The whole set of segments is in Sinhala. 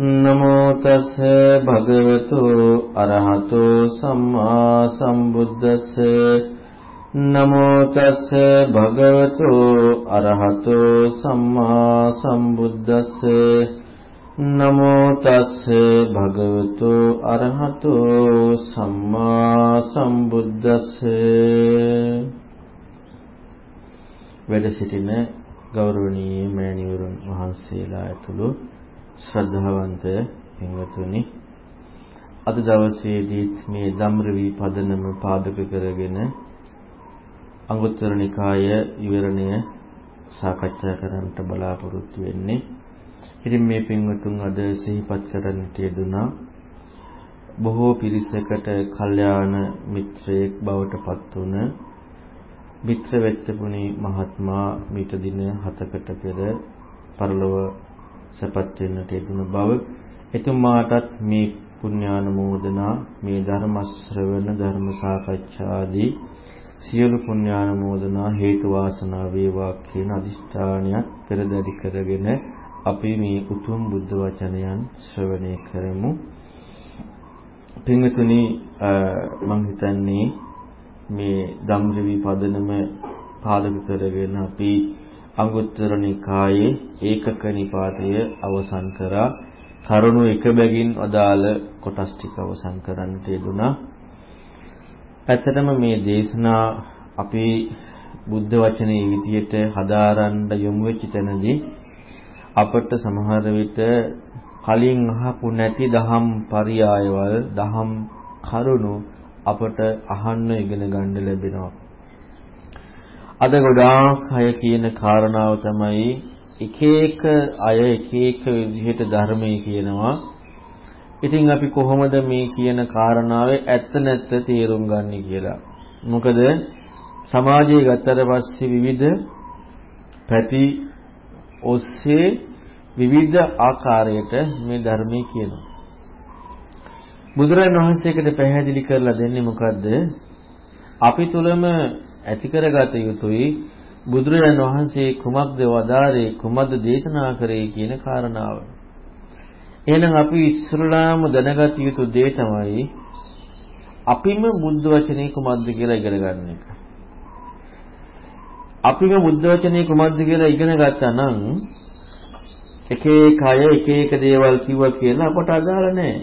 නමෝ තස් භගවතු අරහතෝ සම්මා සම්බුද්දස්ස. නමෝ තස් භගවතු අරහතෝ සම්මා සම්බුද්දස්ස. නමෝ තස් භගවතු අරහතෝ සම්මා සම්බුද්දස්ස. වැඩ සිටින ගෞරවනීය මෑණිවරුන් වහන්සේලා ඇතුළු ශ්‍රද්ධාවන්ත පින්වතුනි අද දවසේදීත් මේ ධම්රවි පදනම පාදක කරගෙන අංගුත්තර නිකාය විවරණය සාකච්ඡා කරන්නට බලාපොරොත්තු වෙන්නේ. ඉතින් මේ පින්වතුන් අද සිහිපත් කරන්නට යෙදුනා බොහෝ පිරිසකට කල්යාණ මිත්‍රයෙක් බවට පත් වුණ මිත්‍ර වෙත්තපුණි මහත්මයා මීට දින 7කට පෙර පරලොව සපත් වෙන්නට යෙදුන බව එතුමාටත් මේ පුණ්‍යානුමෝදනා මේ ධර්ම ශ්‍රවණ ධර්ම සාකච්ඡා ආදී සියලු පුණ්‍යානුමෝදනා හේතු වාසනා වේවා කියන අදිෂ්ඨානයක් පෙරදරි කරගෙන අපි මේ උතුම් බුද්ධ වචනයන් ශ්‍රවණය කරමු. පින්වතුනි මම හිතන්නේ මේ ධම්රවි පදනම පාදක කරගෙන අපි අංගුත්තර නිකායේ ඒකක නිපාතය අවසන් කරා කරුණු එක බැගින් අදාළ කොටස් ටික අවසන් කරන්නට යෙදුනා. ඇත්තටම මේ දේශනා අපි බුද්ධ වචනේ විදියට හදාරන්න යොමු වෙච්ච තැනදී අපට සමහර විට කලින් අහපු නැති දහම් පරියායවල් දහම් කරුණු අපට අහන්න ඉගෙන ගන්න ලැබෙනවා. අද ගොඩාක් අය කියන කාරණාව තමයි එක එක අය එක එක විදිහට ධර්මයේ කියනවා. ඉතින් අපි කොහොමද මේ කියන කාරණාවේ ඇත්ත නැත්ත තේරුම් ගන්න කියලා. මොකද සමාජයේ ගත්තට පස්සේ විවිධ පැති ඔස්සේ විවිධ ආකාරයට මේ ධර්මයේ කියනවා. බුදුරජාණන් වහන්සේකට පැහැදිලි කරලා දෙන්නේ මොකද්ද? අපි තුලම ඇති කරගත යුතුයි බුදුරජාණන් වහන්සේ කුමක්ද වදාරේ කුමක්ද දේශනා කරේ කියන කාරණාව. එහෙනම් අපි ඉස්සරලාම දැනගත යුතු දේ තමයි අපිම බුද්ධ වචනේ කුමක්ද කියලා ඉගෙන ගන්න එක. අපිම බුද්ධ වචනේ කුමක්ද කියලා ඉගෙන ගත්තා නම් එක එක අය එක එක දේවල් කිව්වා කියලා අපට අදාළ නැහැ.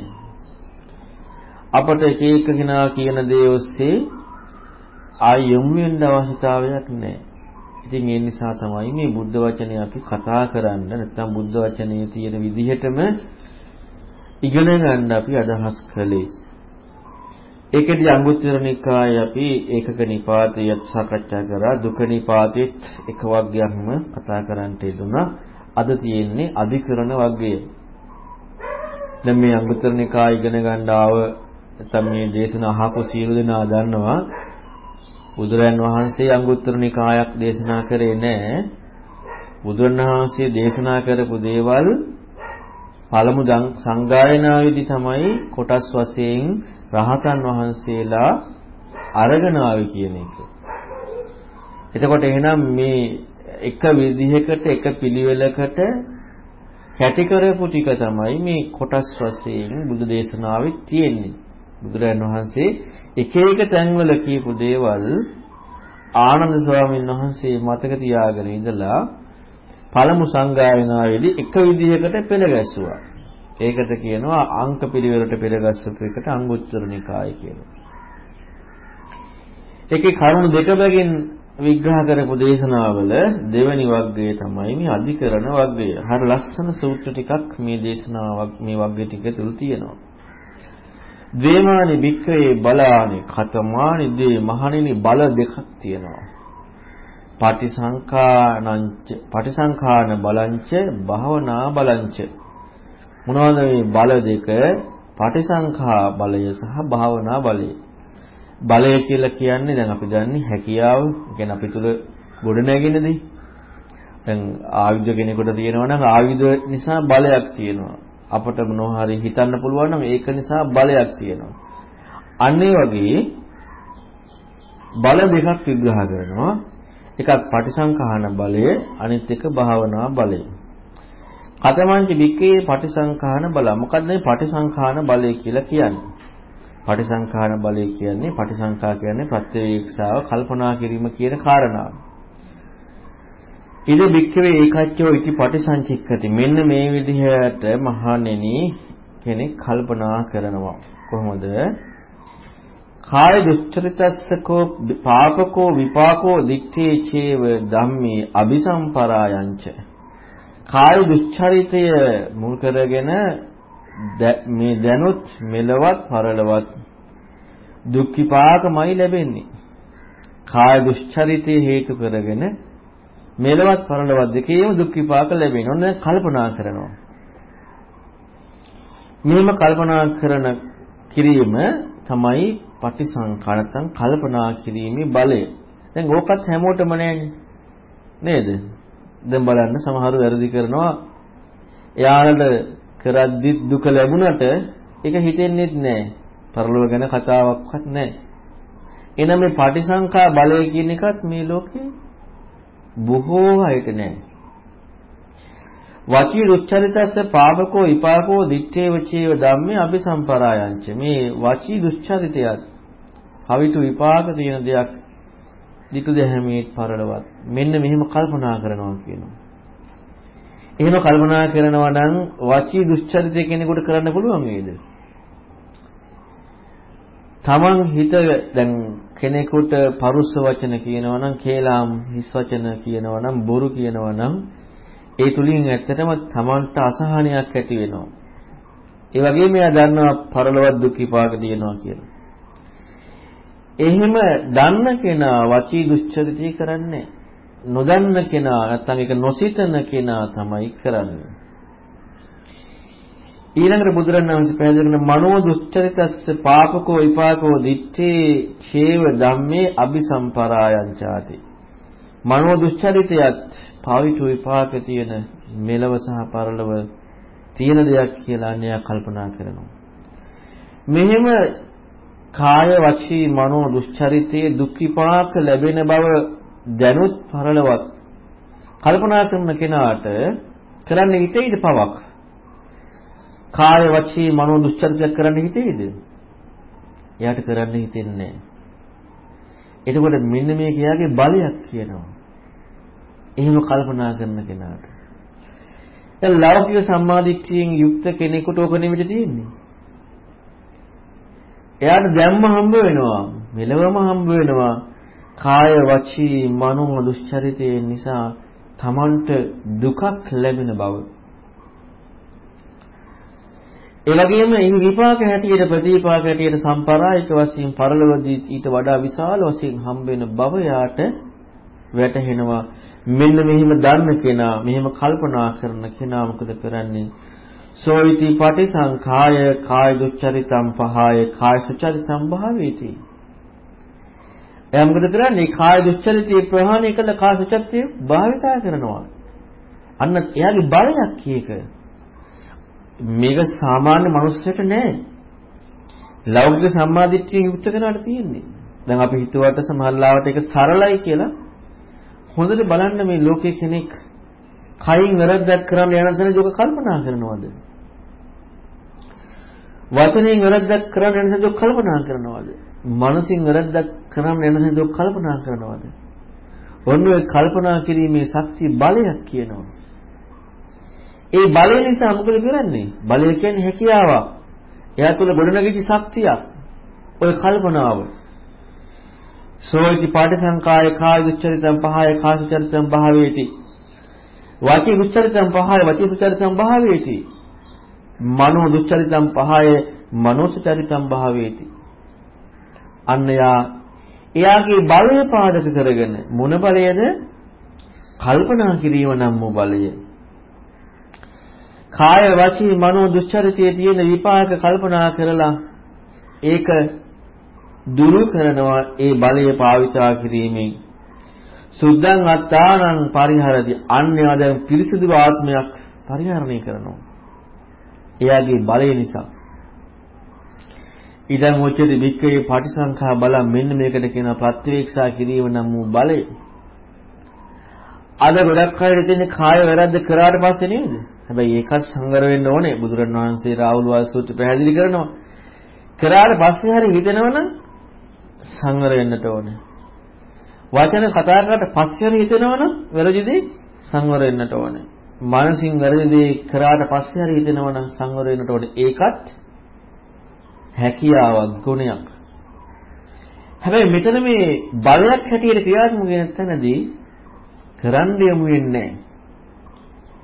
අපට එක එක කෙනා කියන දේ ඔස්සේ ආය යොමු වෙන්න අවශ්‍යතාවයක් නැහැ. ඉතින් ඒ නිසා තමයි මේ බුද්ධ වචනේ අපි කතා කරන්න නැත්නම් බුද්ධ වචනේ තියෙන විදිහටම ඉගෙන ගන්න අපි අදහස් කළේ. ඒකදී අංගුත්තර නිකායේ අපි ඒකක නිපාතයත් සාකච්ඡා කරා දුක නිපාතෙත් එක වර්ගයක්ම කතා කරන්නට යෙදුනා. අද තියෙන්නේ අධිකරණ වර්ගය. දැන් මේ අංගුත්තර නිකාය ඉගෙන ගන්න ආව නැත්නම් මේ දේශන අහපු සියලු දෙනා දන්නවා බුදුරන් වහන්සේ අංගුත්තර නිකායක් දේශනා කරේ නැහැ. බුදුරන් වහන්සේ දේශනා කරපු දේවල් පළමු සංගායනාවේදී තමයි කොටස් වශයෙන් රහතන් වහන්සේලා අරගෙන ආවේ කියන එක. එතකොට එහෙනම් මේ එක විදිහකට එක පිළිවෙලකට කැටි කරපු ටික තමයි මේ කොටස් වශයෙන් බුදු දේශනාවේ තියෙන්නේ. බුදුරජාණන් වහන්සේ එක එක තැන්වල කියපු දේවල් ආනන්ද ස්වාමීන් වහන්සේ මතක තියාගෙන ඉඳලා පළමු සංගායනාවේදී එක විදිහකට පෙළගැස්සුවා. ඒකට කියනවා අංක පිළිවෙලට පෙළගැස්සපු එකට අංගුත්තර නිකාය කියලා. ඒකේ කරුණු දෙක බැගින් විග්‍රහ කරපු දේශනාවල දෙවැනි වර්ගය තමයි මේ අධිකරණ වර්ගය. හර ලස්සන සූත්‍ර ටිකක් මේ දේශනාවක් මේ වර්ගය ටික තුල තියෙනවා. දේමානි වික්‍රේ බලානි කතමානි දේ මහණෙනි බල දෙකක් තියෙනවා. පටිසංඛානංච පටිසංඛාන බලංච භවනා බලංච. මොනවද මේ බල දෙක? පටිසංඛා බලය සහ භාවනා බලය. බලය කියලා කියන්නේ දැන් අපි දන්නේ හැකියාව. කියන්නේ අපි තුල ගොඩ නැගෙනදී. දැන් ආයුධ කෙනෙකුට තියෙනවා නම් ආයුධ නිසා බලයක් තියෙනවා. අපට මොනවා හරි හිතන්න පුළුවන් නම් ඒක නිසා බලයක් තියෙනවා. අන්න වගේ බල දෙකක් විග්‍රහ කරනවා. එකක් පටිසංඛාන බලය, අනිත් එක භාවනා බලය. කතමංච වික්කේ පටිසංඛාන බල. මොකද්ද මේ පටිසංඛාන බලය කියලා කියන්නේ? පටිසංඛාන බලය කියන්නේ පටිසංඛා කියන්නේ ප්‍රත්‍යවේක්ෂාව කල්පනා කිරීම කියන කාරණාව. ඉද වික්කවේ ඒකච්චෝ ඉති පටිසංචික්කති. මෙන්න මේ විදිහට මහණෙනි කෙනෙක් කල්පනා කරනවා. කොහොමද? කාය දුච්චරිතස්සකෝ පාපකෝ විපාකෝ දික්ඨේ චේව ධම්මේ අபிසම්පරායංච කාය දුස්චරිතය මුල් කරගෙන මේ දැනුත් මෙලවත් පරලවත් දුක් විපාකමයි ලැබෙන්නේ. කාය දුස්චරිතය හේතු කරගෙන මෙලවත් පරලවත් දෙකේම දුක් විපාක ලැබෙනවා. ඔන්න කල්පනා කරනවා. මෙහෙම කල්පනා කරන කිරීම තමයි පටිසංකාරතං කල්පනා කිරීමේ බලය. දැන් ඕකත් හැමෝටම නෑනේ. නේද? දැන් බලන්න සමහරව වැරදි කරනවා. එයාලට කරද්දි දුක ලැබුණට ඒක හිතෙන්නේ නැහැ. පරලෝක ගැන කතාවක්වත් නැහැ. එනනම් මේ පටිසංකා බලය කියන එකත් මේ ලෝකේ බොහෝ අයට නැහැ. වචී දුච්චරිතස්ස පාපකෝ විපාකෝ දිත්තේ වචේව ධම්මේ අபிසම්පරායංච මේ වචී දුච්චරිතයත් හවිතු විපාක තියෙන දෙයක් දිටු දැහැමීත් පරලවත් මෙන්න මෙහෙම කල්පනා කරනවා කියනවා. එහෙම කල්පනා කරනවා නම් වචී දුස්චරිතය කෙනෙකුට කරන්න පුළුවන් වේද? තමන් හිත දැන් කෙනෙකුට පරුස්ස වචන කියනවා නම් කේලාම් හිස් වචන කියනවා නම් බොරු කියනවා නම් ඒ තුලින් ඇත්තටම තමන්ට අසහනයක් ඇති වෙනවා. ඒ වගේම එයා දන්නවා පරලොවත් දුක් විපාක තියෙනවා කියලා. එහෙම දන්න කෙනා වචී දුස්චරිතය කරන්නේ නොදන්න කෙනා නැත්නම් ඒක නොසිතන කෙනා තමයි කරන්නේ. ඊළඟට බුදුරණවහන්සේ පැහැදිලි කරන මනෝ දුස්චරිතස්ස පාපකෝ විපාකෝ දිත්තේ ඡේව ධම්මේ අபிසම්පරායං ചാති. මනෝ දුස්චරිතයත් පාවිතු විපාක තියෙන මෙලව සහ පරලව තියෙන දෙයක් කියලා අන්‍යයා කල්පනා කරනවා. මෙහෙම කාය වචී මනෝ දුස්චරිතයේ දුක් විපාක ලැබෙන බව දැනුත් පරලවත් කල්පනා කරන කෙනාට කරන්න හිතෙයිද පවක් කාය වචී මනෝ දුස්චරිතයක් කරන්න හිතෙයිද? එයාට කරන්න හිතෙන්නේ එතකොට මෙන්න මේ කියාගේ බලයක් කියනවා. එහෙම කල්පනා කරන කෙනාට. දැන් ලෞකික සම්මාදිට්ඨියෙන් යුක්ත කෙනෙකුට ඕක නෙමෙයි තියෙන්නේ? එයාට දැම්ම හම්බ වෙනවා මෙලවම හම්බ වෙනවා කාය වචී මනෝ දුස්චරිතය නිසා තමන්ට දුකක් ලැබෙන බව. ඒ වගේම ඒ විපාක හැටියට ප්‍රතිපාක හැටියට සම්පරායික වශයෙන් පරලොවදී ඊට වඩා විශාල වශයෙන් හම්බ වෙන බව යාට වැටහෙනවා. මෙන්න මෙහිම දන්න කෙනා මෙහෙම කල්පනා කරන කෙනා මොකද කරන්නේ? සෝයිති පටිසංඛාය කාය දුච්චරිතම් පහය කාය සුචරිතම් භාවේති. එයා මොකද කරන්නේ? කාය දුච්චරිතය ප්‍රහාණය කළ කාය සුචරිතය භාවිතා කරනවා. අන්න එයාගේ බලයක් කීක මේක සාමාන්‍ය මිනිස්සුන්ට නෑ ලෞකික සම්මාදිට්ඨියෙන් යුක්ත කෙනාට තියෙන්නේ දැන් අපි හිතුවට සමහරලාවට ඒක සරලයි කියලා හොඳට බලන්න මේ ලෝකයේ කෙනෙක් කයින් වැරද්දක් කරන්න යන තැන දුක කල්පනා කරනවද වචනයෙන් වැරද්දක් කරන්න යන දේ කල්පනා කරනවද? මනසින් වැරද්දක් කරන්න යන දේ කල්පනා කරනවද? ඔන්න ඔය කල්පනා කිරීමේ ශක්තිය බලයක් කියනවා. ඒ බලය නිසා මොකද කරන්නේ? බලය කියන්නේ හැකියාවක්. එයා තුළ ගොඩනැගිච්ච ශක්තියක්. ඔය කල්පනාව. සෝයිති පාටිසංකාය කාය දුච්චරිතම් පහය කාසුචරිතම් භාවේති. වාචී දුච්චරිතම් පහය වචී දුච්චරිතම් භාවේති. මනෝ දුච්චරිතම් පහය මනෝසචරිතම් භාවේති අන්න යා එයාගේ බලය පාදක කරගෙන මොන බලයද කල්පනා කිරීම නම් වූ බලය කාය වචී මනෝ දුච්චරිතයේ තියෙන විපාක කල්පනා කරලා ඒක දුරු කරනවා ඒ බලය පාවිච්චා කිරීමෙන් සුද්ධං අත්තානං පරිහරති අන්‍යවා දැන් පිරිසිදු ආත්මයක් පරිහරණය කරනවා එයාගේ බලය නිසා. ඉදන් උච්චති වික්කේ පාටිසංඛා බල මෙන්න මේකට කියන ප්‍රත්‍යවේක්ෂා කිරීම නම් වූ බලය. අද ගොඩක් අය දෙන්නේ කාය වැරද්ද කරාට පස්සේ නේද? හැබැයි ඒකත් සංවර වෙන්න ඕනේ. බුදුරණවහන්සේ රාහුල වාසූත්‍රය පැහැදිලි කරනවා. කරාට පස්සේ හරි හිතෙනවනම් සංවර වෙන්නට ඕනේ. වචන කතා කරලා පස්සේ හරි හිතෙනවනම් වැරදිදී සංවර වෙන්නට ඕනේ. මානසින් වැරදිදී කරාට පස්සේ හරි හිතෙනවනම් සංවර වෙන්නට ඕනේ. ඒකත් හැකියාවක් ගුණයක්. හැබැයි මෙතන මේ බලයක් හැටියට ක්‍රියාත්මක වෙන තැනදී කරන්න යමු වෙන්නේ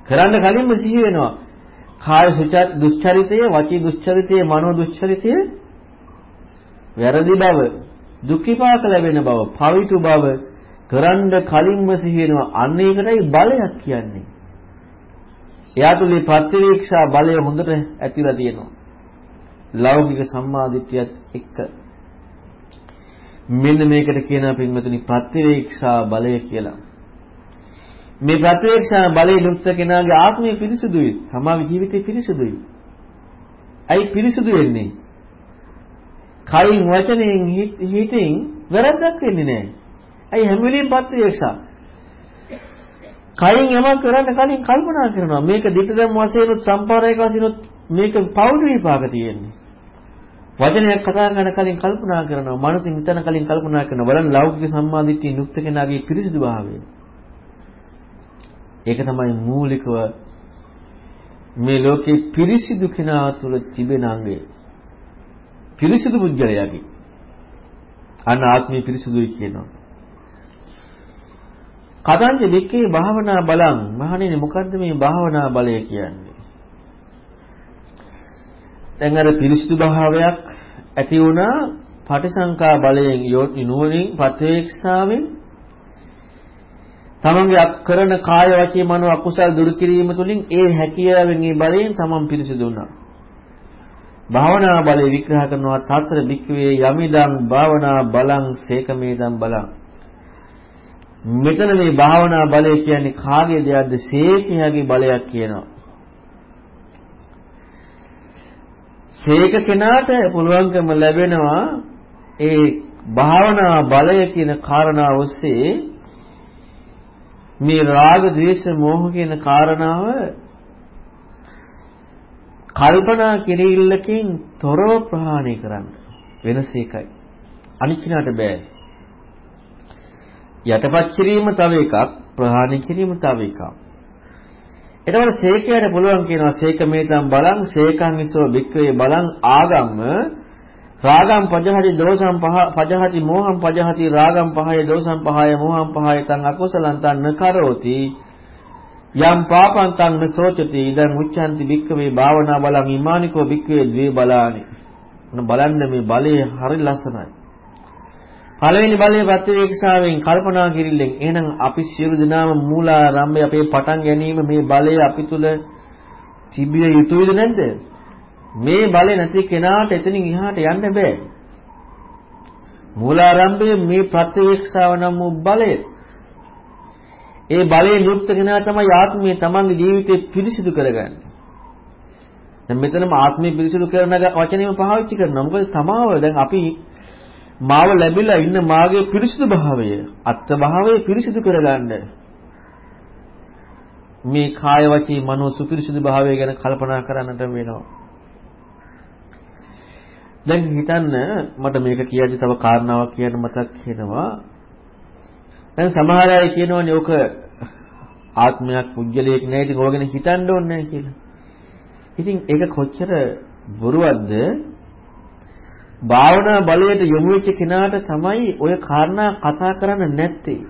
කරන්න කලින්ම සිහි වෙනවා. කාය දුස්චරිතය, වචී දුස්චරිතය, මනෝ දුස්චරිතය වැරදි බව, දුක් විපාක ලැබෙන බව, පවිතු බව කරන්න කලින්ම සිහි වෙනවා. අන්න ඒකටයි බලයක් කියන්නේ. එයා තුලේ ප්‍රතිවීක්ෂා බලය හොඳට ඇතිලා තියෙනවා. ලෞකික සම්මාදිට්ඨියත් එක්ක මෙන්න මේකට කියනවා පින්වතුනි ප්‍රතිවේක්ෂා බලය කියලා. මේ ප්‍රතිවේක්ෂා බලය යුක්ත කෙනාගේ ආත්මය පිරිසුදුයි. සමාජ ජීවිතේ පිරිසුදුයි. ඇයි පිරිසුදු වෙන්නේ? කයින් වචනයෙන් හිතින් වැරද්දක් වෙන්නේ නැහැ. ඇයි හැම වෙලෙම ප්‍රතිවේක්ෂා? කයින් යමක් කරන්න කලින් කල්පනා කරනවා. මේක ditthදම් වශයෙන් උත් සම්පාරයක වශයෙන් උත් මේක පෞද්ගලික විපාක තියෙන්නේ. වචනයක් කතා කරන කලින් කල්පනා කරනවා. මනසින් හිතන කලින් කල්පනා කරනවා. බලන්න ලෞකික සම්මාදිට්ඨිය යුක්ත කෙනාගේ පිරිසිදු භාවය. ඒක තමයි මූලිකව මේ ලෝකේ පිරිසිදු කෙනා තුළ තිබෙන අංගය. පිරිසිදු පුජ්‍යලයාගේ. අන්න ආත්මීය පිරිසිදුයි කියනවා. කතංජ දෙකේ භාවනා බලං මහණෙනි මොකද්ද මේ භාවනා බලය කියන්නේ? දැන් අර පිරිසිදු භාවයක් ඇති වුණා පටිසංකා බලයෙන් නුවණින් ප්‍රත්‍යක්ෂාවෙන් තමන්ගේ කරන කාය වචී මනෝ අකුසල් දුරු කිරීම තුළින් ඒ හැකියාවෙන් ඒ බලයෙන් තමන් පිරිසිදු වුණා. භාවනා බලය විග්‍රහ කරනවා තතර බික්කවේ යමිදං භාවනා බලං සේකමේදං බලං. මෙතන මේ භාවනා බලය කියන්නේ කාගේ දෙයක්ද? සේකයාගේ බලයක් කියනවා. සේක කෙනාට පුළුවන්කම ලැබෙනවා ඒ භාවනා බලය කියන කාරණාව ඔස්සේ මේ රාග ద్వේෂ මෝහ කියන කාරණාව කල්පනා කිරීල්ලකින් තොරව ප්‍රහාණය කරන්න. වෙනස එකයි අනිච්චනට බෑ. යටපත් කිරීම තව එකක් ප්‍රහාණය කිරීම තව එකක්. එතකොට සේකයට පුළුවන් කියනවා සේක මේතම් බලං සේකං විසෝ බික්කවේ බලං ආගම්ම රාගම් පජහති දෝසම් පහ පජහති මෝහම් පජහති රාගම් පහය දෝසම් පහය මෝහම් පහය තං අකුසලං තං නකරෝති යම් පාපං තං නසෝචති ඉදං උච්ඡන්ති බික්කවේ භාවනා බලං ඉමානිකෝ බික්කවේ ද්වේ බලානි. බලන්න මේ බලය හරි ලස්සනයි. පළවෙනි බලයේ ප්‍රතිවේක්ෂාවෙන් කල්පනා කිරිල්ලෙන් එහෙනම් අපි සියලු දෙනාම මූලාරම්භය අපේ පටන් ගැනීම මේ බලය අපි තුල තිබිය යුතුයිද නැද්ද? මේ බලය නැති කෙනාට එතනින් එහාට යන්න බෑ. මූලාරම්භයේ මේ ප්‍රතිවේක්ෂාව නම් වූ බලය. ඒ බලයෙන් යුක්ත කෙනා තමයි ආත්මය තමන්ගේ ජීවිතේ පිරිසිදු කරගන්නේ. දැන් මෙතනම ආත්මය පිරිසිදු කරන වචනේම පාවිච්චි කරනවා. මොකද තමාව දැන් අපි මාව ලැබිලා ඉන්න මාගේ පිරිසිදු භාවය අත්ත් භාවය පිරිසිදු කරගන්න මේ කාය වචී මනෝ සුපිරිසිදු භාවය ගැන කල්පනා කරන්නට වෙනවා දැන් හිතන්න මට මේක කියද්දි තව කාරණාවක් කියන්න මතක් වෙනවා දැන් සමහර අය කියනවනේ ඔක ආත්මයක් පුජ්‍යලයක් නෑ ඉතින් ඕක ගැන හිතන්න ඕනේ නෑ කියලා ඉතින් ඒක කොච්චර බොරුවක්ද භාවනා බලයට යොමු වෙච්ච කෙනාට තමයි ඔය කාරණා කතා කරන්න නැත්තේ.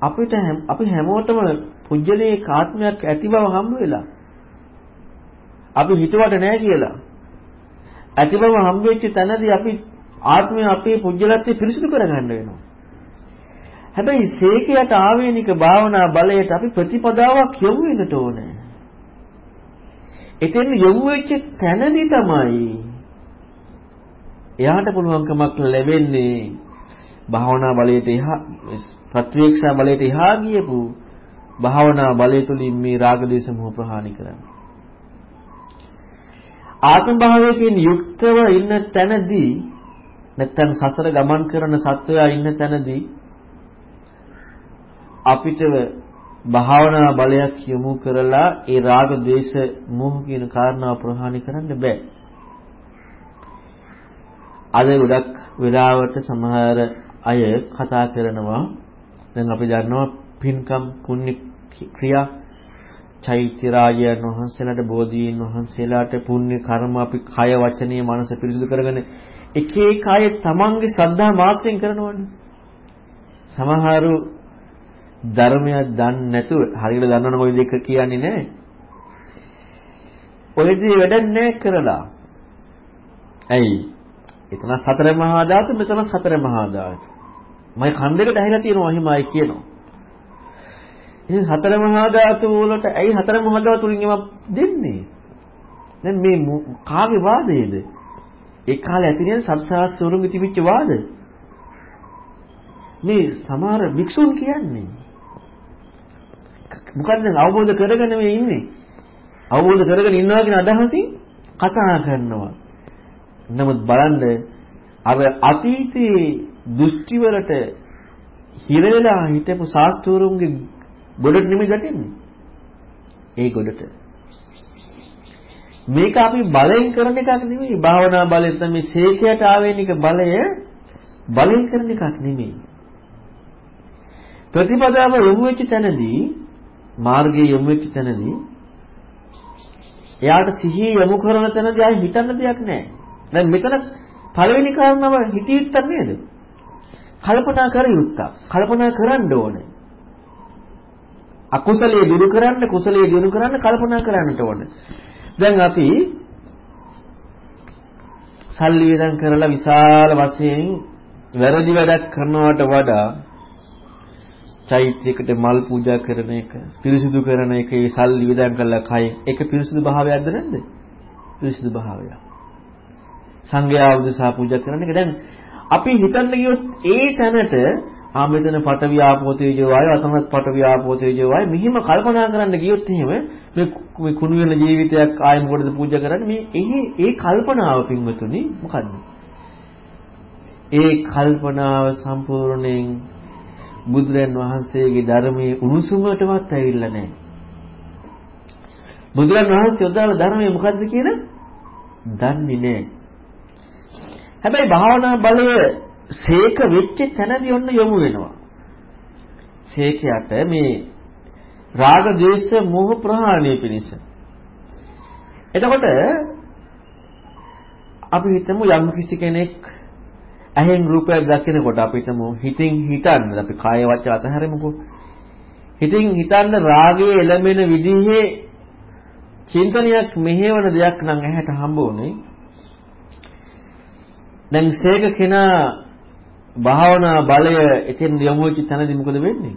අපිට අපි හැමෝටම පුජ්‍යලේ ආත්මයක් ඇති බව හම්බ වෙලා. අපි හිතුවට නෑ කියලා. ඇති බව හම්බ වෙච්ච තැනදී අපි ආත්මය අපේ පුජ්‍යලත්වය පිරිසිදු කරගන්න වෙනවා. හැබැයි සේකයට ආවේනික භාවනා බලයට අපි ප්‍රතිපදාවක් යොමු වෙන්නට ඕනේ. එතෙන් යොමු වෙච්ච තැනදී තමයි එයාට පුළුවන්කමක් ලැබෙන්නේ භාවනා බලයට එහා ප්‍රත්‍යක්ෂා බලයට එහා ගියපු භාවනා බලය තුලින් මේ රාග දේශ මොහ ප්‍රහාණය කරන්න. ආත්ම භාවයෙන් යුක්තව ඉන්න තැනදී නැත්තම් සසර ගමන් කරන සත්වයා ඉන්න තැනදී අපිට භාවනා බලයක් යොමු කරලා ඒ රාග ద్వේෂ මෝහ කියන කාරණා ප්‍රහාණය කරන්න බෑ. අද ගොඩක් වෙලාවට සමහර අය කතා කරනවා දැන් අපි දන්නවා පින්කම් පුණ්‍ය ක්‍රියා චෛත්‍ය රාජයන් වහන්සේලාට බෝධීන් වහන්සේලාට පුණ්‍ය කර්ම අපි කය වචනීය මනස පිරිසිදු කරගෙන එක එක අය තමන්ගේ ශ්‍රද්ධා මාත්‍රෙන් කරනවනේ සමහරු ධර්මයක් දන්නේ නැතුව හරියට දන්නවනම් ওই දෙක කියන්නේ නැහැ. ඔය දේ වැඩක් නැහැ කරලා. ඇයි? එතන සතර මහා ධාතු මෙතන සතර මහා ධාතු. මම කන් දෙකට ඇහිලා තියෙනවා එහෙමයි කියනවා. ඉතින් හතර මහා ධාතු වලට ඇයි හතර මහා ධාතු වලින් ඒවා දෙන්නේ? දැන් මේ කාගේ වාදයේද? ඒ කාලේ ඇතිනේ සත්‍යාස්ත්‍රවරුන් තිබිච්ච වාද. මේ සමහර භික්ෂුන් කියන්නේ මොකද්ද අවබෝධ කරගෙන මේ ඉන්නේ? අවබෝධ කරගෙන ඉන්නවා කියන අදහසින් කතා කරනවා. නමුත් බලන්න අර අතීතයේ දෘෂ්ටි වලට හිර වෙලා හිටපු ශාස්ත්‍රවරුන්ගේ ගොඩට නෙමෙයි ගැටෙන්නේ. ඒ ගොඩට. මේක අපි බලෙන් කරන එකක් නෙමෙයි. භාවනා බලයෙන් තමයි සේකයට ආවේනික බලය බලෙන් කරන එකක් නෙමෙයි. ප්‍රතිපදාව යොමු වෙච්ච තැනදී මාර්ගයේ යොමු වෙච්ච තැනදී එයාට සිහිය යොමු කරන තැනදී ආයි හිතන්න දෙයක් නැහැ. දැන් මෙතන පළවෙනි කාරණාව හිතියුත්තක් නේද? කල්පනා කර යුත්තා. කල්පනා කරන්න ඕනේ. අකුසලයේ දුරු කරන්න කුසලයේ දිනු කරන්න කල්පනා කරන්නට ඕනේ. දැන් අපි සල්ලි වියදම් කරලා විශාල වශයෙන් වැරදි වැඩක් කරනවට වඩා චෛත්‍යයකට මල් පූජා කරන එක, පිරිසිදු කරන එක, ඒ සල්ලි විදන් කළා කයි. ඒක පිරිසිදු භාවයක්ද නැද්ද? පිරිසිදු භාවයක්. සංඝයා උදෙසා පූජා කරන එක දැන් අපි හිතන්න ගියොත් ඒ තැනට ආ මෙතන පටවිය ආපෝ තේජෝ වායෝ අතනත් පටවිය ආපෝ තේජෝ වායෝ මෙහිම කල්පනා කරන්න ගියොත් එහෙම මේ මේ කුණු වෙන ජීවිතයක් ආයෙ මොකටද පූජා කරන්නේ මේ එහි ඒ කල්පනාව පින්වතුනි මොකද්ද ඒ කල්පනාව සම්පූර්ණයෙන් බුදුරන් වහන්සේගේ ධර්මයේ උණුසුමටවත් ඇවිල්ලා නැහැ. බුදුරන් වහන්සේ යොදාළ ධර්මයේ මොකද්ද කියලා දන්නේ නැහැ. හැබැයි භාවනා බලය සේක වෙච්ච තැනදී ඔන්න යොමු වෙනවා. සේකයට මේ රාග ద్వේෂ මෝහ ප්‍රහාණය පිණිස. එතකොට අපි හිතමු යම් කිසි කෙනෙක් ඇහෙන් රූපයක් දකිනකොට අපිටම හිතින් හිතන්න අපි කාය වච අතහැරෙමුකෝ. හිතින් හිතන්න රාගයේ එළමෙන විදිහේ චින්තනයක් මෙහෙවන දෙයක් නම් ඇහැට හම්බ වුනේ. දැන් සේක කෙනා භාවනා බලය එතෙන් යොමු වෙච්ච තැනදී මොකද වෙන්නේ?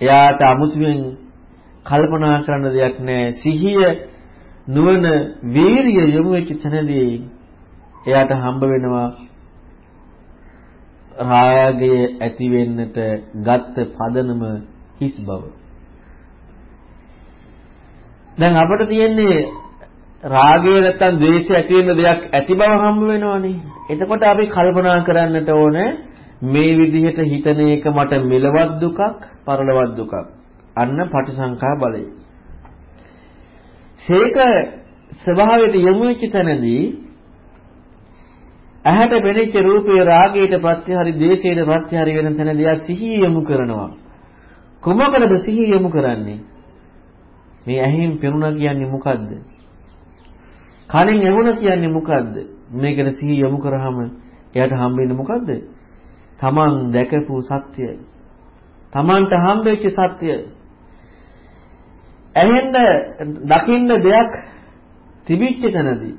එයාට අමුතුවෙන් කල්පනා කරන්න දෙයක් නැහැ. සිහිය නුවණ වීරිය යොමු වෙච්ච තැනදී එයාට හම්බ වෙනවා රාගය ඇති වෙන්නට ගත්ත පදනම හිස් බව. දැන් අපිට තියෙන්නේ රාගය නැත්තම් ද්වේෂය ඇති වෙන දෙයක් ඇති බව හම්බ වෙනවනේ. එතකොට අපි කල්පනා කරන්නට ඕනේ මේ විදිහට හිතන එක මට මෙලවත් දුකක්, පරලවත් දුකක්. අන්න පටිසංකා බලය. ශේක ස්වභාවයට යොමු වෙච්ච තැනදී ඇහැට පෙනෙච්ච රූපේ රාගයට ප්‍රත්‍යහරි ද්වේෂයට ප්‍රත්‍යහරි වෙන තැනදී ආ සිහිය යොමු කරනවා. කොමකටද සිහිය යොමු කරන්නේ? මේ ඇහෙන් පෙනුණා කියන්නේ මොකද්ද? කනෙන් ඇහුණා කියන්නේ මොකද්ද? මේකට සිහිය යොමු කරාම එයාට හම්බෙන්නේ මොකද්ද? තමන් දැකපු සත්‍යය. තමන්ට හම්බෙච්ච සත්‍යය. ඇහෙන්න දකින්න දෙයක් තිබිච්ච තැනදී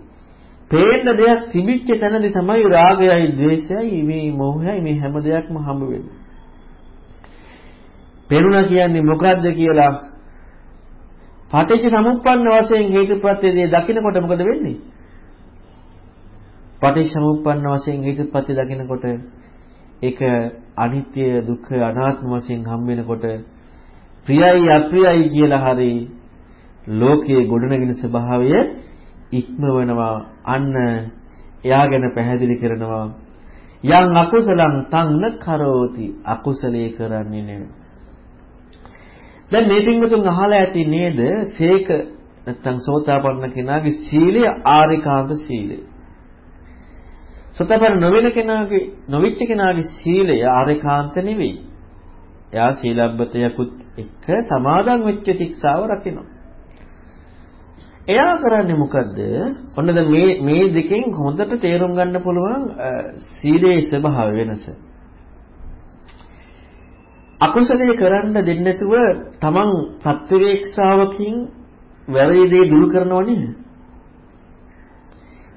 පේන්න දෙයක් තිබිච්ච තැනදී තමයි රාගයයි, ద్వේෂයයි, මේ මොහයයි මේ හැම දෙයක්ම හම්බ වෙන්නේ. පෙරුණා කියන්නේ මොකද්ද කියලා පටිච්ච සමුප්පන්න වශයෙන් හේතුප්‍රත්‍යයේ දකිනකොට මොකද වෙන්නේ? පටිච්ච සමුප්පන්න වශයෙන් හේතුප්‍රත්‍ය දකිනකොට ඒක අනිත්‍ය දුක්ඛ අනාත්ම වශයෙන් හම් වෙනකොට ප්‍රියයි අප්‍රියයි කියලා හරි ලෝකයේ ගොඩනගෙන ස්වභාවය ඉක්මවනවා. අන්න එයා ගැන පැහැදිලි කරනවා යම් අකුසලං තන්න කරෝති. අකුසලේ කරන්නේ නෙවෙයි දැන් මේ පින්වතුන් අහලා ඇති නේද? සේක නැත්තම් සෝතාපන්න කෙනාගේ සීලය ආරිකාන්ත සීලය. සෝතාපන්න නොවන කෙනාගේ නොවිච්ච කෙනාගේ සීලය ආරිකාන්ත නෙවෙයි. එයා සීලබ්බතයකුත් එක්ක සමාදන් වෙච්ච ශික්ෂාව රකිනවා. එයා කරන්නේ මොකද්ද? ඔන්න දැන් මේ මේ දෙකෙන් හොඳට තේරුම් ගන්න පුළුවන් සීලේ ස්වභාව වෙනස. අකුසලයේ කරන්න දෙන්නේ නැතුව තමන් ප්‍රතිවේක්ෂාවකින් වැරදි දේ දුරු කරනව නේද?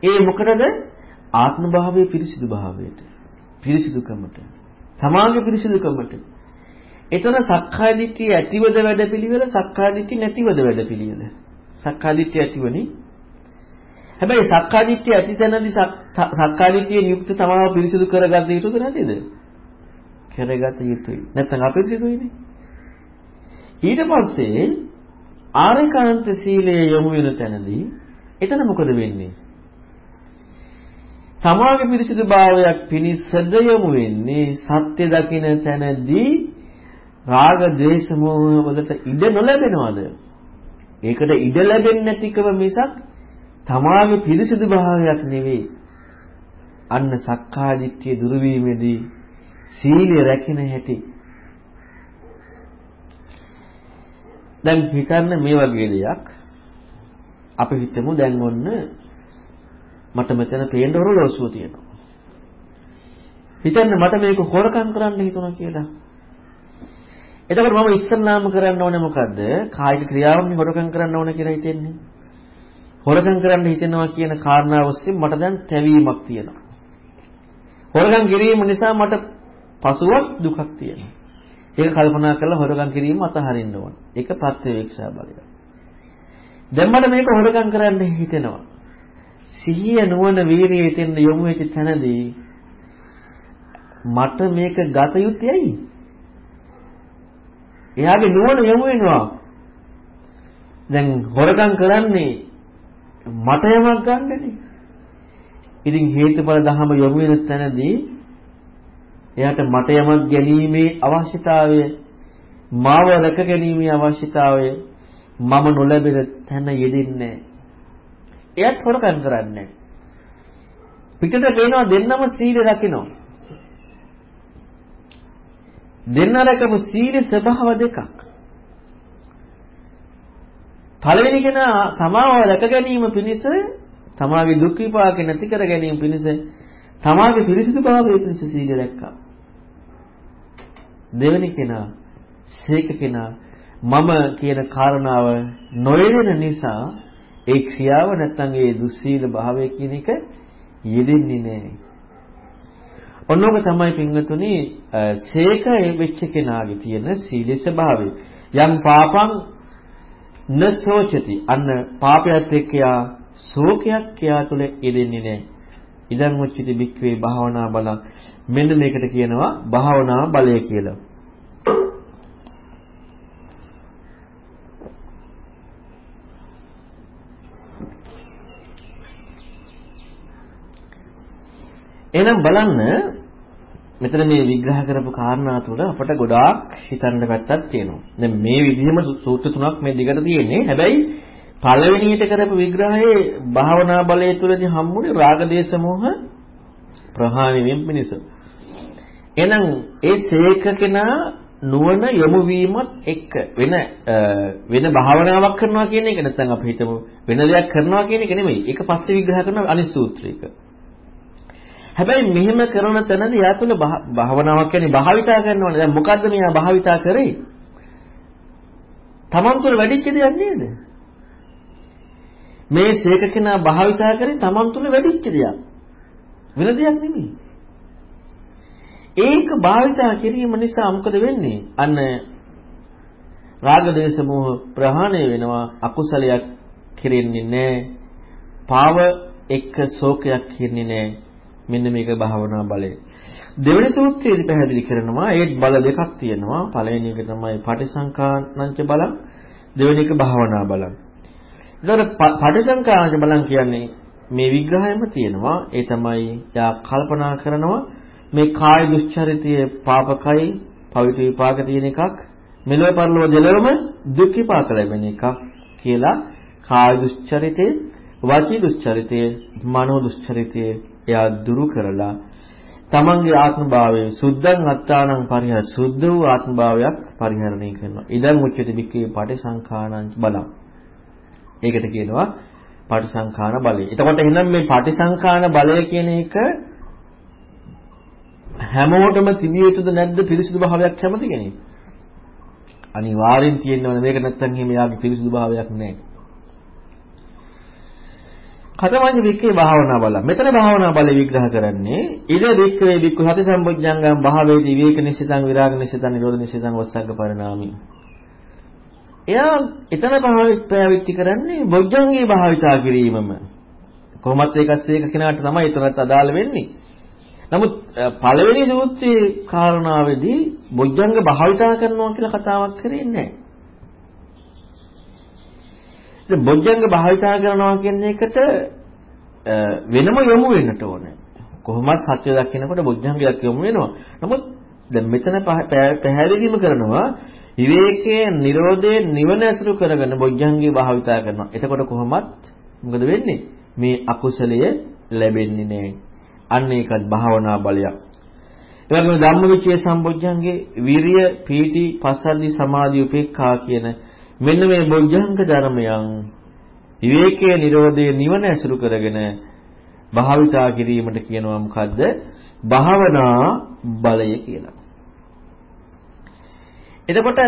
ඒ මොකටද? ආත්ම භාවයේ පිරිසිදු භාවයට. පිරිසිදුකමට. තමාගේ පිරිසිදුකමට. එතන සක්කාය දිට්ඨිය ඇතිවද වැඩපිළිවෙල සක්කාය දිට්ඨිය නැතිවද වැඩපිළිවෙල. සක්කාය දිට්ඨිය ඇතිවනේ. හැබැයි සක්කාය දිට්ඨිය ඇති තැනදී සක්කාය දිට්ඨියෙන් යුක්ත තමාව පිරිසිදු කරගන්න යුතුද නැතිද? කරගත යුතුයි. නැත්නම් අපිරිසිදුයිනේ. ඊට පස්සේ ආරේකාන්ත සීලය යොමු වෙන තැනදී එතන මොකද වෙන්නේ? තමාගේ පිරිසිදුභාවයක් පිණිසද යොමු වෙන්නේ සත්‍ය දකින තැනදී රාග ద్వේෂ මෝහ වලට ඉඩ නොලැබෙනවද? ඒකට ඉඩ ලැබෙන්නේ නැතිකම මිසක් තමාගේ පිරිසිදුභාවයක් නෙවෙයි. අන්න සක්කාය දිට්ඨිය දුරු වීමේදී සීලය රැකින හැටි. දැන් හිතන්න මේ වගේ දෙයක් අපි හිතමු දැන් ඔන්න මට මෙතන පේන්න ඔරලෝසුව තියෙනවා. හිතන්න මට මේක හොරකම් කරන්න හිතුණා කියලා. එතකොට මම ඉස්සල්ලාම කරන්න ඕනේ මොකද්ද? කායික ක්‍රියාවන් හොරකම් කරන්න ඕනේ කියලා හිතෙන්නේ. හොරකම් කරන්න හිතෙනවා කියන කාරණාව ඔස්සේ මට දැන් තැවීමක් තියෙනවා. හොරකම් කිරීම නිසා මට පසුවක් දුකක් තියෙනවා. ඒක කල්පනා කරලා හොරගම් කිරීම අතහරින්න ඕන. ඒක ප්‍රත්‍යවේක්ෂා බලය. දැන් මට මේක හොරගම් කරන්න හිතෙනවා. සිහිය නුවණ වීරිය හිතෙන් යොමු වෙච්ච තැනදී මට මේක ගත යුත්තේ ඇයි? එයාගේ නුවණ යොමු වෙනවා. දැන් හොරගම් කරන්නේ මට යමක් ගන්නනේ. ඉතින් හේතුඵල ධහම යොමු වෙන තැනදී එයාට මට යමක් ගැනීමේ අවශ්‍යතාවය මාව රැක ගැනීමේ අවශ්‍යතාවය මම නොලැබෙන තැන යෙදෙන්නේ එයත් හොරකම් කරන්නේ. පිටට පේනවා දෙන්නම සීල රකින්න දෙන්න රැකපු සීල ස්වභාව දෙකක්. පළවෙනි කෙනා තමාව රැක ගැනීම පිණිස තමාගේ දුක් විපාක නැති කර ගැනීම පිණිස තමාගේ පිරිසිදු භාවය පිණිස සීල රැක්කා. දෙවෙනි කෙනා ශේක කෙනා මම කියන කාරණාව නොයෙන නිසා ඒ ක්‍රියාව නැත්තම් ඒ දුස්සීල භාවය කියන එක යෙදෙන්නේ නැහැ. ඔන්නෝක තමයි පින්වතුනි ශේක වෙච්ච කෙනාගේ තියෙන සීලේ ස්වභාවය. යම් පාපං නසෝචති අන්න පාපයත් එක්ක යා ශෝකයක් යා තුළ යෙදෙන්නේ නැහැ. ඉදන් මුච්චිති බික්වේ භාවනා බලං මෙන්න මේකට කියනවා භාවනා බලය කියලා. එහෙනම් බලන්න මෙතන මේ විග්‍රහ කරපු කාරණා තුළ අපට ගොඩාක් හිතන්න පැත්තක් තියෙනවා. දැන් මේ විදිහම සූත්‍ර තුනක් මේ දිගට තියෙන්නේ. හැබැයි පළවෙනියට කරපු විග්‍රහයේ භාවනා බලය තුළදී හම්බුනේ රාග දේශ මොහ ප්‍රහාණය වීම පිණිස. එහෙනම් ඒ සේක කෙනා නුවණ යොමු වීමත් එක්ක වෙන වෙන භාවනාවක් කරනවා කියන එක නැත්නම් අපි හිතමු වෙන දෙයක් කරනවා කියන එක නෙමෙයි. ඒක පස්සේ විග්‍රහ කරන අනිත් සූත්‍රයක. හැබැයි මෙහෙම කරන තැනදී යා තුල භාවනාවක් කියන්නේ භාවිතා කරනවනේ. දැන් මොකද්ද මෙයා භාවිතා කරේ? තමන් තුළ වැඩිච්ච දෙයක් නේද? මේ සීක කෙනා භාවිතා කරේ තමන් තුළ වැඩිච්ච දෙයක්. වෙන දෙයක් නෙමෙයි. ඒක භාවිතා කිරීම නිසා මොකද වෙන්නේ? අන්න රාග දේශ මොහ ප්‍රහාණය වෙනවා අකුසලයක් කෙරෙන්නේ නැහැ. පාව එක්ක ශෝකයක් කෙරෙන්නේ නැහැ. මෙන්න මේක භාවනා බලය. දෙවෙනි සූත්‍රයේදී පැහැදිලි කරනවා ඒ බල දෙකක් තියෙනවා. පළවෙනි එක තමයි පටිසංකානංච බලං, දෙවෙනි එක භාවනා බලං. ඒතර පටිසංකානංච බලං කියන්නේ මේ විග්‍රහයම තියෙනවා. ඒ තමයි යා කල්පනා කරනවා මේ කාය දුස්චරිතයේ පාපකයි පවිත විපාක තියෙන එකක් මෙලොව පරලොව දෙලොවම දුක් විපාක ලැබෙන එකක් කියලා කාය දුස්චරිතේ වචී දුස්චරිතේ මනෝ දුස්චරිතේ එයා දුරු කරලා තමන්ගේ ආත්ම භාවයේ සුද්ධං අත්තානං පරිහර සුද්ධ වූ ආත්ම භාවයක් පරිහරණය කරනවා. ඉදන් උච්චති බික්කේ පටිසංඛානං බලං. ඒකට කියනවා පටිසංඛාන බලය. එතකොට එහෙනම් මේ පටිසංඛාන බලය කියන එක හැමෝටම තිබිය යුතුද නැද්ද පිරිසිදු භාවයක් කැමති කෙනෙක්? අනිවාර්යෙන් තියෙනවනේ මේක නැත්තම් එහෙම යාගේ පිරිසිදු භාවයක් නැහැ. කතමඤ්ඤ වික්කේ භාවනා බල. මෙතන භාවනා බල විග්‍රහ කරන්නේ ඉද වික්කේ වික්ක සති සම්බොජ්ජංගම් භාවේදී විවේක නිසිතං විරාග නිසිතං නිරෝධ නිසිතං වස්සග්ග පරිණාමී. එයා එතන භාවිතය කරන්නේ බොජ්ජංගේ භාවිතා කිරීමම. කොහොමත් ඒකත් ඒක කෙනාට තමයි එතනත් අදාළ වෙන්නේ. නමුත් පළවෙනි සූත්‍රයේ කාරණාවේදී බොජ්ජංග භාවිතා කරනවා කියලා කතාවක් කරේ නැහැ. ඉතින් බොජ්ජංග භාවිතා කරනවා කියන එකට වෙනම යොමු වෙන්නට ඕනේ. කොහොමත් සත්‍ය දකින්නකොට බොජ්ජංගයක් යොමු වෙනවා. නමුත් දැන් මෙතන පැහැදිලිම කරනවා විවේකයේ Nirodhe නිවන ඇසුරු කරගෙන බොජ්ජංගේ භාවිතා කරනවා. එතකොට කොහොමත් මොකද වෙන්නේ? මේ අකුසලය ලැබෙන්නේ නැහැ. අන්න ඒකත් භාවනා බලයක්. ඒ වගේම ධම්මවිචේ සම්බොජ්ජංගේ විරිය, පීති, පස්සද්ධි, සමාධි, උපේක්ඛා කියන මෙන්න මේ බොජ්ජංග ධර්මයන් විවේකයේ Nirodhe නිවන ඇසුරු කරගෙන භාවිතා කිරීමට කියනවා මොකද්ද? භාවනා බලය කියලා. එතකොට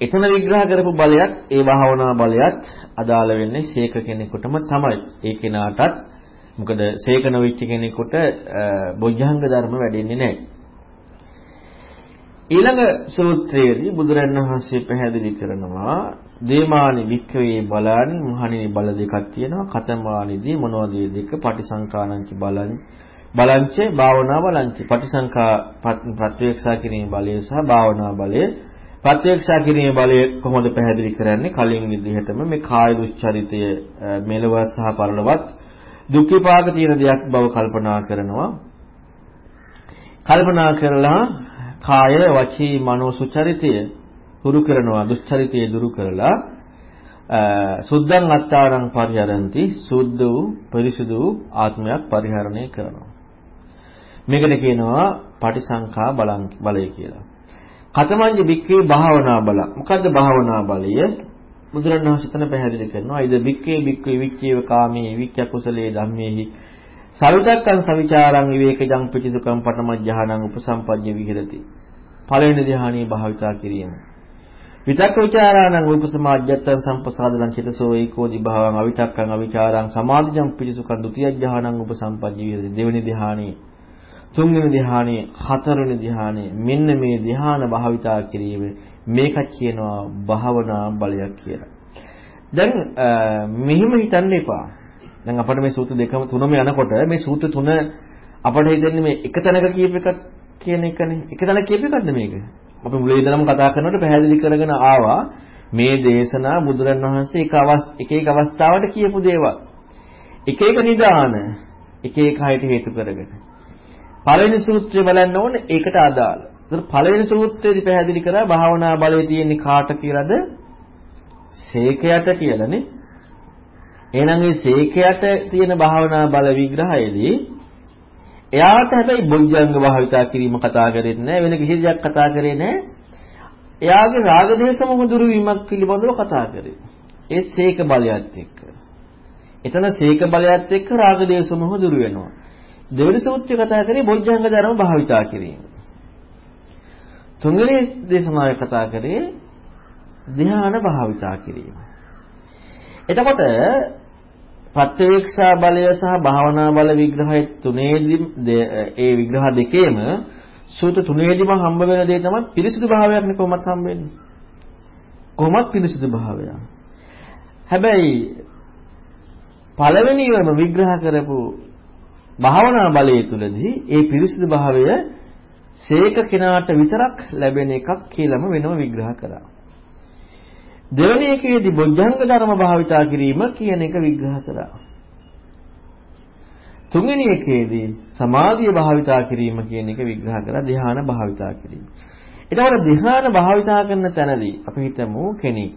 එතන විග්‍රහ කරපු බලයත් ඒ භාවනා බලයත් අදාළ වෙන්නේ ශේක කෙනෙකුටම තමයි. ඒ කෙනාටත් මොකද ශේක නොවිච්ච කෙනෙකුට බොජ්ජංග ධර්ම වැඩෙන්නේ නැහැ. ඊළඟ සූත්‍රයේදී බුදුරණන් වහන්සේ පැහැදිලි කරනවා දේමානි වික්‍රේ බලන් මහණෙනි බල දෙකක් තියෙනවා. කතමානිදී මොනවද දෙක? පටිසංකානංච බලන් බලංච භාවනා බලංච. පටිසංකා ප්‍රත්‍යක්ෂා කිරීමේ බලය සහ භාවනා බලය. ප්‍රත්‍යක්ෂා කිරීමේ බලය කොහොමද පැහැදිලි කරන්නේ? කලින් විදිහටම මේ කාය දුස්චරිතය මෙලව සහ පරලොවත් දුක් විපාක තියෙන දෙයක් බව කල්පනා කරනවා කල්පනා කරලා කාය වචී මනෝ සුචරිතය දුරු කරනවා දුස්චරිතය දුරු කරලා සුද්ධං අත්තාරං පරිහරಂತಿ සුද්ධ වූ පරිසුදු වූ ආත්මයක් පරිහරණය කරනවා මේකට කියනවා පටිසංඛා බලං බලය කියලා. කතමංජ බික්කේ භාවනා බල. මොකද්ද භාවනා බලය? බුදුරණවහන්සේ තන පැහැදිලි කරනවා ඉද වික්කේ වික්කේ විච්චේව කාමේ වික්ඛ්‍ය කුසලේ ධම්මේහි සරුදක්කං සවිචාරං විවේකජං පිචිදුකං පඨමජ්ජහණං උපසම්පජ්ජ විහෙරති. පළවෙනි ධ්‍යානීය භාවිතා කිරීම. විතක්ක විචාරාණං උපසමාජ්ජත්තං සම්පසාදලං චිතසෝ ඒකෝ දිභාවං අවිතක්කං අවිචාරං සමාධිජං පිචිසුකං ဒ ුතියජ්ජහණං උපසම්පජ්ජ විහෙරති. දෙවෙනි ධ්‍යානීය. තුන්වෙනි ධ්‍යානයේ හතරවෙනි ධ්‍යානයේ මෙන්න මේ ධ්‍යාන භාවිතා කිරීම මේක කියනවා භාවනා බලයක් කියලා. දැන් මෙහිම හිතන්න එපා. දැන් අපිට මේ සූත්‍ර දෙකම තුනම යනකොට මේ සූත්‍ර තුන අපිට හිතෙන්නේ මේ එක තැනක කියප එකක් කියන එකනේ. එක තැනක කියප එකක්ද මේක? අපි මුලින් ඉඳලම කතා කරනකොට පැහැදිලි කරගෙන ආවා මේ දේශනා බුදුරණවහන්සේ එක එක එක අවස්ථාවට කියපු දේවල්. එක එක නිදාන එක එක හයට හේතු කරගෙන පළවෙනි සූත්‍රය බලන්න ඕනේ ඒකට අදාළ. ඒතර පළවෙනි සූත්‍රයේදී පැහැදිලි කරා භාවනා බලය තියෙන්නේ කාට කියලාද? සේකයට කියලානේ. එහෙනම් මේ සේකයට තියෙන භාවනා බල විග්‍රහයේදී එයාට හැබැයි බොජ්ජංග භාවිතා කිරීම කතා කරේ නැහැ වෙන කිසි දෙයක් කතා කරේ නැහැ. එයාගේ රාග දේශ මොහ දුරු වීමක් පිළිබඳව කතා කරේ. ඒ සේක බලයත් එක්ක. එතන සේක බලයත් එක්ක රාග දේශ මොහ දුරු වෙනවා. දෙවෙනි සූත්‍රය කතා කරේ බොජ්ජංග ධර්ම භාවිතා කිරීම. තුන්වෙනි දේශනාවේ කතා කරේ ධ්‍යාන භාවිතා කිරීම. එතකොට ප්‍රත්‍යවේක්ෂා බලය සහ භාවනා බල විග්‍රහය තුනේදී ඒ විග්‍රහ දෙකේම සූත්‍ර තුනේදීම හම්බ වෙන දේ තමයි පිරිසිදු භාවයක් නේ කොහොමත් හම්බ වෙන්නේ. කොහොමත් පිරිසිදු භාවයක්. හැබැයි පළවෙනිවම විග්‍රහ කරපු භාවනා බලයේ තුලදී ඒ පිරිසිදු භාවය සේක කෙනාට විතරක් ලැබෙන එකක් කියලාම වෙනම විග්‍රහ කරා. දෙවෙනි එකේදී බොජ්ජංග ධර්ම භාවිතා කිරීම කියන එක විග්‍රහ කරා. තුන්වෙනි එකේදී සමාධිය භාවිතා කිරීම කියන එක විග්‍රහ කරා ධ්‍යාන භාවිතා කිරීම. ඒතකොට ධ්‍යාන භාවිතා කරන තැනදී අපි හිතමු කෙනෙක්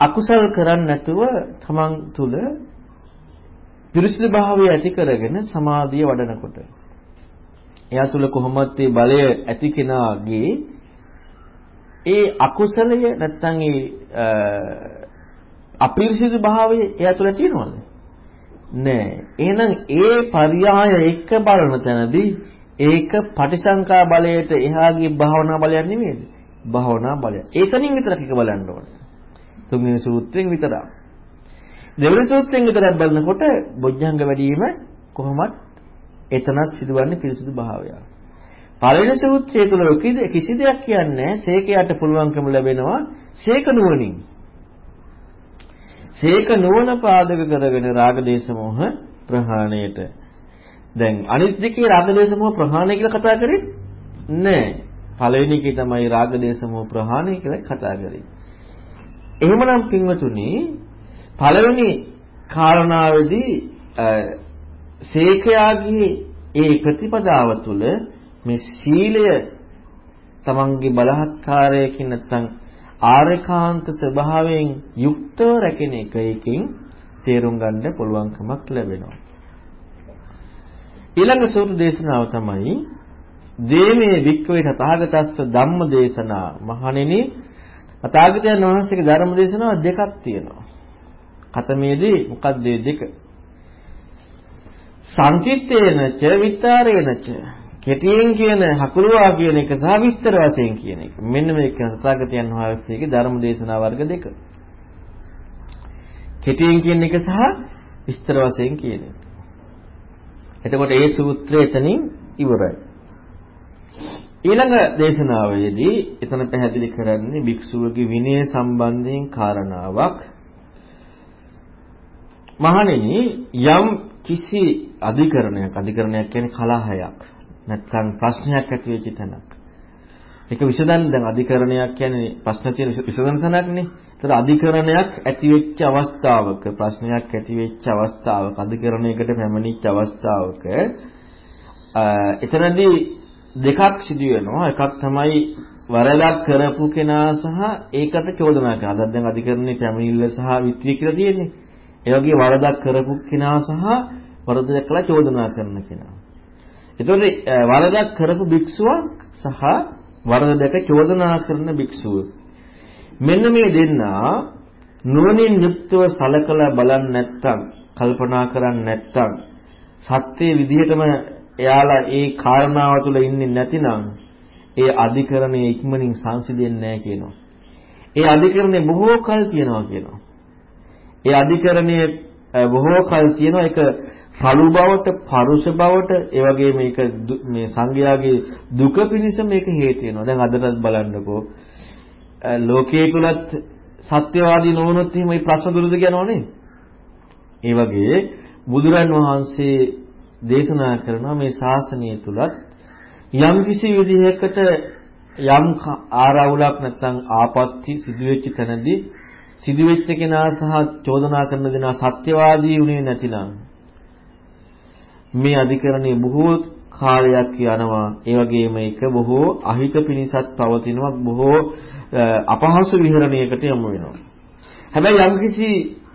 අකුසල් කරන්නේ නැතුව තමන් තුල පිරිසිදු භාවය ඇති කරගෙන සමාධිය වඩනකොට එයා තුල කොහොමද මේ බලය ඇති කෙනාගේ ඒ අකුසලය නැත්තම් ඒ අපිරිසිදු භාවය එයා තුල තියෙනවද? නෑ. එහෙනම් ඒ පරියාය එක්ක බලන තැනදී ඒක පටිසංකා බලයට එහාගේ භාවනා බලයක් නෙමෙයිද? භාවනා බලය. ඒකනින් විතරක් එක බලන්න ඕනේ. තුන්වෙනි සූත්‍රයෙන් විතරක්. දෙවෙනි සූත්‍රයෙන් විතරක් බලනකොට බොජ්ජංග වැඩිම කොහොමත් එතන සිදුවන්නේ පිරිසුදු භාවය. පළවෙනි සූත්‍රය තුළ කිසි දෙයක් කියන්නේ සේකයට පුළුවන්කම ලැබෙනවා සේක නුවණින්. සේක නුවණ පාදක කරගෙන රාග දේශ මොහ ප්‍රහාණයට. දැන් අනිත් දෙකේ රාග දේශ මොහ ප්‍රහාණය කියලා කතා කරේ නෑ. පළවෙනි එකේ තමයි රාග දේශ මොහ ප්‍රහාණය කියලා කතා කරේ. එහෙමනම් පින්වතුනි පළවෙනි කාරණාවේදී සේකයාගේ ඒ ප්‍රතිපදාව තුළ මේ සීලය තමන්ගේ බලහත්කාරයකින් නැත්නම් ආරේකාන්ත ස්වභාවයෙන් යුක්තව රැකෙන එක එකකින් තේරුම් ගන්න පුළුවන්කමක් ලැබෙනවා. ඊළඟ සූත්‍ර දේශනාව තමයි දේමේ වික්කවේ තථාගතස්ස ධම්ම දේශනා මහණෙනි තථාගතයන් වහන්සේගේ ධර්ම දේශනාව දෙකක් තියෙනවා. කතමේදී මොකක්ද දෙක? සංකිට්ඨේන ච විතරේන ච කෙටියෙන් කියන හකුරුවා කියන එක සහ විස්තර වශයෙන් කියන එක. මෙන්න මේක තථාගතයන් වහන්සේගේ ධර්ම දේශනා වර්ග දෙක. කෙටියෙන් කියන එක සහ විස්තර වශයෙන් කියන එක. එතකොට ඒ සූත්‍රය එතනින් ඉවරයි. ඊළඟ දේශනාවේදී එතන පැහැදිලි කරන්නේ භික්ෂුවගේ විනය සම්බන්ධයෙන් කාරණාවක්. මහණෙනි යම් කිසි අධිකරණයක් අධිකරණයක් කියන්නේ කලහයක් නැත්නම් ප්‍රශ්නයක් ඇති වෙච්ච තැනක්. ඒක විසඳන්න දැන් අධිකරණයක් කියන්නේ ප්‍රශ්න තියෙන විසඳන තැනක්නේ. ඒතර අධිකරණයක් ඇති වෙච්ච අවස්ථාවක ප්‍රශ්නයක් ඇති වෙච්ච අවස්ථාවක අධිකරණයකට පැමිණිච්ච අවස්ථාවක එතනදී දෙකක් සිදු වෙනවා. එකක් තමයි වරදක් කරපු කෙනා සහ ඒකට චෝදනා කරන. අද දැන් අධිකරණයේ පැමිණිල්ල සහ විත්‍ය කියලා තියෙන්නේ. ඒ වගේ වරදක් කරපු කෙනා සහ වරද දැකලා චෝදනා කරන කෙනා. එතකොට වරදක් කරපු භික්ෂුවක් සහ වරද දැක චෝදනා කරන භික්ෂුව. මෙන්න මේ දෙන්නා නුවණින් යුක්තව සලකලා බලන්නේ නැත්තම් කල්පනා කරන්නේ නැත්තම් සත්‍ය විදිහටම එයාලා ඒ කාරණාව තුළ ඉන්නේ නැතිනම් ඒ අධිකරණයේ ඉක්මනින් සංසිඳෙන්නේ නැහැ කියනවා. ඒ අධිකරණේ බොහෝ කල් තියනවා කියනවා. ඒ අධිකරණයේ බොහෝ කල් තියෙනවා ඒක රළු බවට, පරුෂ බවට, ඒ වගේ මේක මේ සංඝයාගේ දුක පිණිස මේක හේතු වෙනවා. දැන් අදටත් බලන්නකෝ. ලෝකයේ තුලත් සත්‍යවාදී නොවුනොත් එහෙම මේ ප්‍රශ්න දුරුද කියනවනේ. ඒ වගේ බුදුරන් වහන්සේ දේශනා කරනවා මේ ශාසනය තුලත් යම් කිසි විදිහකට යම් ආරවුලක් නැත්නම් ආපත්‍ති සිදුවෙච්ච තැනදී සිදුවෙච්ච කෙනා සහ චෝදනා කරන දෙනා සත්‍යවාදී වුණේ නැතිනම් මේ අධිකරණයේ බොහෝ කාලයක් යනවා. ඒ වගේම ඒක බොහෝ අහිත පිණිසත් පවතිනවා. බොහෝ අපහසු විහරණයකට යමු වෙනවා. හැබැයි යම්කිසි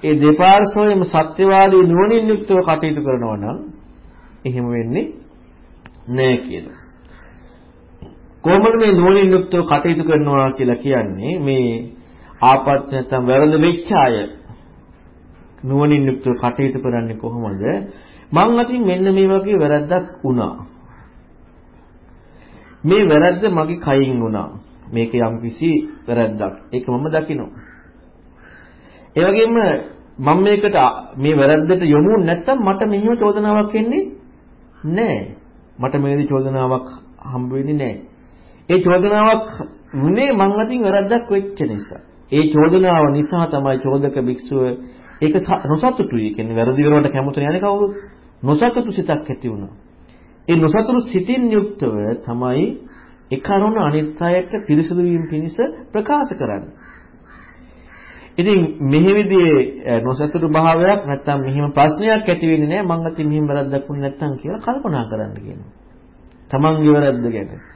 ඒ දෙපාර්ශ්වයේම සත්‍යවාදී නුවණින් යුක්තව කටයුතු කරනවා නම් එහෙම වෙන්නේ නැහැ කියනවා කොහොමද මේ නුවණින් යුක්තව කටයුතු කරනවා කියලා කියන්නේ? මේ ආපත් නැත්නම් වැරද්ද වෙච්ච අය නුවණින් යුක්තව කටයුතු කරන්නේ කොහොමද? මං අතින් මෙන්න මේ වගේ වැරද්දක් වුණා. මේ වැරද්ද මගේ කයින් වුණා. මේක යම්කිසි වැරද්දක්. ඒක මම දකිනවා. ඒ වගේම මම මේකට මේ වැරද්දට යොමු නැත්තම් මට මෙහෙම චෝදනාවක් එන්නේ නැහැ. මට මේදී චෝදනාවක් හම්බ වෙන්නේ නැහැ. ඒ චෝදනාවක් වුණේ මං අතින් වැරද්දක් වෙච්ච නිසා. ඒ චෝදනාව නිසා තමයි චෝදක භික්ෂුව ඒක නොසතුටුයි කියන්නේ වැරදි වෙනවට කැමති නැන්නේ කවුරු නොසතුටු සිතක් ඇති වුණා. ඒ නොසතුටු සිතින් යුක්තව තමයි ඒ කරුණ අනිත් අයට පිරිසුදු වීම පිණිස ප්‍රකාශ කරන්නේ. ඉතින් මෙහි විදිහේ නොසතුටු භාවයක් නැත්තම් මෙහිම ප්‍රශ්නයක් ඇති වෙන්නේ නැහැ මං අතින් මෙහිම වැරද්දක් වුනේ නැත්තම් කියලා කල්පනා කරන්න කියනවා. තමන්ගේ වැරද්ද ගැන.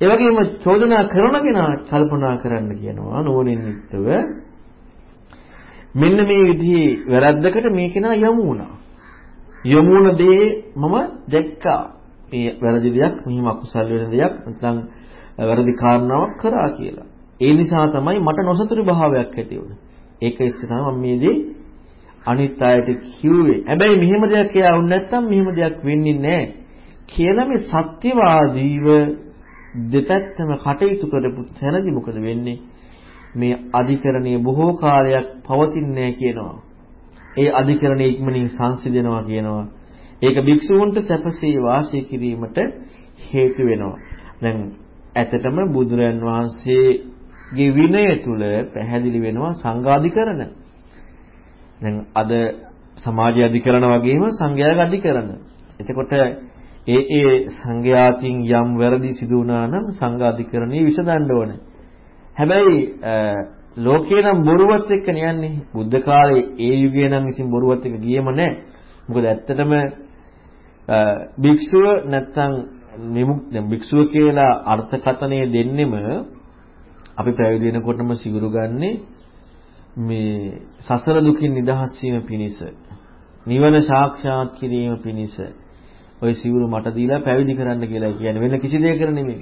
ඒ වගේම චෝදනා කරන කෙනා කල්පනා කරන්න කියනවා නුවණින් යුක්තව මෙන්න මේ විදිහේ වැරද්දකට මේ කෙනා යමු වුණා. යමු වුණ දේ මම දැක්කා. මේ වැරදි දෙයක්, මෙහිම අකුසල් වෙන දෙයක්, නැත්නම් වැරදි කාරණාවක් කරා කියලා. ඒ නිසා තමයි මට නොසතුරු භාවයක් ඇති වුනේ. ඒක ඉස්සරහම මම මේ දේ අනිත් අයට කිව්වේ. හැබැයි මෙහෙම දෙයක් එයා වුනේ නැත්නම් මෙහෙම දෙයක් වෙන්නේ නැහැ. කියලා මේ සත්‍යවාදීව දෙපැත්තම කටයුතු කරපු තැනදී මොකද වෙන්නේ? මේ අධිකරණයේ බොහෝ කාලයක් පවතින්නේ කියනවා. ඒ අධිකරණයේ ඉක්මනින් සංසිඳනවා කියනවා. ඒක භික්ෂූන්ට සැපසේ වාසය කිරීමට හේතු වෙනවා. දැන් ඇත්තටම බුදුරන් වහන්සේගේ විනය තුල පැහැදිලි වෙනවා සංඝාධිකරණ. දැන් අද සමාජ අධිකරණ වගේම සංඝයාගේ අධිකරණ. එතකොට ඒ ඒ සංඝයාතින් යම් වැරදි සිදු වුණා නම් සංඝාධිකරණයේ විසඳන්න ඕනේ. හැබැයි ලෝකේ නම් බොරුවත් එක්ක යන්නේ. බුද්ධ කාලේ ඒ යුගයේ නම් ඉතින් බොරුවත් එක්ක ගියේම නැහැ. මොකද ඇත්තටම භික්ෂුව නැත්තම් නිමුක් දැන් භික්ෂුව කියලා අර්ථකථනය දෙන්නෙම අපි පැවිදි වෙනකොටම සිගුරු ගන්නේ මේ සසර දුකින් නිදහස් වීම පිණිස නිවන සාක්ෂාත් කිරීම පිණිස ওই සිවුරු මට දීලා පැවිදි කරන්න කියලා කියන්නේ වෙන කිසි දෙයකට නෙමෙයි.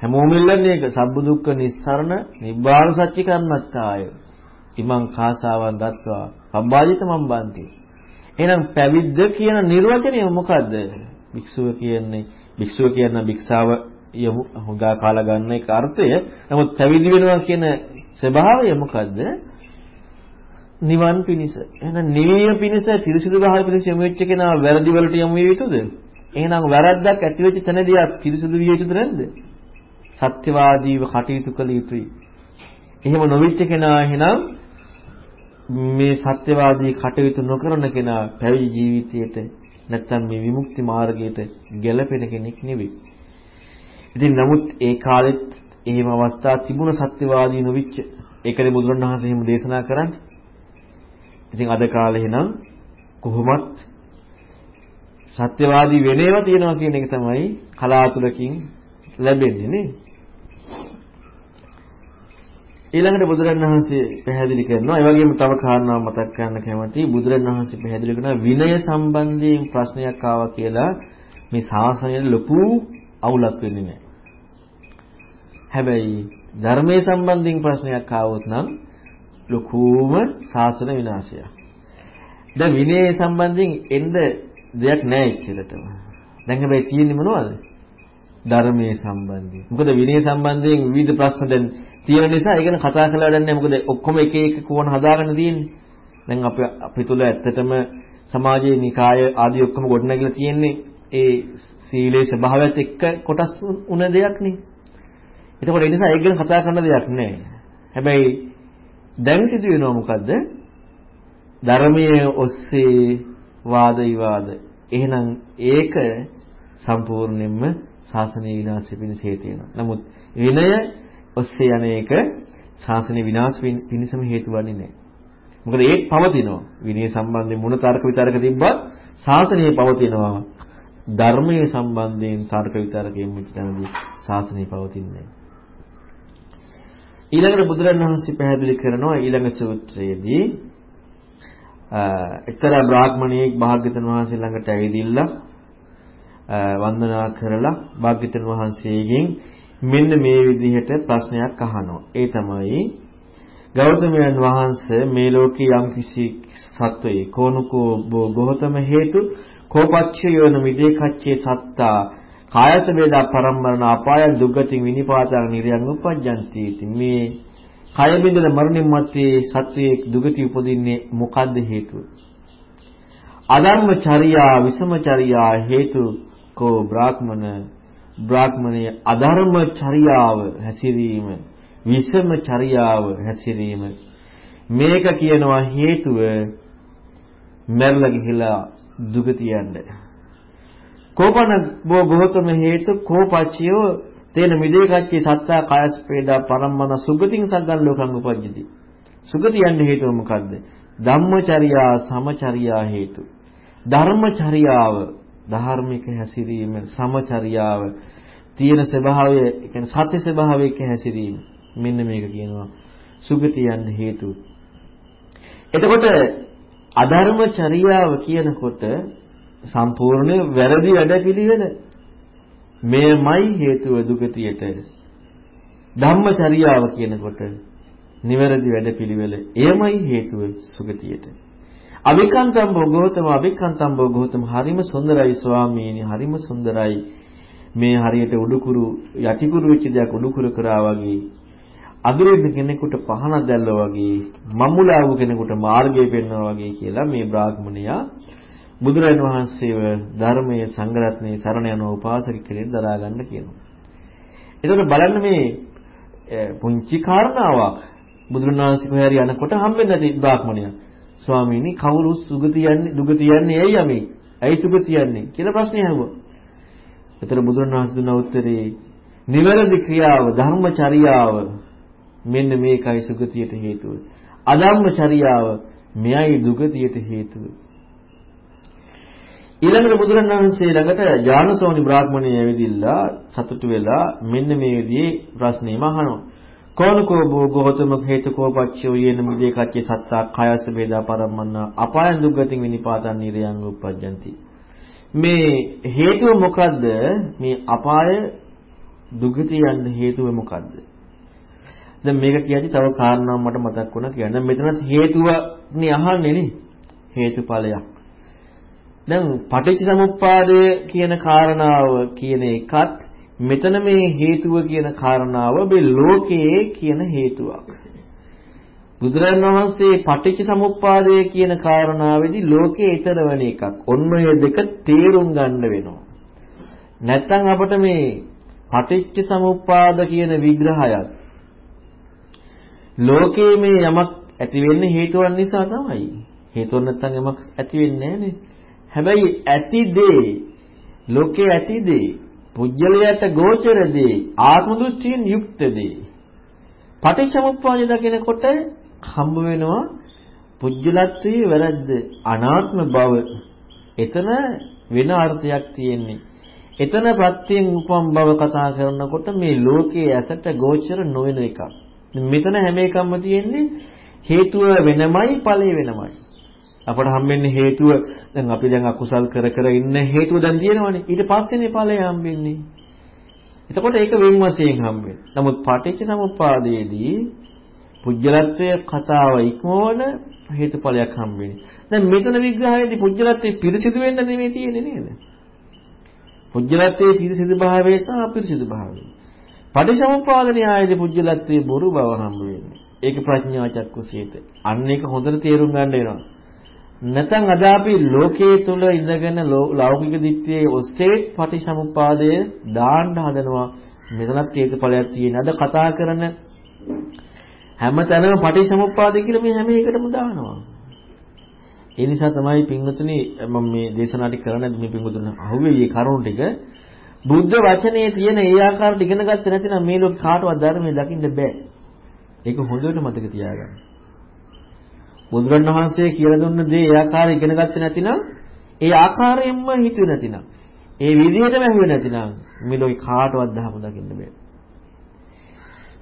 හැමෝම ඉල්ලන්නේ ඒක සබ්බ දුක්ඛ නිස්සරණ නිබ්බාන සත්‍ය කර්මත්තාය. ඉමං කාසාවන් දත්වා පබ්බාජිත මම්බන්ති. එහෙනම් පැවිද්ද කියන නිර්වචනය මොකද්ද? භික්ෂුව කියන්නේ භික්ෂුව කියන භික්ෂාව යමු හොගා කාලා ගන්න එක අර්ථය. නමුත් පැවිදි වෙනවා කියන ස්වභාවය මොකද්ද? නිවන් පිණිස. එහෙනම් නිවීම පිණිස පිරිසිදු භාවය පිණිස යොමු වෙච්ච කෙනා වැරදි වලට යොමු විය යුතුද? එහෙනම් වැරද්දක් ඇති වෙච්ච තැනදී පිරිසිදු විය යුතුද නැද්ද? සත්‍යවාදීව කටයුතු කළ යුතුයි. එහෙම නොවිච්ච කෙනා එහෙනම් මේ සත්‍යවාදී කටයුතු නොකරන කෙනා පැවිදි ජීවිතයට නැත්තම් මේ විමුක්ති මාර්ගයට ගැලපෙන කෙනෙක් නෙවෙයි. ඉතින් නමුත් ඒ කාලෙත් එහෙම අවස්ථා තිබුණ සත්‍යවාදී නොවිච්ච ඒකනේ බුදුරණවහන්සේ එහෙම දේශනා කරන්නේ. ඉතින් අද කාලේ එහෙනම් කොහොමත් සත්‍යවාදී වෙනේව තියෙනවා කියන එක තමයි කලාතුරකින් ලැබෙන්නේ නේ. ඊළඟට බුදුරණවහන්සේ පැහැදිලි කරනවා ඒ වගේම තව කාරණාවක් මතක් කරන්න කැමතියි බුදුරණවහන්සේ පැහැදිලි කරනවා විනය සම්බන්ධයෙන් ප්‍රශ්නයක් ආවා කියලා මේ ශාසනයේ ලොකු අවුලක් වෙන්නේ නැහැ. හැබැයි ධර්මයේ සම්බන්ධයෙන් ප්‍රශ්නයක් ආවොත් නම් ලොකුම ශාසන විනාශයක්. දැන් විනය සම්බන්ධයෙන් එන්න දෙයක් නැහැ ඉච්චරටම. දැන් හැබැයි තියෙන්නේ මොනවද? ධර්මයේ සම්බන්ධයෙන්. මොකද විනය සම්බන්ධයෙන් විවිධ ප්‍රශ්න දැන් තියෙන නිසා ඒ ගැන කතා කරලා වැඩක් නැහැ. මොකද ඔක්කොම එක එක කෝණ හදාගෙන තියෙන්නේ. දැන් අපි අපි තුල ඇත්තටම සමාජයේ නිකාය ආදී ඔක්කොම ගොඩනැගිලා තියෙන්නේ ඒ සීලේ ස්වභාවයත් එක්ක කොටස් උන දෙයක් නේ. එතකොට ඒ නිසා ඒක ගැන කතා කරන්න දෙයක් නැහැ. හැබැයි දැන් සිදු වෙනවා මොකද්ද? ධර්මයේ ඔස්සේ වාද විවාද. එහෙනම් ඒක සම්පූර්ණයෙන්ම ශාසනය විනාශ වෙන්න හේතු වෙනවා. නමුත් විනය ඔස්සේ යන එක ශාසනය විනාශ වෙන්නසම හේතු වන්නේ නැහැ. මොකද ඒක පවතිනවා. විනය සම්බන්ධයෙන් මොන තර්ක විතරක තිබ්බත් ශාසනය පවතිනවා. ධර්මයේ සම්බන්ධයෙන් තර්ක විතරකයෙන් මෙතනදී ශාසනය පවතින්නේ නැහැ. ඊළඟට බුදුරණවහන්සේ පැහැදිලි කරනවා ඊළඟ සූත්‍රයේදී එක්තරා බ්‍රාහ්මණයෙක් භාග්‍යවතුන් වහන්සේ ළඟට ඇවිදිලා වන්දනා කරලා භාග්‍යවතුන් වහන්සේගෙන් මෙන්න මේ විදිහට ප්‍රශ්නයක් අහනවා. ඒ තමයි ගෞතමයන් වහන්සේ මේ ලෝකේ යම් කිසි සත්වයේ කෝනුකෝ බොහෝතම හේතු කෝපච්චය යන විදේ කච්චේ සත්තා කායස වේදා පරම්මරණ අපාය දුගතින් විනිපාතං නිරයන් උපජ්ජಂತಿ මේ කය බින්දන මරණින් මත්තේ සත්වයේ දුගති උපදින්නේ මොකද්ද හේතුව? අධර්ම චර්යා විසම චර්යා හේතු කෝ බ්‍රාහ්මණ? බ්‍රාහ්මණයේ අධර්ම චර්යාව හැසිරීම විසම චර්යාව හැසිරීම. මේක කියනවා හේතුව මැරලා ගිහිලා දුගතිය යන්නේ. කෝපන බෝ ගෝතම හේතු කෝපච්චයෝ තේන මිදේ කච්චේ සත්තා කායස්පේදා පරම්මන සුගතින් සග්ගන් ලෝකං උපජ්ජති. සුගති යන්න හේතුව මොකද්ද? ධම්මචර්යා සමචර්යා හේතු. ධර්මචර්යාව ධාර්මික හැසිරීම සමචර්යාව තියෙන ස්වභාවය, ඒ කියන්නේ සත්‍ය ස්වභාවයක හැසිරීම. මෙන්න මේක කියනවා සුගතිය යන්න හේතු. එතකොට අධර්ම චර්යාව කියනකොට සම්පූර්ණ වැරදි වැඩපිළිවෙල මේමයි හේතුව දුගතියට. ධම්මචර්යාව කියනකොට නිවැරදි වැඩපිළිවෙල එයමයි හේතුව සුගතියට. අවිකන්තම් භෝගෝතම අවිකන්තම් භෝගෝතම හරිම සුන්දරයි ස්වාමීනි හරිම සුන්දරයි මේ හරියට උඩුකුරු යටිකුරු වෙච්ච දෙයක් උඩුකුරු කරා වගේ අගිරෙන්න කෙනෙකුට පහනක් දැල්ලා වගේ මම්මුලාව කෙනෙකුට මාර්ගය පෙන්වනවා වගේ කියලා මේ බ්‍රාහ්මණයා බුදුරජාණන් වහන්සේව ධර්මයේ සංගරත්නයේ සරණ යන උපාසක කෙනෙක් දරා ගන්න කියනවා. එතකොට බලන්න මේ පුංචි කාරණාවක් බුදුරණාහි කොහරි යනකොට හම්බෙන්නේ නැති බ්‍රාහ්මණයා. ස්වාමීනි කවුරු සුගති යන්නේ දුගති යන්නේ ඇයි යමේ? ඇයි සුගති යන්නේ කියලා ප්‍රශ්නය අහුවා. එතන බුදුරණාහි දුන්න උත්තරේ නිවැරදි ක්‍රියාව ධර්මචර්යාව මෙන්න මේකයි සුගතියට හේතුව. අධම්මචර්යාව මෙයයි දුගතියට හේතුව. ඊළඟට බුදුරණවහන්සේ ළඟට ඥානසෝනි බ්‍රාහ්මණය ඇවිදිලා සතුටු වෙලා මෙන්න මේ විදිහේ ප්‍රශ්නේම අහනවා. කෝනකෝ භෝගෝතම හේතුකෝ පච්චයෝ යේන මිදේ කච්චේ සත්තා කයස වේදා පරම්මන්න අපායන් දුක්ගතින් විනිපාතන් නිරයන් උපජ්ජಂತಿ. මේ හේතුව මොකද්ද? මේ අපාය දුගතිය යන්න හේතුව මොකද්ද? දැන් මේක කියද්දි තව කාරණාවක් මට මතක් වුණා. කියන්නේ මෙතනත් හේතුවනේ අහන්නේ නේ. හේතුඵලයක්. දැන් පටිච්ච සමුප්පාදය කියන කාරණාව කියන එකත් මෙතන මේ හේතුව කියන කාරණාව මේ ලෝකයේ කියන හේතුවක්. බුදුරජාණන් වහන්සේ පටිච්ච සමුප්පාදය කියන කාරණාවේදී ලෝකයේ ඊතර වෙන එකක්. ඔන්න ඔය දෙක තේරුම් ගන්න වෙනවා. නැත්තම් අපිට මේ පටිච්ච සමුප්පාද කියන විග්‍රහයත් ලෝකයේ මේ යමක් ඇති වෙන්නේ හේතුවන් නිසා තමයි. හේතුව නැත්තම් යමක් ඇති වෙන්නේ නැහැ හැබැයි ඇති දේ ලෝකයේ ඇති දේ පුජ්‍යලයට ගෝචර දේ ආත්ම දෘෂ්ටියෙන් යුක්ත දේ. පටිච්චසමුප්පාදය දකිනකොට හම්බ වෙනවා පුජ්‍යලත්වයේ වැරද්ද අනාත්ම බව. එතන වෙන අර්ථයක් තියෙන්නේ. එතන ප්‍රත්‍යයෙන් උපම් බව කතා කරනකොට මේ ලෝකයේ ඇසට ගෝචර නොවන එකක්. මෙතන හැම එකක්ම තියෙන්නේ හේතුව වෙනමයි ඵලය වෙනමයි. අපට හම්බෙන්නේ හේතුව දැන් අපි දැන් අකුසල් කර කර ඉන්න හේතුව දැන් තියෙනවනේ. ඊට පස්සේනේ ඵලය හම්බෙන්නේ. එතකොට ඒක වෙන් වශයෙන් හම්බෙන්නේ. නමුත් පාටිච්ච සමුප්පාදයේදී පුජ්‍යලත්වයේ කතාව ඉක්මවන හේතුඵලයක් හම්බෙන්නේ. දැන් මෙතන විග්‍රහයේදී පුජ්‍යලත්වයේ පිරිසිදු වෙන්න නෙමෙයි තියෙන්නේ නේද? පුජ්‍යලත්වයේ පිරිසිදු භාවය සහ අපිරිසිදු භාවය. පටිච්චසමුප්පාද න්‍යායයේ පුජ්‍යලත්වයේ බොරු බව හම්බ වෙන්නේ. ඒක ප්‍රඥා චක්කුසීත. අන්න ඒක හොඳට තේරුම් ගන්න වෙනවා. නැත්නම් අද අපි ලෝකයේ තුල ඉඳගෙන ලෞකික දිට්ඨියේ ඔස්සේ පටිසමුපාදය දාන්න හදනවා මෙතනත් හේතුඵලයක් තියෙන. අද කතා කරන හැමතැනම පටිසමුපාදය කියලා මේ හැම එකටම දානවා. ඒ නිසා තමයි පින්වතුනි මම මේ දේශනා ටික කරන්නේ මේ පින්වතුන් අහුවේ මේ කරුණ ටික බුද්ධ වචනේ තියෙන ඒ ආකාරයට ඉගෙන ගත්තේ නැතිනම් මේ ලෝක කාටවත් ධර්මයේ දකින්න බෑ. ඒක හොඳට මතක තියාගන්න. බුදුරණවහන්සේ කියලා දුන්න දේ ඒ ආකාරය ඉගෙන ගත්තේ නැතිනම් ඒ ආකාරයෙන්ම හිතුවේ නැතිනම් ඒ විදිහටම ඇහුවේ නැතිනම් මේ ලෝකේ කාටවත් දහම දකින්න බෑ.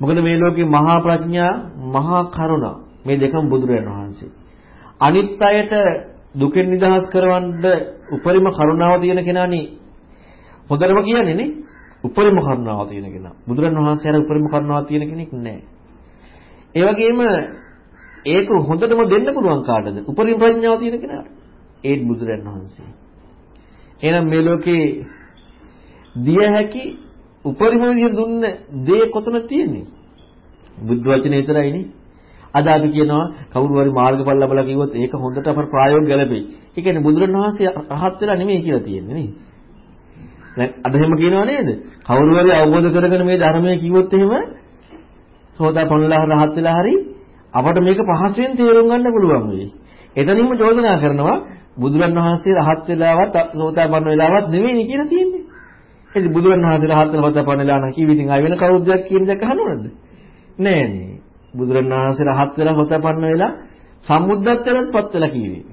මොකද මේ ලෝකේ මහා ප්‍රඥා මහා කරුණ මේ දෙකම බුදුරණවහන්සේ. අනිත් අයට දුකෙන් නිදහස් කරවන්න උපරිම කරුණාව තියෙන කෙනානේ හොඳටම කියන්නේ නේ. උපරිම කරුණාව තියෙන කෙනා. බුදුරණවහන්සේ අර උපරිම කරුණාව තියෙන කෙනෙක් නෑ. ඒ වගේම ඒක හොඳටම දෙන්න පුළුවන් කාටද? උපරිම ප්‍රඥාව තියෙන කෙනාට. ඒත් බුදුරන් වහන්සේ. එහෙනම් මේ ලෝකේ දිය හැකි උපරිම විදිහට දුන්න දේ කොතන තියෙන්නේ? බුද්ධ වචනේ විතරයිනේ. අද අපි කියනවා කවුරු හරි මාර්ගඵල ලැබලා කිව්වොත් ඒක හොඳට අපර ප්‍රායෝගික ගැලපෙයි. ඒ කියන්නේ බුදුරණවහන්සේ රහත් වෙලා නෙමෙයි කියලා තියෙන්නේ නේ. දැන් අද එහෙම කියනවා නේද? කවුරු හරි අවබෝධ කරගෙන මේ ධර්මයේ කිව්වොත් එහෙම සෝදාපන්නලා රහත් වෙලා හරි අපට මේක පහසුවෙන් තේරුම් ගන්න පුළුවන් වෙයි. එතනින්ම චෝදනා කරනවා බුදුරන් වහන්සේ රහත් වෙලාවත් සෝතාපන්න වෙලාවත් නෙවෙයි කියලා තියෙන්නේ. එදි බුදුරන් වහන්සේ රහත් වෙලා සෝතාපන්න වෙලා නම් කිව්ව ඉතින් ආය වෙන කවුරුද කියන දේ අහනවද? නෑ නේ. බුදුරන් වහන්සේ රහත් වෙලා සෝතාපන්න වෙලා සම්බුද්ධත්වයටත් පත් වෙලා කිව්වේ.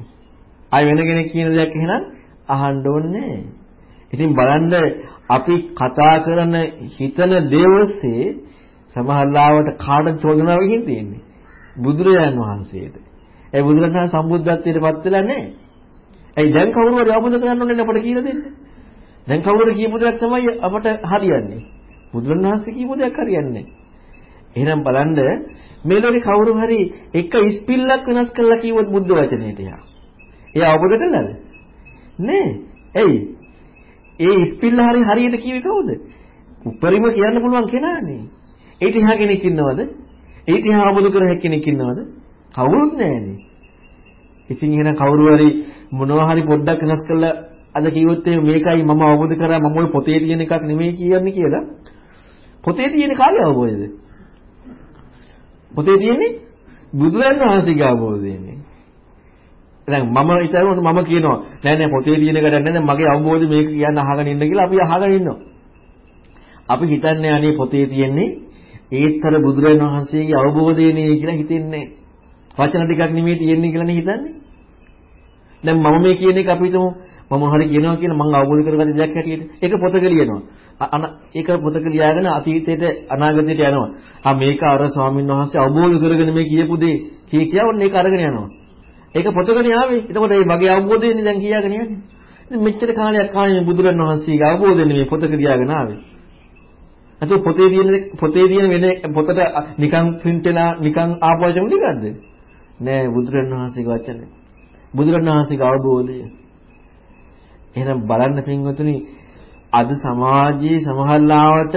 ආය වෙන කෙනෙක් කියන දෙයක් එහෙනම් අහන්න ඕනේ ඉතින් බලන්න අපි කතා කරන හිතන දේ ඔස්සේ සමහරවිට කාටද චෝදනාවකින් තියෙන්නේ බුදුරජාන් වහන්සේට. ඒ බුදුරජාණන් සම්බුද්ධත්වයට පත් වෙලා නැහැ. ඒ දැන් කවුරු හරි අවබෝධ කරගන්න ඕනේ අපට කියලා දෙන්න. දැන් කවුරුද කියපු දෙයක් තමයි අපට හරියන්නේ. බුදුරණවහන්සේ කියපු දෙයක් හරියන්නේ එහෙනම් බලන්න මේ ලෝකේ කවුරු හරි එක ඉස්පිල්ලක් වෙනස් කරලා කිව්වොත් බුද්ධ වචනේට යා. එයා අවබෝධ කළාද? නෑ. එයි. ඒ ඉස්පිල්ල හරි හරියට කිව්වේ කවුද? උපරිම කියන්න පුළුවන් කෙනානේ. ඒත් එහා කෙනෙක් ඉන්නවද? ඒත් එහා අවබෝධ කර හැකි කෙනෙක් ඉන්නවද? කවුරුත් නෑනේ. ඉතින් එහෙනම් කවුරු හරි මොනවා හරි පොඩ්ඩක් වෙනස් කරලා අද කිව්වොත් මේකයි මම අවබෝධ කරා මම ওই පොතේ තියෙන එකක් නෙමෙයි කියන්නේ කියලා පොතේ තියෙන කාගේ අවබෝධයද? පොතේ තියෙන්නේ බුදුරන් වහන්සේගේ අවබෝධයනේ. දැන් මම හිතනවා මම කියනවා නෑ නෑ පොතේ තියෙන එක දැන් මගේ අවබෝධය මේක කියන්න අහගෙන ඉන්න කියලා අපි අහගෙන ඉන්නවා. අපි හිතන්නේ අනේ පොතේ තියෙන්නේ ඒත්තර බුදුරන් වහන්සේගේ අවබෝධයනේ කියලා හිතෙන්නේ. වචන ටිකක් නෙමෙයි තියෙන්නේ කියලානේ හිතන්නේ. දැන් මම මේ කියන එක අපි හිතමු මම හරි කියනවා කියන මම අවබෝධ කරගත්ත දෙයක් හැටියට ඒක පොතක ලියනවා. අන ඒක පොතක ලියාගෙන අතීතයට අනාගතයට යනවා. ආ මේක අර ස්වාමීන් වහන්සේ අවබෝධ කරගෙන මේ කියපු දේ කී කියා ඔන්න ඒක අරගෙන යනවා. ඒක පොතකනේ ආවේ. එතකොට මේ මගේ අවබෝධයනේ දැන් කියාගෙන යන්නේ. ඉතින් මෙච්චර කාලයක් කාණේ බුදුරන් වහන්සේගේ අවබෝධයනේ මේ පොතක ලියාගෙන ආවේ. අතෝ පොතේ තියෙන පොතේ තියෙන වෙන පොතට නිකන් print වෙලා නිකන් ආපු වචන ටිකක්ද? නෑ බුදුරන් වහන්සේගේ වචන. බුදුරන් වහන්සේගේ අවබෝධය. එහෙනම් බලන්න පින්වතුනි අද සමාජයේ සමහරලාවට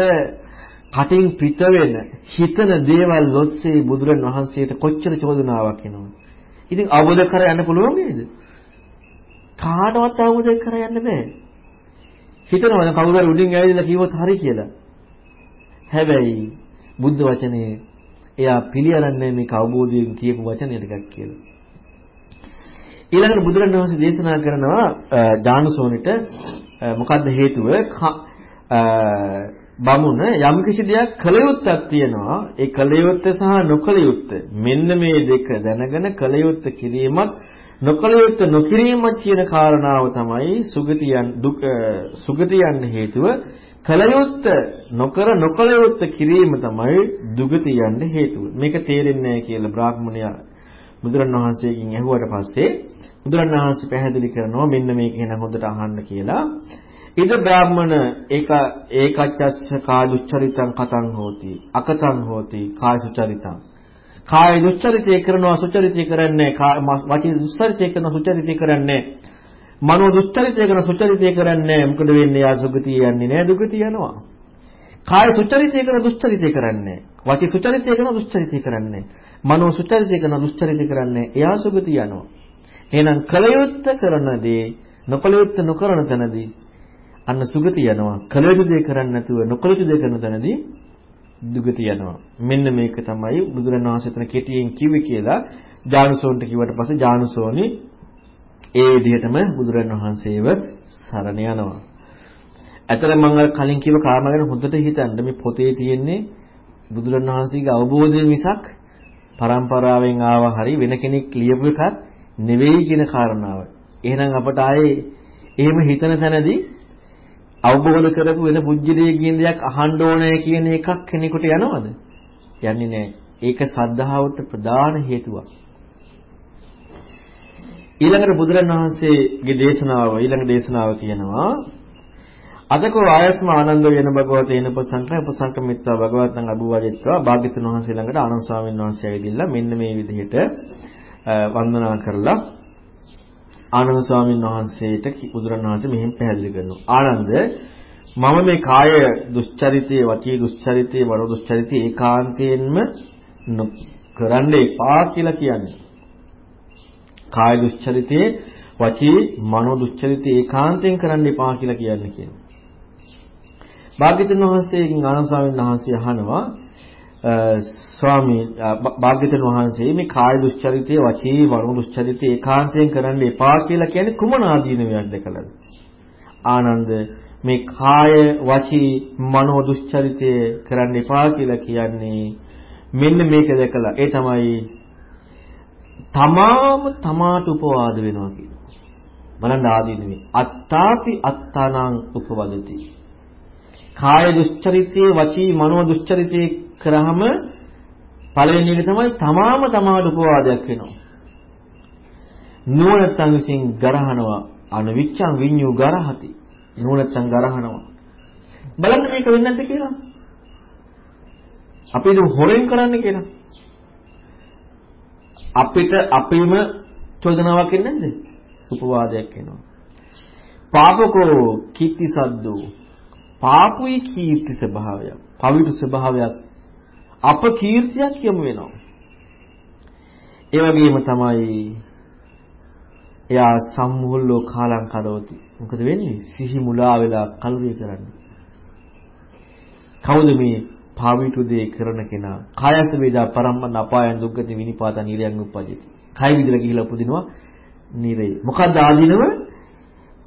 කටින් පිට වෙන හිතන දේවල් ඔස්සේ බුදුරන් වහන්සේට කොච්චර චෝදනාවක් එනවද? ඉතින් අවබෝධ කර යන්න පුළුවන් නේද? කාටවත් අවබෝධ කර යන්න බෑ. හිතනවා කවුරු හරි උඩින් ඇවිල්ලා කිව්වොත් හරි කියලා. හැබැයි බුද්ධ වචනේ එයා පිළිඅරන්නේ මේක අවබෝධයෙන් කියපු වචනේ ටිකක් කියලා. ඊළඟට බුදුරණවහන්සේ දේශනා කරනවා ඥානසෝනිට මොකද්ද හේතුව? බමුණ යම් කිසි දෙයක් කළ යුත්තක් තියෙනවා. ඒ කළ යුත්ත සහ නොකළ යුත්ත මෙන්න මේ දෙක දැනගෙන කළ යුත්ත කිරීමත් නොකළ යුත්ත නොකිරීමත් කියන කාරණාව තමයි සුගතියන් දුක සුගතියන් හේතුව කළ යුත්ත නොකර නොකළ යුත්ත කිරීම තමයි දුගතියන් හේතුව. මේක තේරෙන්නේ නැහැ කියලා බ්‍රාහ්මණයා බුදුරණවහන්සේගෙන් ඇහුවට පස්සේ බුදුරණවහන්සේ පැහැදිලි කරනවා මෙන්න මේක එහෙනම් හොඳට අහන්න කියලා. ඉද බ්‍රාහ්මණ ඒක ඒකච්චස්ස කාදුච්චරිතං කතං හෝති අකතං හෝති කාය සුචරිතං කාය දුච්චරිතය කරනවා සුචරිතය කරන්නේ වචී දුස්චරිතය කරන සුචරිතය කරන්නේ මනෝ දුස්චරිතය කරන සුචරිතය කරන්නේ මොකද වෙන්නේ? යා සුගතිය යන්නේ නෑ දුගතිය යනවා. කාය සුචරිතය කරන දුස්චරිතය කරන්නේ. වචී සුචරිතය කරන දුස්චරිතය කරන්නේ. මනෝ සුචරිතය කරන දුස්චරිතය කරන්නේ. එයා සුගතිය යනවා. එහෙනම් කලයුත්ත කරන දේ නොකලයුත්ත නොකරන තැනදී අන්න සුගතිය යනවා. කලයුතු දේ කරන්නේ නැතුව නොකලයුතු දේ කරන තැනදී දුගතිය යනවා. මෙන්න මේක තමයි බුදුරණවහන්සේ තන කෙටියෙන් කිව්වේ කියලා ජානුසෝන්ට කිව්වට පස්සේ ජානුසෝනි ඒ විදිහටම බුදුරණවහන්සේව සරණ යනවා. ඇතර මම අර කලින් කිව්ව කාරණා ගැන හොඳට හිතන්න මේ පොතේ තියෙන්නේ බුදුරණවහන්සේගේ අවබෝධය මිසක් පරම්පරාවෙන් ආව හරි වෙන කෙනෙක් ලියපු එකක් නෙවෙයි කියන කාරණාව. එහෙනම් අපට ආයේ එහෙම හිතන තැනදී අවබෝධ කරපු වෙන පුජ්‍යලයේ කියන දෙයක් අහන්න ඕනේ කියන එකක් කෙනෙකුට යනවද? යන්නේ නැහැ. ඒක ශ්‍රද්ධාවට ප්‍රධාන හේතුවක්. ඊළඟට බුදුරණවහන්සේගේ දේශනාව ඊළඟ දේශනාව කියනවා අදකෝ ආයස්ම ආනන්ද වෙන භගවතේන උපසංකය උපසංකමිත්වා භගවතං අභිවාදිත්වා භාග්‍යතුන් වහන්සේ ළඟට ආනන්ද ස්වාමීන් වහන්සේ ඇවිදilla මෙන්න මේ විදිහට වන්දනා කරලා ආනන්ද ස්වාමීන් වහන්සේට බුදුරණවහන්සේ මෙහෙම පැහැදිලි කරනවා. ආනන්ද මම මේ කාය දුස්චරිතයේ වචී දුස්චරිතයේ වර දුස්චරිතයේ ඒකාන්තයෙන්ම කරන්න එපා කියලා කියන්නේ. කාය දුස්චරිතයේ වචී මනෝ දුස්චරිතයේ ඒකාන්තයෙන් කරන්න එපා කියලා කියන්නේ කියනවා. භාග්‍යතුන් වහන්සේගෙන් ආනන්ද ස්වාමීන් වහන්සේ අහනවා ස්වාමී භාග්‍යතුන් වහන්සේ මේ කාය දුස්චරිතය වචී වර්ණ දුස්චරිතය ඒකාන්තයෙන් කරන්න එපා කියලා කියන්නේ කුමන ආදීනවයක් දැකලාද ආනන්ද මේ කාය වචී මනෝ දුස්චරිතය කරන්න එපා කියලා කියන්නේ මෙන්න මේක දැකලා ඒ තමයි තමාම තමාට උපවාද වෙනවා කියනවා බලන්න ආදීනවේ. අත්තාපි අත්තානං උපවදති. කාය දුස්චරිතයේ වචී මනෝ දුස්චරිතයේ කරාම පළවෙනි එක තමයි තමාම තමාට උපවාදයක් වෙනවා. නුවණතන් විසින් ගරහනවා අනවිච්ඡං විඤ්ඤු ගරහති. නුවණතන් ගරහනවා. බලන්න මේක වෙන්නේ නැද්ද කියලා. අපි ඒක හොරෙන් කරන්න කියලා. අපිට අපේම චෝදනාවක් එන්නේ නැද්ද? උපවාදයක් එනවා. පාපකෝ කීර්ති සද්දෝ පාපුයි කීර්ති ස්වභාවයක්. පවිතු ස්වභාවයක් අප කීර්තියක් යමු වෙනවා. ඒ වගේම තමයි එයා සම්මුල්ලෝ කාලං කඩවති. මොකද වෙන්නේ? සිහි මුලා වෙලා කලුරිය කරන්නේ. කවුද මේ පාවිතු දේ කරන කෙනා? කායස වේදා පරම්මන අපායන් දුක්ගති විනිපාත නිරයන් උපජ්ජති. කයි විදලා ගිහිලා උපදිනවා නිරේ. මොකද්ද ආදීනව?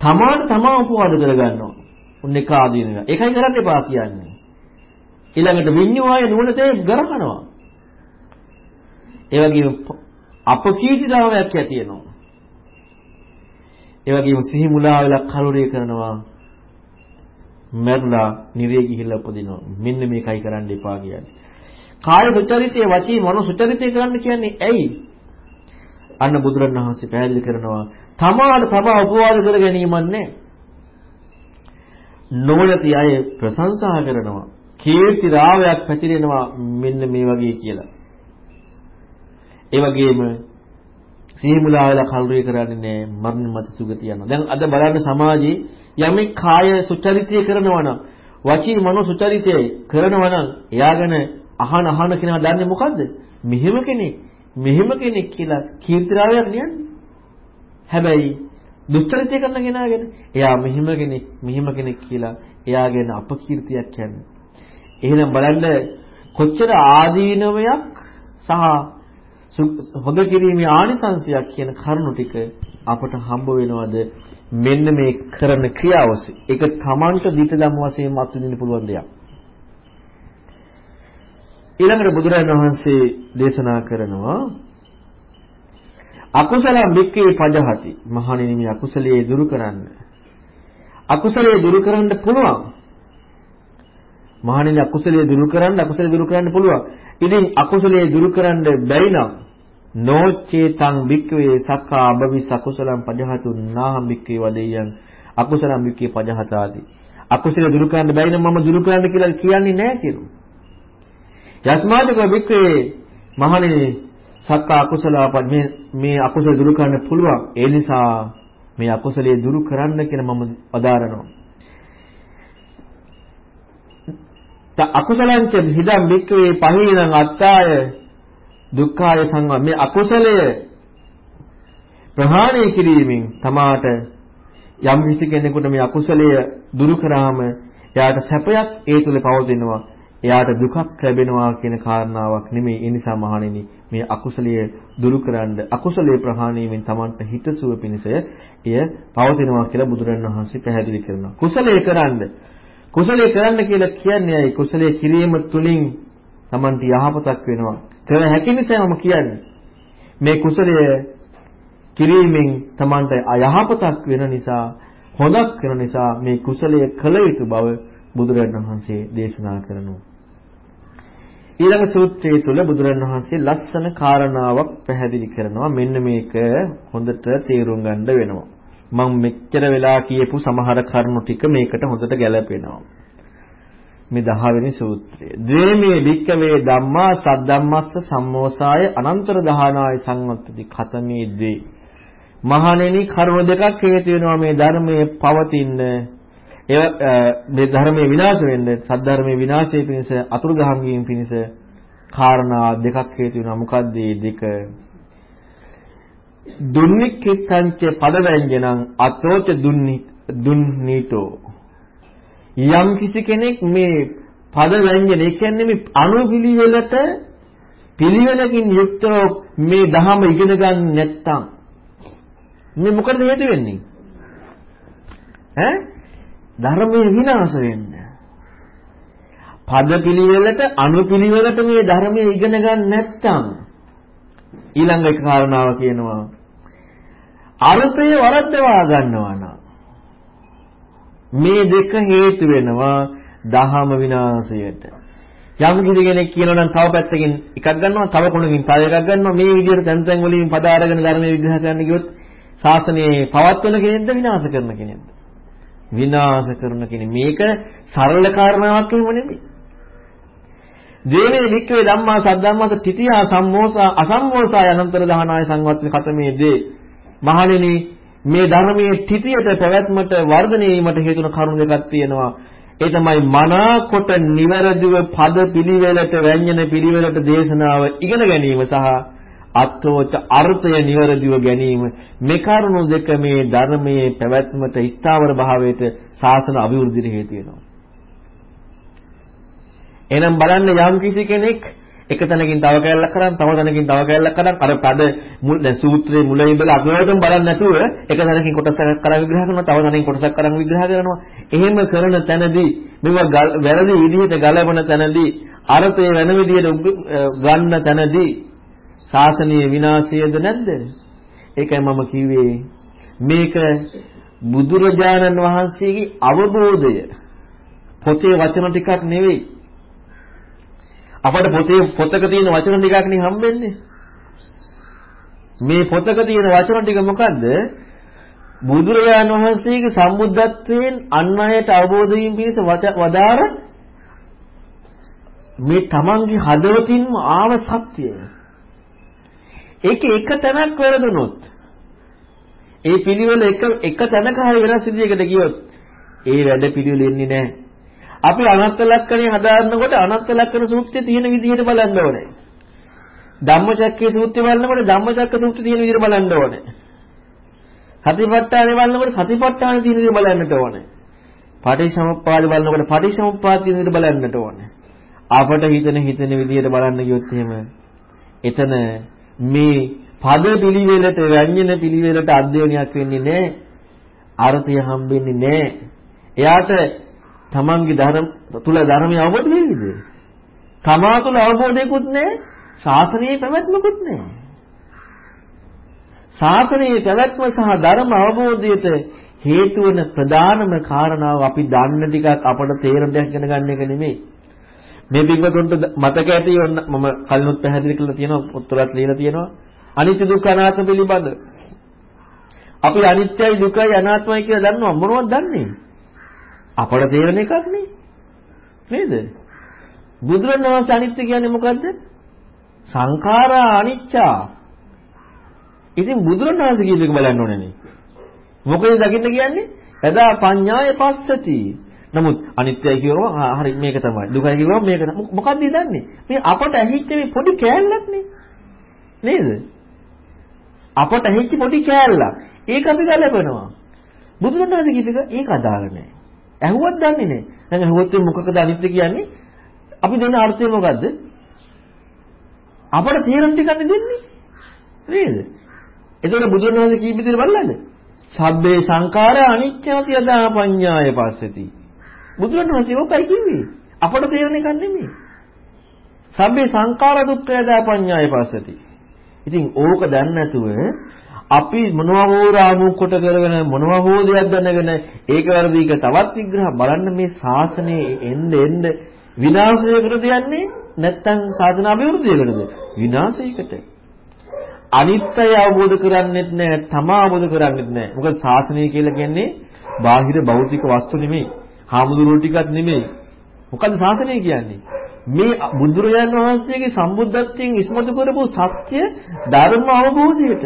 තමාට තමා උපවාද කරගන්නවා. උන්නේ කාදීනව. ඒකයි කරන්න එපා කියන්නේ. ඊළඟට විඤ්ඤාය නුවණතේ ගරහනවා. ඒ වගේම අපකීර්තිතාවයක් ඇති වෙනවා. ඒ වගේම සිහි මුලා වෙලා කලුරිය කරනවා. මරලා නිරේ ගිහිල්ලා උපදිනවා. මෙන්න මේකයි කරන්න එපා කියන්නේ. කාය සුචරිතයේ වචී මනෝ සුචරිතය කරන්න කියන්නේ ඇයි? අන්න බුදුරණවහන්සේ පැහැදිලි කරනවා තමාට තමා උපවාද කර ගැනීමන්නේ නොවලති අය ප්‍රශංසා කරනවා කීර්ති රාවයක් පැතිරෙනවා මෙන්න මේ වගේ කියලා. ඒ වගේම සීමුලා වෙලා කල්රිය කරන්නේ නැහැ මරණ මත සුගතිය යනවා. දැන් අද බලන්න සමාජයේ යමෙක් කාය සුචරිතය කරනවා නම් වචී මනෝ සුචරිතය කරනවා නම් එයාගෙන අහන අහන කෙනා දන්නේ මොකද්ද? මෙහෙම කෙනෙක් මෙහෙම කෙනෙක් කියලා කීර්තිරාවයක් නියන්නේ. හැබැයි දුස්චරිතය කරන කෙනාගෙන එයා මෙහෙම කෙනෙක් මෙහෙම කෙනෙක් කියලා එයාගෙන අපකීර්තියක් කියන්නේ. එහෙනම් බලන්න කොච්චර ආදීනවයක් සහ හොඳ කිරීමේ ආනිසංශයක් කියන කරුණු ටික අපට හම්බ වෙනවද? මෙන්න මේ කරන ක්‍රියාවස ඒක තමන්ට දිට ධම්ම වශයෙන් අත්විඳින්න පුළුවන් දෙයක්. ඊළඟට බුදුරජාණන් වහන්සේ දේශනා කරනවා අකුසල මික්කේ පජහති. මහණෙනි මේ අකුසලයේ දුරු කරන්න. අකුසලයේ දුරු කරන්න පුළුවන්. මහණෙනි අකුසලයේ දුරු කරන්න අකුසලයේ දුරු කරන්න පුළුවන්. ඉතින් අකුසලයේ දුරු කරන්න බැරි නම් නොචේතං භික්ඛවේ සක්කා අබවි සකුසලං පජහතු නාහම් භික්ඛවේ වදෙයන් අකුසලං භික්ඛවේ පජහතාති. අකුසලයේ දුරු කරන්න බැරි නම් මම දුරු කරන්න කියලා කියන්නේ නැහැ කියලා. යස්මාදක භික්ඛවේ මහණෙනි සක්කා අකුසලාප මේ මේ අකුසල දුරු කරන්න පුළුවන්. ඒ නිසා මේ අකුසලයේ දුරු කරන්න කියලා මම අදාරනවා. අකුසලංච හිදම් බික්කවේ පහීනං අත්තාය දුක්ඛාය සංවා මේ අකුසලය ප්‍රහාණය කිරීමෙන් තමාට යම් කිසි කෙනෙකුට මේ අකුසලය දුරු කරාම එයාට සැපයක් ඒ තුල පවතිනවා. එයාට දුකක් ලැබෙනවා කියන කාරණාවක් නෙමෙයි. ඒ නිසා මහණෙනි මේ අකුසලයේ දුරු කරන්න අකුසලයේ ප්‍රහාණයමින් Tamanට හිතසුව පිණිස එය පවතිනවා කියලා බුදුරණවහන්සේ පැහැදිලි කරනවා. කුසලයේ කරන්න කුසලයේ කරන්න කියලා කියන්නේ අයි කුසලයේ කිරීම තුලින් Tamanට යහපතක් වෙනවා. කර හැකි නිසාම කියන්නේ. මේ කුසලයේ කිරීමෙන් Tamanට අයහපතක් වෙන නිසා හොඳක් වෙන නිසා මේ කුසලයේ කළ යුතු බව බුදුරජාණන් වහන්සේ දේශනා කරනවා. ඊළඟ සූත්‍රයේ තුල බුදුරජාණන් වහන්සේ ලස්සන කාරණාවක් පැහැදිලි කරනවා. මෙන්න මේක හොඳට තේරුම් ගන්න වෙනවා. මම මෙච්චර වෙලා කියපු සමහර කරුණු ටික මේකට හොඳට ගැලපෙනවා. මේ 10 වෙනි සූත්‍රය. ද්වේමේ වික්කවේ ධම්මා සද්දම්මස්ස සම්මෝසාය අනන්තර දහනාය සංවත්තති ඛතමේ ද්වේ. මහණෙනි කරුණු දෙකක් හේතු වෙනවා මේ ධර්මයේ පවතින ඒ මේ ධර්මයේ විනාශ වෙන්න සද්ධර්මයේ විනාශය පිණිස අතුරුදහන් වීම පිණිස කාරණා දෙකක් හේතු වෙනවා. මොකක්ද මේ දෙක? දුන්නික්කිතංච පදවැංජනං අතෝච දුන්නි දුන්නීතෝ. යම් කිසි කෙනෙක් මේ පද ව්‍යංජන ඒ කියන්නේ මේ අනුපිළිවෙලට පිළිවෙලකින් යුක්තව මේ ධහම ඉගෙන ගන්න නැත්නම් මේ මොකද හේතු වෙන්නේ? ඈ? ධර්මයේ විනාශ වෙන්න. පද පිළිවෙලට අනුපිළිවෙලට මේ ධර්මයේ ඉගෙන ගන්න නැත්නම් ඊළඟ කාරණාව කියනවා අර්ථය වරද්දවා ගන්නවා නම් මේ දෙක හේතු වෙනවා දහම විනාශයට. යම් කිසි කෙනෙක් කියනවා නම් තව පැත්තකින් එකක් ගන්නවා තව කොනකින් තව එකක් ගන්නවා මේ විදිහට තැන් තැන් වලින් පද අරගෙන ධර්මයේ විග්‍රහ කරන්න ගියොත් ශාසනයේ පවත්වන කෙනෙක්ද විනාශ කරන කෙනෙක්ද? විනාශ කරන කෙනෙක්. මේක සරල කාරණාවක් එහෙම නෙමෙයි. දේවේ වික්‍රේ ධම්මා සද්ධම්මත තිතියා සම්මෝසා අසම්මෝසා අනන්තර දහනාය සංවත්සන කතමේ දේ. මහණෙනි මේ ධර්මයේ තිතියට පැවැත්මට වර්ධනය වීමට හේතු වන කරුණු දෙකක් තියෙනවා. ඒ තමයි මනාකොට නිවැරදිව පද පිළිවෙලට වැඤ්ඤන පිළිවෙලට දේශනාව ඉගෙන ගැනීම සහ අත්වෝච අර්ථය නිවැරදිව ගැනීම මේ කරුණු දෙක මේ ධර්මයේ පැවැත්මට ස්ථාවර භාවයට ශාසන අභිවෘද්ධියට හේතු වෙනවා. එහෙනම් බලන්න යම් කිසි කෙනෙක් එක තැනකින් තව කැලලක් කරන් තව තැනකින් තව කැලලක් කරන්. අර පද මුල් දැන් සූත්‍රයේ මුල ඉඳලා අගවලටම බලන්නේ නැතුව එක තැනකින් කොටසක් කරන් විග්‍රහ කරනවා තව තැනකින් කොටසක් කරන් විග්‍රහ කරනවා. එහෙම කරන තැනදී මේවා වැරදි විදිහට ගලවන තැනදී අර්ථය වෙන විදිහට ගන්න තැනදී ශාසනීය විනාශයද නැද්ද? ඒකයි මම කිව්වේ. මේක බුදුරජාණන් වහන්සේගේ අවබෝධය. පොතේ වචන ටිකක් නෙවෙයි. අපට පොතේ පොතක තියෙන වචන ටිකක් නේ හම්බෙන්නේ. මේ පොතක තියෙන වචන ටික මොකද්ද? බුදුරජාණන් වහන්සේගේ සම්බුද්ධත්වයෙන් අන් අයට අවබෝධ වීම පිණිස වදාර මේ තමන්ගේ හදවතින්ම ආව සත්‍යය. ඒක එක තැනක් වැරදුනොත් ඒ පිළිවෙල එක එක තැනක හරි වෙනස් විදියකට ගියොත් ඒ වැඩ පිළිවෙල එන්නේ නැහැ. අපි අනත්ත ලක්ෂණේ හදාරනකොට අනත්ත ලක්ෂණ සූත්‍රයේ තියෙන විදිහට බලන්න ඕනේ. ධම්මචක්කේ සූත්‍රය බලනකොට ධම්මචක්ක සූත්‍රය තියෙන විදිහට බලන්න ඕනේ. සතිපට්ඨානේ බලනකොට සතිපට්ඨානේ තියෙන විදිහට බලන්නට ඕනේ. පටිච්චසමුප්පාද බලනකොට පටිච්චසමුප්පාද තියෙන විදිහට බලන්නට ඕනේ. අපට හිතන හිතන විදිහට බලන්න ගියොත් එහෙම එතන මේ පද පිළිවෙලට ව්‍යංජන පිළිවෙලට අධ්‍යයනයක් වෙන්නේ නැහැ. අර්ථය හම්බෙන්නේ නැහැ. එයාට තමන්ගේ ධර්ම තුල ධර්මය අවබෝධ වෙයිද? තමා තුල අවබෝධයකුත් නැහැ, ශාසනයේ පැවැත්මකුත් නැහැ. ශාසනයේ පැවැත්ම සහ ධර්ම අවබෝධයට හේතු වෙන ප්‍රධානම කාරණාව අපි දන්න ටිකක් අපට තේරෙන දෙයක් ඉගෙන ගන්න එක නෙමෙයි. මේ පිටුතුන්ට මතක ඇති මම කලිනුත් පැහැදිලි කරලා තියෙනවා පොත්වලත් ලියලා තියෙනවා අනිත්‍ය දුක්ඛ අනාත්ම පිළිබඳ. අපි අනිත්‍යයි දුකයි අනාත්මයි කියලා දන්නවා මොනවද දන්නේ? අපට තේරෙන එකක් නේ. නේද? බුදුරණවහන්සේ අනිත්‍ය කියන්නේ මොකද්ද? සංඛාරා අනිච්චා. ඉතින් බුදුරණවහන්සේ කියන එක බලන්න ඕනේ නේ. මොකද දකින්න කියන්නේ? එදා පඤ්ඤාය පස්සති. නමුත් අනිත්‍යයි කියවම හරි මේක තමයි. දුකයි කියවම මේක මොකද්ද දන්නේ? මේ අපට ඇහිච්ච මේ පොඩි කෑල්ලක් නේ. නේද? අපට ඇහිච්ච පොඩි කෑල්ලක්. ඒක අපි ගලපනවා. බුදුරණවහන්සේ කියපේක ඒක අදාළ නැහැ. ඇහුවත් දන්නේ නැහැ. දැන් ඇහුවොත් මොකකද අනිත්‍ය කියන්නේ? අපි දෙන අර්ථය මොකද්ද? අපට තේරෙන ටිකක් දෙන්නේ. නේද? එතකොට බුදුන් වහන්සේ කී විදිහට බලන්නද? සබ්බේ සංඛාර අනිච්චවති යදා පඤ්ඤාය පස්සති. බුදුන් වහන්සේ ඔකයි කිව්වේ. අපට තේරෙන එකක් නෙමෙයි. සබ්බේ සංඛාර දුක්ඛ යදා පඤ්ඤාය පස්සති. ඉතින් ඕක දන්නේ නැතුව අපි මොනවා හෝ රාමු කොට කරගෙන මොනවා හෝ දෙයක් දැනගෙන ඒක වැරදික තවත් විග්‍රහ බලන්න මේ ශාසනයේ එන්න එන්න විනාශයකට යන්නේ නැත්තම් සාධන අභිවෘද්ධියකටද විනාශයකට. අනිත්‍යය අවබෝධ කරන්නේත් නැහැ තමා අවබෝධ කරන්නේත් නැහැ. මොකද ශාසනය කියලා කියන්නේ බාහිර භෞතික වස්තු නෙමෙයි හාමුදුරුවෝ ටිකක් නෙමෙයි. මොකද ශාසනය කියන්නේ? මේ බුදුරජාණන් වහන්සේගේ සම්බුද්ධත්වයෙන් ඉස්මතු කරපු සත්‍ය ධර්ම අවබෝධයට.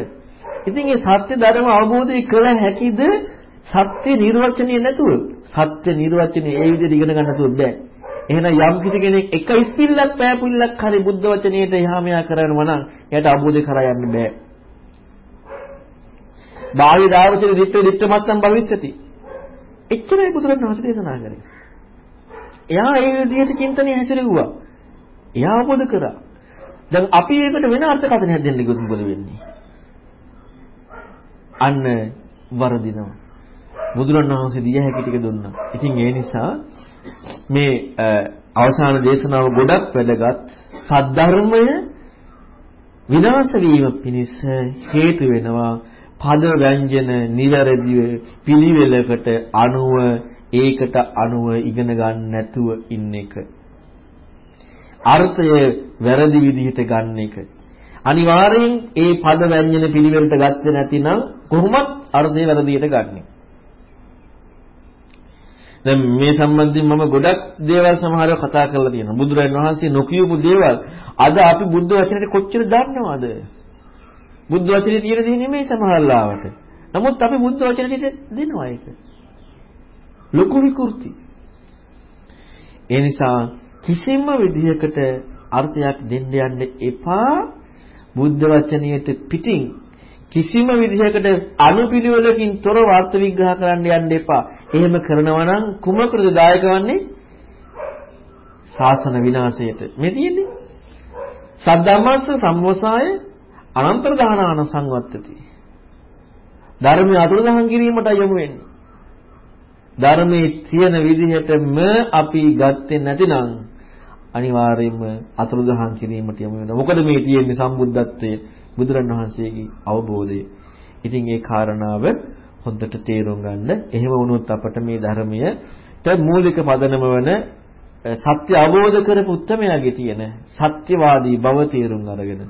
ඉතින් මේ සත්‍ය ධර්ම අවබෝධය කළ හැකිද සත්‍ය නිර්වචනය නැතුව සත්‍ය නිර්වචනය ඒ විදිහට ඉගෙන ගන්න නැතුව බෑ. එහෙනම් යම් කිසි කෙනෙක් එක ඉස්පිල්ලක් පෑපුල්ලක් හරි බුද්ධ වචනයට එහා මෙහා කරනවා නම් එයාට අවබෝධය කරා යන්න බෑ. බාහ්‍ය දාර්ශනික දිට්ඨ දිට්ඨ මත්තම් භවිස්සති. එච්චරයි බුදුරජාණන් දේශනා කරේ. එයා ඒ විදිහට චින්තනය හැසිරෙව්වා. එයා අවබෝධ කරා. දැන් අපි ඒකට වෙන අර්ථකථනයක් දෙන්න ගියොත් මොකද වෙන්නේ? අන්න වරදිනවා. බුදුරණවහන්සේ දිය හැකි ටික දුන්නා. ඉතින් ඒ නිසා මේ අවසාන දේශනාව ගොඩක් වැදගත්. සද්ධර්මය විනාශ වීම පිණිස හේතු වෙනවා පද ව්‍යංජන නිවැරදිව පිළිවෙලකට අනුව ඒකට අනුව ඉගෙන ගන්න නැතුව ඉන්න එක. අර්ථය වැරදි විදිහට ගන්න එක. අනිවාර්යෙන් ඒ පද ව්‍යංජන පිළිවෙලට ගත්තේ නැතිනම් කොහොමත් අර්ථය වැරදියට ගන්නෙ. දැන් මේ සම්බන්ධයෙන් මම ගොඩක් දේවල් සමහරව කතා කරලා තියෙනවා. බුදුරජාණන් වහන්සේ නොකියපු දේවල් අද අපි බුද්ධ වචනේ කොච්චර දන්නවද? බුද්ධ වචනේ තියෙන දේ නෙමෙයි සමහරලාවට. නමුත් අපි බුද්ධ වචනේ දෙනවා ඒක. ලොකු විකෘති. ඒ නිසා කිසිම විදිහකට අර්ථයක් දෙන්න යන්න එපා බුද්ධ වචනයට පිටින් කිසිම විදිහකට අනුපිළිවෙලකින් තොරව අර්ථ විග්‍රහ කරන්න යන්න එපා. එහෙම කරනවා නම් කුමකටද දායක වන්නේ? ශාසන විනාශයට. මේ තියෙන්නේ. සද්ධම්මස්ස සම්වසාය අනන්තර දහනාන සංවත්තති. ධර්මය අතුරුදහන් කිරීමට යොමු වෙන්නේ. ධර්මයේ තියෙන විදිහටම අපි ගත්තේ නැතිනම් අනිවාර්යයෙන්ම අතුරුදහන් කිරීමට යොමු වෙනවා. මොකද මේ තියෙන්නේ සම්බුද්ධත්වයේ බුදුරණවහන්සේගේ අවබෝධය. ඉතින් ඒ කාරණාව හොඳට තේරුම් ගන්න. එහෙම වුණොත් අපට මේ ධර්මයට මූලික පදනම වන සත්‍ය අවබෝධ කරපු උත්තරමයාගේ තියෙන සත්‍යවාදී බව තේරුම් අරගෙන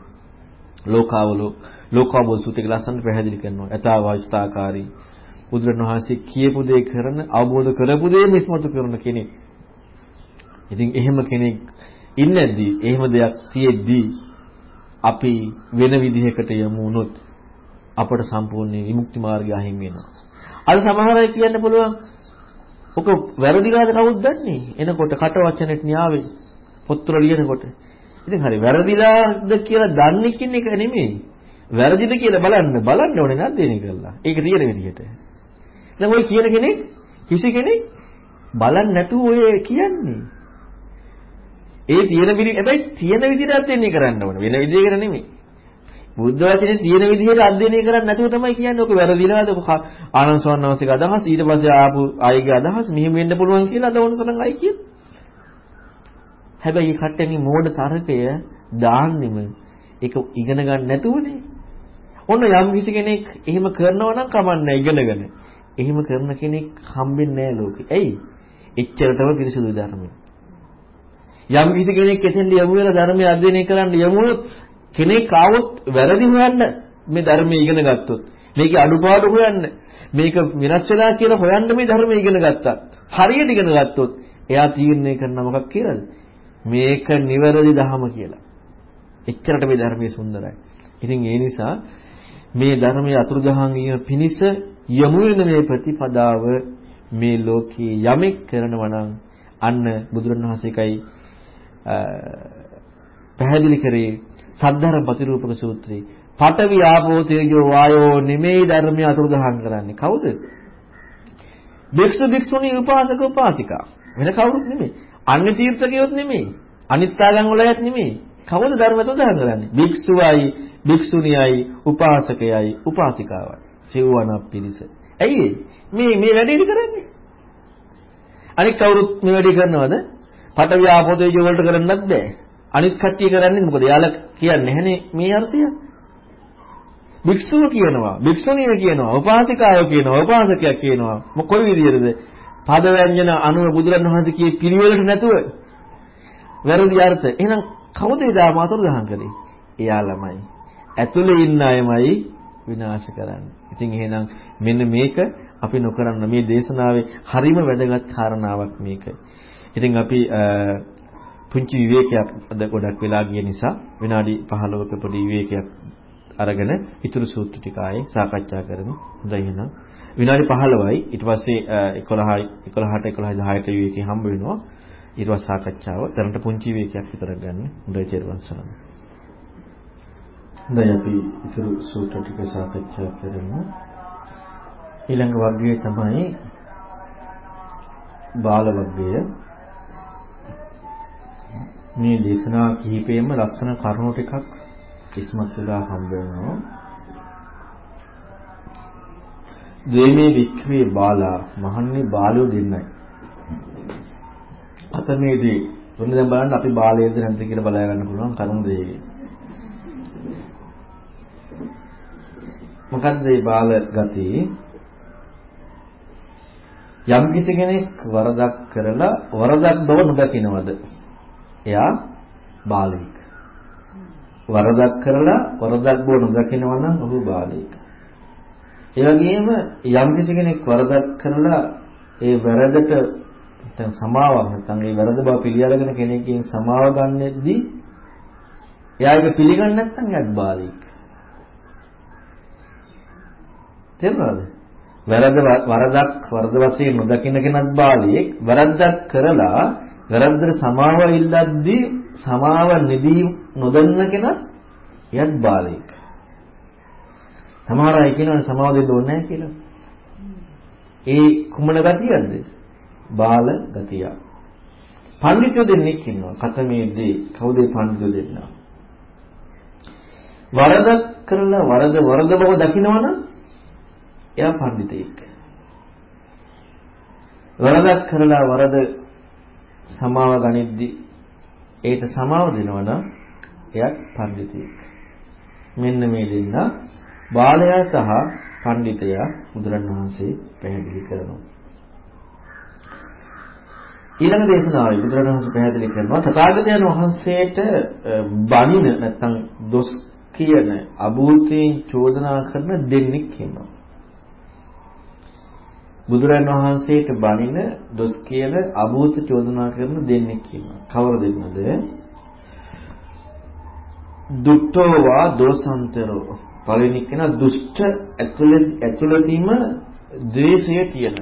ලෝකාවලෝ ලෝකාවෝල් සූත්‍රයේ ලස්සන පැහැදිලි කරනවා. යථාවාස්තාකාරී බුදුරණවහන්සේ කියපු දේ කරන අවබෝධ කරපු දේ මිස්මතු කරන කෙනෙක්. ඉතින් එහෙම කෙනෙක් ඉන්නේදී එහෙම දෙයක් තියෙද්දී අපි වෙන විදිහකට යමු වුණොත් අපට සම්පූර්ණ විමුක්ති මාර්ගය අහිමි වෙනවා. අද සමහර අය කියන්න පුළුවන් ඔක වැරදිලාද කවුද දන්නේ? එනකොට කට වචනෙට න්යාවේ පොත්වල ලියනකොට. ඉතින් හරි වැරදිලාද කියලා දන්නේ කියන එක නෙමෙයි. වැරදිද කියලා බලන්න බලන්න ඕනේ නේද දෙන්නේ කියලා. ඒක තියෙන විදිහට. දැන් ඔය කියන කෙනෙක් කිසි කෙනෙක් බලන්නේ නැතුව ඔය කියන්නේ. ඒ තියෙන විදිහ හැබැයි තියෙන විදිහට අධ්‍යයනය කරන්න ඕන. වෙන විදිහකට නෙමෙයි. බුද්ධ වචනේ තියෙන විදිහට අධ්‍යයනය කරන්නේ නැතුව තමයි කියන්නේ. ඔක වැරදිලාද? ඔක ආනන්ද ස්වාමීන් අදහස් ඊට පස්සේ ආපු අයගේ අදහස් මෙහෙම වෙන්න පුළුවන් කියලා අද ඕන තරම් අය කියන. හැබැයි කට්ටෙනි මෝඩ තරකය දාන්නෙම ඒක ඉගෙන ගන්න නැතුවනේ. ඔන්න යම් කිසි කෙනෙක් එහෙම කරනවා නම් කමන්නේ ඉගෙනගෙන. එහෙම කරන කෙනෙක් හම්බෙන්නේ නැහැ ලෝකේ. ඇයි? එච්චරටම පිරිසුදු ධර්මය. යම් කිසි කෙනෙක් එතෙන්ට යමු වෙලා ධර්මය අධ්‍යයනය කරන්න යමුනොත් කෙනෙක් ආවොත් වැරදි හොයන්න මේ ධර්මය ඉගෙන ගත්තොත් මේකේ අඩුපාඩු හොයන්න මේක වෙනස් වෙලා කියලා හොයන්න මේ ධර්මය ඉගෙන ගත්තා. හරියට ඉගෙන ගත්තොත් එයා තීරණය කරන මොකක් කියලාද? මේක නිවැරදි ධහම කියලා. එච්චරට මේ ධර්මයේ සුන්දරයි. ඉතින් ඒ නිසා මේ ධර්මයේ අතුරුදහන් වීම පිණිස යමු වෙන මේ ප්‍රතිපදාව මේ ලෝකයේ යමෙක් කරනවා නම් අන්න බුදුරණවහන්සේකයි පැහැදිලි කරේ සද්ධර්ම ප්‍රතිරූපක සූත්‍රයේ පඨවි ආපෝ තේජෝ වායෝ නෙමෙයි ධර්මය අතුරුදහන් කරන්නේ කවුද? භික්ෂු භික්ෂුණී උපාසක උපාසිකා වෙන කවුරුත් නෙමෙයි. අන්‍ය තීර්ථකයොත් නෙමෙයි. අනිත් ආගම් වලයත් නෙමෙයි. කවුද ධර්ම අතුරුදහන් කරන්නේ? භික්ෂුවයි, භික්ෂුණියයි, උපාසකයයි, උපාසිකාවයි. සිව්වනක් පිරිස. ඇයි මේ මේ වැඩේ කරන්නේ? අනිත් කවුරුත් මේ වැඩේ කරනවද? පටවිය ආපෝතේජෝ වලට කරන්නත් බෑ. අනිත් කට්ටිය කරන්නේ මොකද? යාලා කියන්නේ නැහනේ මේ අර්ථය. භික්ෂුව කියනවා, භික්ෂුණිය කියනවා, උපාසිකාව කියනවා, උපාසකයා කියනවා. මො කොයි විදියටද? පද ව්‍යංජන අනුව බුදුරණවහන්සේ කියේ පිළිවෙලට නැතුව වැරදි අර්ථ. එහෙනම් කවුද එදා මාතෘ දහම් කළේ? එයා ළමයි. ඇතුලේ ඉන්න අයමයි විනාශ කරන්නේ. ඉතින් එහෙනම් මෙන්න මේක අපි නොකරන්න මේ දේශනාවේ හරිම වැදගත් කාරණාවක් මේක. ඉතින් අපි පුංචි විවේකයක් අද ගොඩක් වෙලා ගිය නිසා විනාඩි 15ක පොඩි විවේකයක් අරගෙන ඊතුරු සූත්‍ර ටික ආයේ සාකච්ඡා කරමු. හොඳයි එහෙනම්. විනාඩි 15යි ඊට පස්සේ 11යි 11ට 11යි 10ට විවේකේ හම්බ වෙනවා. ඊට පස්සේ සාකච්ඡාව. දැනට පුංචි විවේකයක් විතර ගන්න. හොඳයි චේරුවන් සරණයි. හොඳයි අපි ඊතුරු සූත්‍ර ටික සාකච්ඡා කරමු. ඊළඟ වර්ගය තමයි බාල වර්ගය. මේ දේශනා කිහිපෙම ලස්සන කරුණු ටිකක් ඉස්මත් වෙලා හම්බ වෙනවා. දේමේ වික්‍රේ බාලා මහන්නේ බාලයෝ දෙන්නයි. අතනේදී ඔන්න දැන් බලන්න අපි බාලයේද නැද්ද කියලා බලා ගන්න පුළුවන් කරුණු දෙකේ. මොකද්ද මේ බාල ගතිය? යම් කිසි කෙනෙක් වරදක් කරලා වරදක් බව නොදකිනවද? එයා බාලයෙක්. වරදක් කරලා වරදක් බව නොදකිනවා නම් ඔහු බාලයෙක්. ඒ වගේම යම් කිසි කෙනෙක් වරදක් කරලා ඒ වැරදට නැත්නම් සමාවක් නැත්නම් ඒ වැරද බව පිළිඅරගෙන කෙනෙක්ගෙන් සමාව ගන්නෙද්දී එයා ඒක පිළිගන්නේ නැත්නම් එයාත් බාලයෙක්. තේරුණාද? වැරද වරදක් වරද වශයෙන් නොදකින්න කෙනත් බාලයෙක් වැරද්දක් කරලා වැරද්දට සමාව ඉල්ලද්දී සමාව නිදී නොදන්න කෙනත් එයත් බාලයෙක්. සමහර අය කියනවා සමාව දෙන්න ඕනේ නැහැ කියලා. ඒ කුමන ගතියක්ද? බාල ගතිය. පඬිතුයෝ දෙන්නෙක් ඉන්නවා. කතමේදී කවුද පඬිතුයෝ දෙන්න? වරදක් කරලා වරද වරද බව දකිනවනම් එයා පඬිතෙක්. වරදක් කරලා වරද සමාව ගනිද්දී ඒට සමාව දෙනවනම් එයත් පඬිතෙක්. මෙන්න මේ දෙන්න බාලයා සහ පඬිතයා බුදුරණවහන්සේ පැහැදිලි කරනවා. ඊළඟ දේශනාවේ බුදුරණවහන්සේ පැහැදිලි කරනවා තථාගතයන් වහන්සේට බණින නැත්නම් දොස් කියන අභූතයෙන් චෝදනා කරන දෙන්නෙක් ඉන්නවා. බුදුරන් වහන්සේට බණින දොස් කියන අභූත චෝදනා කරන දෙන්නෙක් ඉන්නවා. කවර දෙන්නද? දුට්ඨෝවා දෝසන්තරෝ පළවෙනි කෙනා දුෂ්ට ඇතුළතින්ම ද්වේෂය තියෙන.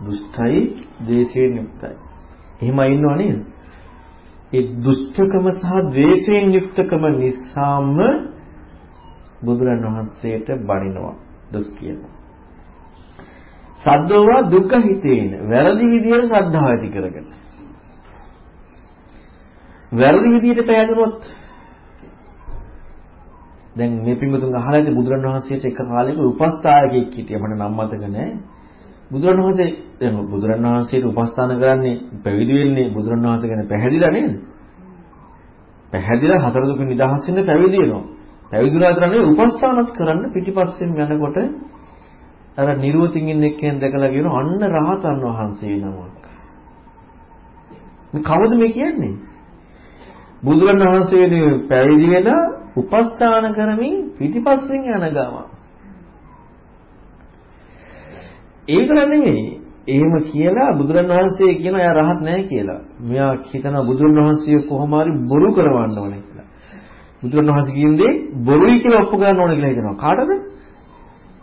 දුෂ්ටයි ද්වේෂයෙන් යුක්තයි. එහෙමයි ඉන්නව නේද? ඒ දුෂ්ටකම සහ ද්වේෂයෙන් යුක්තකම නිසාම බුදුරන් වහන්සේට බණිනවා. දොස් කියනවා. සද්දෝවා දුක්ඛ හිතේන වැරදි විදියට ශ්‍රද්ධාව ඇති කරගෙන. වැරදි විදියට පෑදුනොත් දැන් මේ පින්වතුන් අහලා ඉතින් බුදුරණවහන්සේට එක කාලෙක උපස්ථායකෙක් හිටියා මට නම් මතක නැහැ. බුදුරණවහන්සේ දැන් බුදුරණවහන්සේට උපස්ථාන කරන්නේ පැවිදි වෙන්නේ බුදුරණවහන්සේ ගැන පැහැදිලා නේද? පැහැදිලා හතර දුක නිදහස් වෙන්න පැවිදි වෙනවා. පැවිදිලා විතර නෙවෙයි උපස්ථානත් කරන්න පිටිපස්සෙන් යනකොට අර නිර්වතින් ඉන්න එක්කෙනෙක් දැකලා කියනවා අන්න රහතන් වහන්සේ නමක්. මේ කවුද මේ කියන්නේ? බුදුරණවහන්සේ පැවිදි වෙලා උපස්ථාන කරමින් පිටිපස්සෙන් යන ගම. ඒක නෙමෙයි. එහෙම කියලා බුදුරණවහන්සේ කියන එයා රහත් නැහැ කියලා. මෙයා හිතනවා බුදුරණවහන්සේ කොහොම හරි බොරු කරවන්න ඕනේ කියලා. බුදුරණවහන්සේ කියන්නේ බොරුයි කියලා ඔප්පු ගන්න ඕනේ කියලා හිතනවා. කාටද?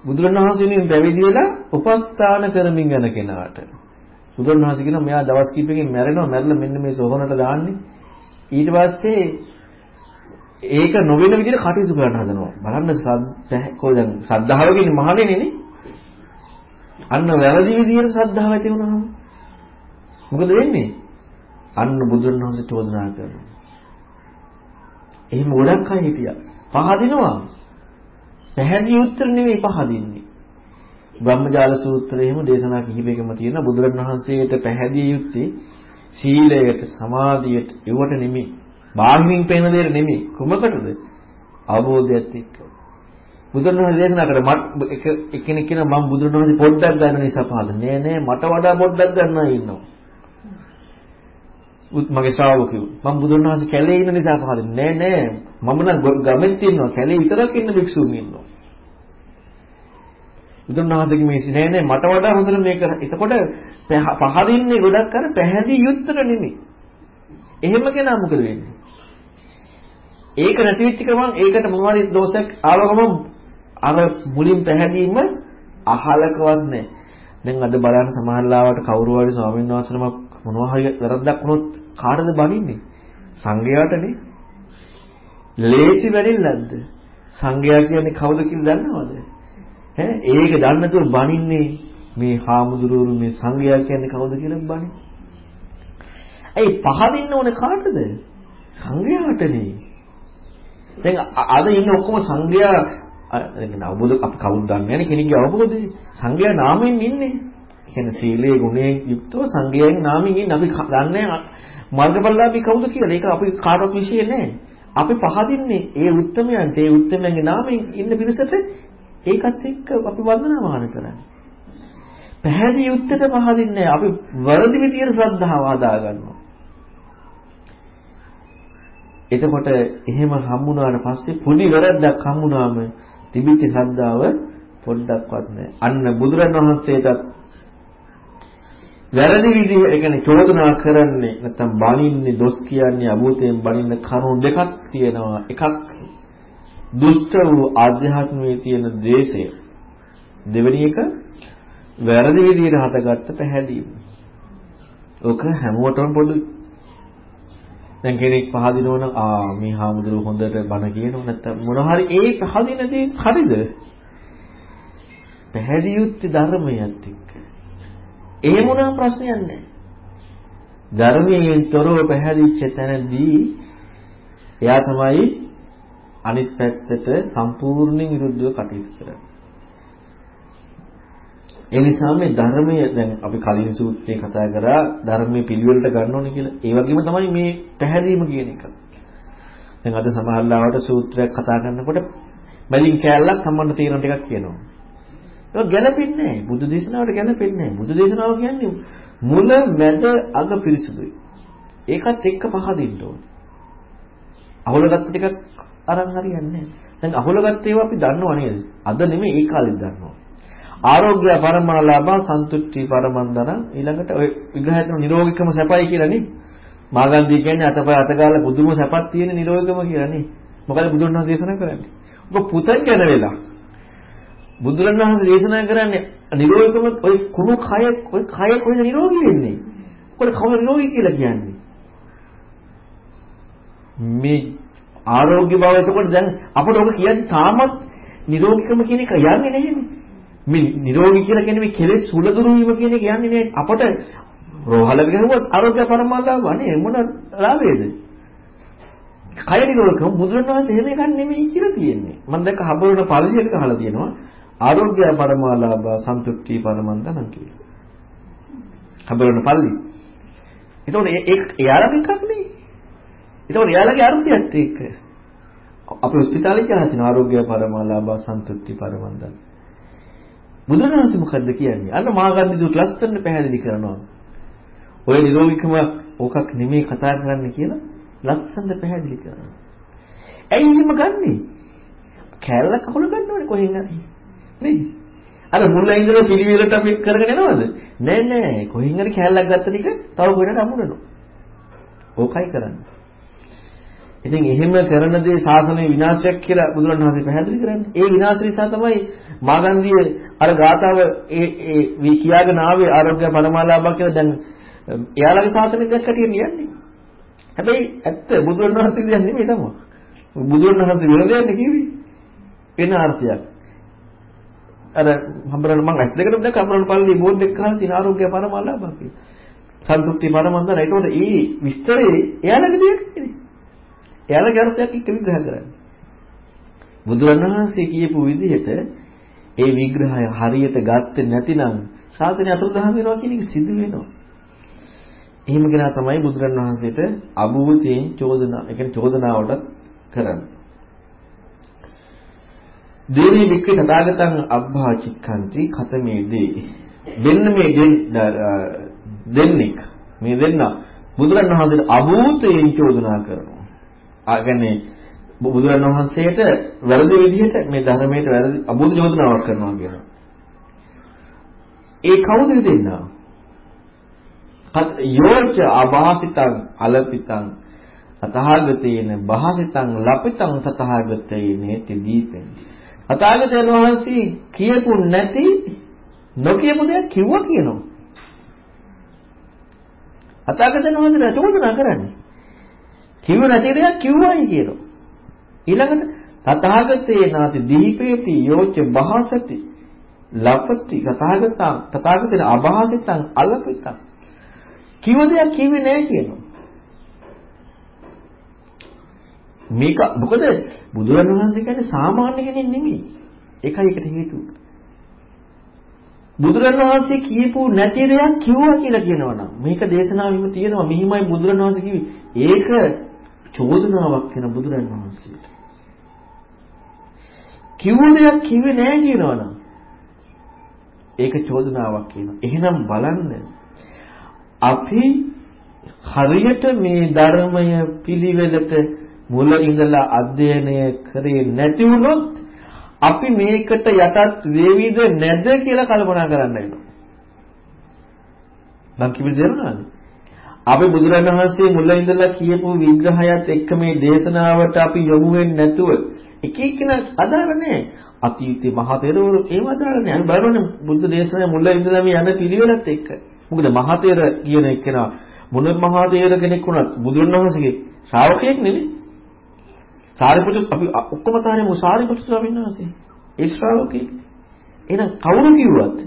බුදුරණවහන්සේගෙන් පැවිදි වෙලා උපස්ථාන කරමින් යන කෙනාට. බුදුරණවහන්සේ කියනවා මෙයා දවස් කිහිපයකින් මැරෙනවා මැරලා මෙන්න මේ සෝහනට දාන්නේ. ඊට පස්සේ ඒක නොවන විදිහට කටයුතු කරන්න හදනවා. බලන්න කොහෙද සද්ධාව කියන්නේ මහණෙනිනේ. අන්න වැරදි විදිහට සද්ධාව ඇති වුණාම මොකද වෙන්නේ? අන්න බුදුරණවහන්සේ චෝදනා කරනවා. එහෙම ගොඩක් අය හිටියා. පහදිනවා. පැහැදිලි උත්තර නෙවෙයි පහදින්නේ. බ්‍රහ්මජාල සූත්‍රයේ එහෙම දේශනා කිහිපයකම තියෙන බුදුරණවහන්සේට පැහැදිලි යුත්තේ සීලයට, සමාධියට, ඒවට නෙමෙයි. බාහිරින් පේන දෙයට නෙමෙයි. කුමකටද? අවබෝධයත් එක්ක. බුදුරණවහන්සේ දේශනා කර මට එක්කෙනෙක් කියනවා මම බුදුරණවහන්සේ පොඩ්ඩක් ගන්න නිසා පහළ. නෑ නෑ මට වඩා පොඩ්ඩක් ගන්නවා ඉන්නවා. මගේ ශ්‍රාවකයෝ මම බුදුරණවහන්සේ කැලේ ඉන්න නිසා පහළ. නෑ නෑ මම නම් ගමෙත් ඉන්නවා. කැලේ විතරක් ඉන්න භික්ෂුන් ඉන්නවා. බුදුරණවහන්සේගේ මේ නෑ නෑ මට වඩා හොඳට මේක. එතකොට පහදින්නේ ගොඩක් අර පැහැදිලි යුත්තර නෙමෙයි. එහෙම කෙනා මොකද වෙන්නේ? ඒක නැති වෙච්ච ගමන් ඒකට මොනවාරි දෝෂයක් ආව ගමන් අර මුලින් පැහැදීම අහලකවත් නැහැ. දැන් අද බලන්න සමහරලාවට කවුරු හරි ස්වාමීන් වහන්සේනමක් මොනවා හරි වැරද්දක් වුණොත් කාටද බනින්නේ? සංඝයාටනේ. ලේසි වැඩිල්ලක්ද? සංඝයා කියන්නේ කවුද කියලා දන්නවද? ඈ ඒක දන්නේ නැතුව බනින්නේ මේ හාමුදුරුවෝ මේ සංඝයා කියන්නේ කවුද කියලා බනින්නේ. ඇයි පහදින්න ඕනේ කාටද? සංඝයාටනේ. දැන් අද ඉන්න ඔක්කොම සංඝයා දැන් අවබෝධ අපි කවුද දන්නේ නැහැ කෙනෙක්ගේ අවබෝධය. සංඝයා නාමයෙන් ඉන්නේ. කියන්නේ සීලයේ ගුණයෙන් යුක්තව සංඝයාගේ නාමයෙන් ඉන්නේ. අපි දන්නේ මාර්ගඵලලාභී කවුද කියලා. ඒක අපි කාටවත් විශ්ේ නැහැ. අපි පහදින්නේ ඒ උත්තරමයන්ට ඒ උත්තරමයන්ගේ නාමයෙන් ඉන්න පිරිසට ඒකත් එක්ක අපි වන්දනාමාන කරන්නේ. පැහැදිලි යුත්තට පහදින්නේ අපි වැරදි විදියට ශ්‍රද්ධාව හදා ගන්නවා. එතකොට එහෙම හම්බුනාට පස්සේ පොඩි වැරද්දක් හම්බුනාම තිබිච්ච ශ්‍රද්ධාව පොඩ්ඩක්වත් නැහැ. අන්න බුදුරණවහන්සේටත් වැරදි විදිහ ඒ කියන්නේ චෝදනා කරන්නේ නැත්නම් බනින්නේ දොස් කියන්නේ අභූතයෙන් බනින්න කරුණු දෙකක් තියෙනවා. එකක් දුෂ්ට වූ ආධ්‍යාත්මයේ තියෙන ද්වේෂය. දෙවෙනි එක වැරදි විදිහට හටගත්ත පැහැදීම. ඔක හැමෝටම පොදුයි. දැන් කෙනෙක් පහදිනවනම් ආ මේ හාමුදුරුවෝ හොඳට බණ කියනව නැත්නම් මොන හරි ඒ පහදින දේ හරිද? පැහැදියුත්තේ ධර්මයත් එක්ක. එහෙම වුණාම ප්‍රශ්නයක් නැහැ. ධර්මයෙන් තොරව පැහැදිච්ච තැනදී එයා තමයි අනිත් පැත්තට සම්පූර්ණයෙන් විරුද්ධව කටයුතු කරන්නේ. ඒ නිසා මේ ධර්මය දැන් අපි කලින් සූත්‍රයේ කතා කරා ධර්මයේ පිළිවෙලට ගන්න ඕනේ කියලා. ඒ වගේම තමයි මේ පැහැදීම කියන එක. දැන් අද සමහරවිට සූත්‍රයක් කතා කරනකොට බැලින් කෑල්ලක් සම්බන්ධ තීරණ ටිකක් කියනවා. ඒක ගැළපෙන්නේ නැහැ. බුදු දේශනාවට ගැළපෙන්නේ නැහැ. බුදු දේශනාව කියන්නේ මුල මැද අග පිරිසුදුයි. ඒකත් එක්ක පහදින්න ඕනේ. අහුලගත්ත ටිකක් අරන් හරියන්නේ නැහැ. දැන් අහුලගත්ත ඒවා අපි දන්නව නේද? අද නෙමෙයි ඒ කාලෙත් දන්නවා. ආරෝග්‍ය පරමාලාභ සන්තුෂ්ටි පරමන්දන ඊළඟට ඔය විග්‍රහය කරන නිරෝගිකම සැපයි කියලා නේ. මාගන්දී කියන්නේ අතපය අතගාලා බුදුම සැපක් තියෙන නිරෝගිකම කියලා නේ. මොකද බුදුන් වහන්සේ දේශනා කරන්නේ? ඔබ පුතන් ගැන වෙලා බුදුරණවහන්සේ දේශනා කරන්නේ නිරෝගීකම ඔය කුණු කය ඔය කය කොහෙද නිරෝගී වෙන්නේ? කොහොමද කවුරු නිරෝගී කියලා කියන්නේ? මේ ආරෝග්‍ය බව එතකොට දැන් අපිට ඔබ කියන්නේ තාමත් නිරෝගීකම කියන එක යන්නේ නැහැනේ. මේ නිරෝගී කියලා කියන්නේ මේ කෙලෙස් සුලදුරු වීම කියන එක යන්නේ නැහැ. අපට රෝහල ගහුවත් ආරෝග්‍ය පරමාලාභ අනේ මොන ලාභයේද? කය නිරෝධකම බුදුරණවහන්සේ එහෙම එකක් නෙමෙයි කියලා තියෙන්නේ. මම දැක්ක හබරන පරිදියට අහලා තියෙනවා. ආරෝග්‍ය පරමාලාභ සන්තුෂ්ටි පරමන්දනං කියලා. හබරන පල්ලි. ඒතකොට ඒ එයාලගේ එකක් නෙයි. ඒතකොට එයාලගේ අර්ථයත් එක්ක අපේ හොස්පිටාලේ කියලා තියෙන ආරෝග්‍ය පරමාලාභ සන්තුෂ්ටි පරමන්දන. බුදුරජාණන් මොකද්ද කියන්නේ? අන්න මාගන්ධි දුක් ලස්සන පැහැදිලි කරනවා. ඔය නිරෝගිකම ඕකක් නෙමෙයි කතා කරන්න කියලා ලස්සන පැහැදිලි කරනවා. ඇයි එහෙම ගන්නෙ? කැලලක් අහුල ගන්නවනේ කොහෙන් හරි. නේද? අර මුල ඉඳලා පිළිවෙලට අපි කරගෙන යනවද? නෑ නෑ කොහෙන් හරි කැලලක් ගත්ත ටික තව කොහෙන්ද අමුණනවා. ඕකයි කරන්නේ. ඉතින් එහෙම කරන දේ සාසනය විනාශයක් කියලා බුදුරණවහන්සේ පැහැදිලි කරන්නේ. ඒ විනාශ නිසා තමයි මාගන්ධිය අර ගාතාව ඒ ඒ කියාගෙන ආවේ ආරෝග්‍ය පරමාලාභ කියලා දැන් එයාලගේ සාසනය දැක්කට කියන්නේ. හැබැයි ඇත්ත බුදුරණවහන්සේ කියන්නේ නෙමෙයි තමයි. බුදුරණවහන්සේ වෙන දෙයක් නෙකිවි. වෙන අර්ථයක්. අර හම්බරන මං ඇස් දෙකටම දැක්ක හම්බරන පල්ලේ බෝඩ් එක ගහලා තියෙන ආරෝග්‍ය පරමාලාභ කියලා. සන්තුෂ්ටි පරමන්දන. ඒකට ඒ විස්තරේ එයාලගේ දෙයක් නෙමෙයි. එයාලගේ අර්ථයක් එක්ක විග්‍රහ කරන්නේ. බුදුරණවහන්සේ කියපු විදිහට ඒ විග්‍රහය හරියට ගත්තේ නැතිනම් ශාසනය අතුරුදහන් වෙනවා කියන එක සිදු වෙනවා. එහෙම කෙනා තමයි බුදුරණවහන්සේට අභූතයෙන් චෝදනා, ඒ කියන්නේ චෝදනාවට කරන්නේ. දේවී වික්‍රේ තථාගතං අබ්බා චික්ඛන්ති කතමේදී දෙන්න මේ දෙන්නෙක් මේ දෙන්න බුදුරණවහන්සේට අභූතයෙන් චෝදනා කරනවා. ආ කියන්නේ බුදුරන් වහන්සේට වැරදි විදිහට මේ ධර්මයට වැරදි අබුදු චෝදනාවක් කරනවා කියනවා. ඒ කවුද දෙන්නා? යෝච අභාසිතං අලපිතං තථාගතේන භාසිතං ලපිතං තථාගතේන තදීපෙන්. තථාගතයන් වහන්සේ කියපු නැති නොකියපු දෙයක් කිව්වා කියනවා. තථාගතයන් වහන්සේ චෝදනා කරන්නේ. කිව්ව නැති දෙයක් කිව්වයි කියනවා. ඊළඟට තථාගතේ නාති දීපේති යෝච බහසති ලපති තථාගතං තථාගතේන අභාසිතං අලපිතං කිව්ව දෙයක් කිව්වේ නැහැ කියනවා මේක මොකද බුදුරන් වහන්සේ කියන්නේ සාමාන්‍ය කෙනෙක් නෙමෙයි. ඒකයි ඒකට හේතුව. බුදුරන් වහන්සේ කියපු නැති දෙයක් කිව්වා කියලා කියනවනම් මේක දේශනාවෙම තියෙනවා. මෙහිමයි බුදුරන් වහන්සේ කිව්වේ. ඒක චෝදනාවක් වෙන බුදුරන් වහන්සේට කිව්ව දෙයක් කිව්වේ නෑ කියනවනම් ඒක චෝදනාවක් කියනවා. එහෙනම් බලන්න. අපි හරියට මේ ධර්මය පිළිවෙලට මුල ඉඳලා අධ්‍යයනය කරේ නැති වුණොත් අපි මේකට යටත් වේවිද නැද කියලා කල්පනා කරන්න වෙනවා. මං කිව්ව දෙන්නාද? අපි බුදුරණවහන්සේ මුල ඉඳලා කියපු විග්‍රහයත් එක්ක මේ දේශනාවට අපි යොමු වෙන්නේ නැතුව එක එක්කෙනා අදාළ නැහැ. අතීතේ මහතෙරවරු ඒව අදාළ නැහැ. අපි බලන්නේ බුද්ධ දේශනාවේ මුල ඉඳලා මේ යන පිළිවෙලත් එක්ක. මොකද මහතෙර කියන එක්කෙනා මොන මහතෙර කෙනෙක් වුණත් බුදුරණවහන්සේගේ ශ්‍රාවකයෙක් නෙවෙයි. සාරිපුත්‍ර අපි ඔක්කොම තාරේම සාරිපුත්‍ර ස්වාමීන් වහන්සේ. ඒ ශ්‍රාවකයෙක්. එහෙනම් කවුරු කිව්වත්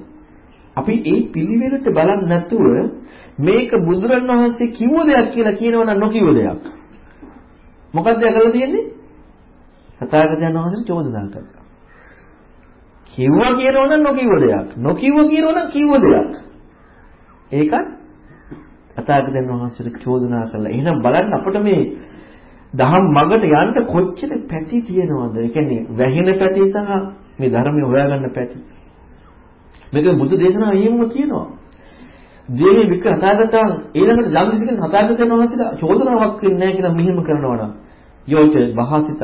අපි ඒ පිළිවෙලට බලන්නේ නැතුව මේක බුදුරණවහන්සේ කිව්ව දෙයක් කියලා කියනවනම් නොකියව දෙයක්. මොකක්ද කරලා තියෙන්නේ? තථාගතයන් වහන්සේ චෝදනා කරනවා. කිව්වා කියනවනම් නොකියව දෙයක්. නොකියව කියනවනම් කිව්ව දෙයක්. ඒකත් තථාගතයන් වහන්සේට චෝදනා කළා. එහෙනම් බලන්න අපිට මේ දහම් මගට යන්න කොච්චර පැති තියෙනවද? ඒ කියන්නේ වැහෙන පැති සහ මේ ධර්මය හොයාගන්න පැති. මේක බුදු දේශනාව එහෙමම කියනවා. දේහි වික හදාගත්තා ඊළඟට යම් කිසි කෙනෙක් හදාගත්තන වහන්සේලා චෝදනාවක් වෙන්නේ නැහැ කියලා මෙහෙම කරනවා නම් යෝච බහසිත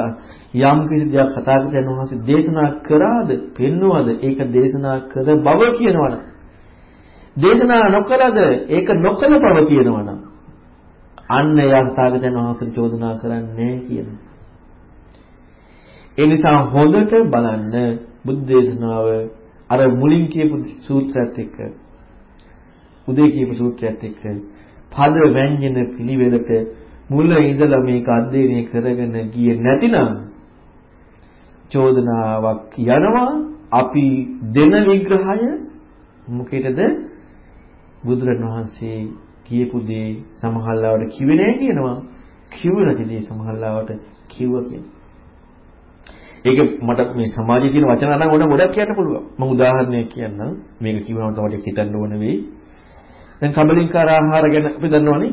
යම් කිසි දෙයක් හදාගත්තන වහන්සේ දේශනා කරාද පෙන්වවද ඒක දේශනා කර බව කියනවනම් දේශනා නොකරද ඒක නොකල බව කියනවනම් අන්න එයා හදාගත්තන වහන්සේ චෝදනා කරන්නේ කියනවා ඒ නිසා හොඳට බලන්න බුද්ධ දේශනාව අර මුලින් කියපු සූත්‍රයත් එක්ක උදේ කියපු සූත්‍රයත් එක්ක පද වැඤ්ඤන පිළිවෙලට මුල ඉඳලා මේක අධ්‍යයනය කරගෙන ගියේ නැතිනම් චෝදනාවක් යනවා. අපි දෙන විග්‍රහය මොකේද? බුදුරණවහන්සේ කියපු දේ සමහරවට කිව්වේ නැහැ කියනවා කිව්ව නැති දේ සමහරවට කිව්වා කියනවා ඒක මට මේ සමාජයේ තියෙන වචන නම් ඕන ගොඩක් කියන්න පුළුවන්. මම උදාහරණයක් කියන්නම්. මේක කිව්වම තමයි හිතන්න ඕන වෙයි. දැන් කබලින්කාර ආහාර ගැන අපි දන්නවනේ.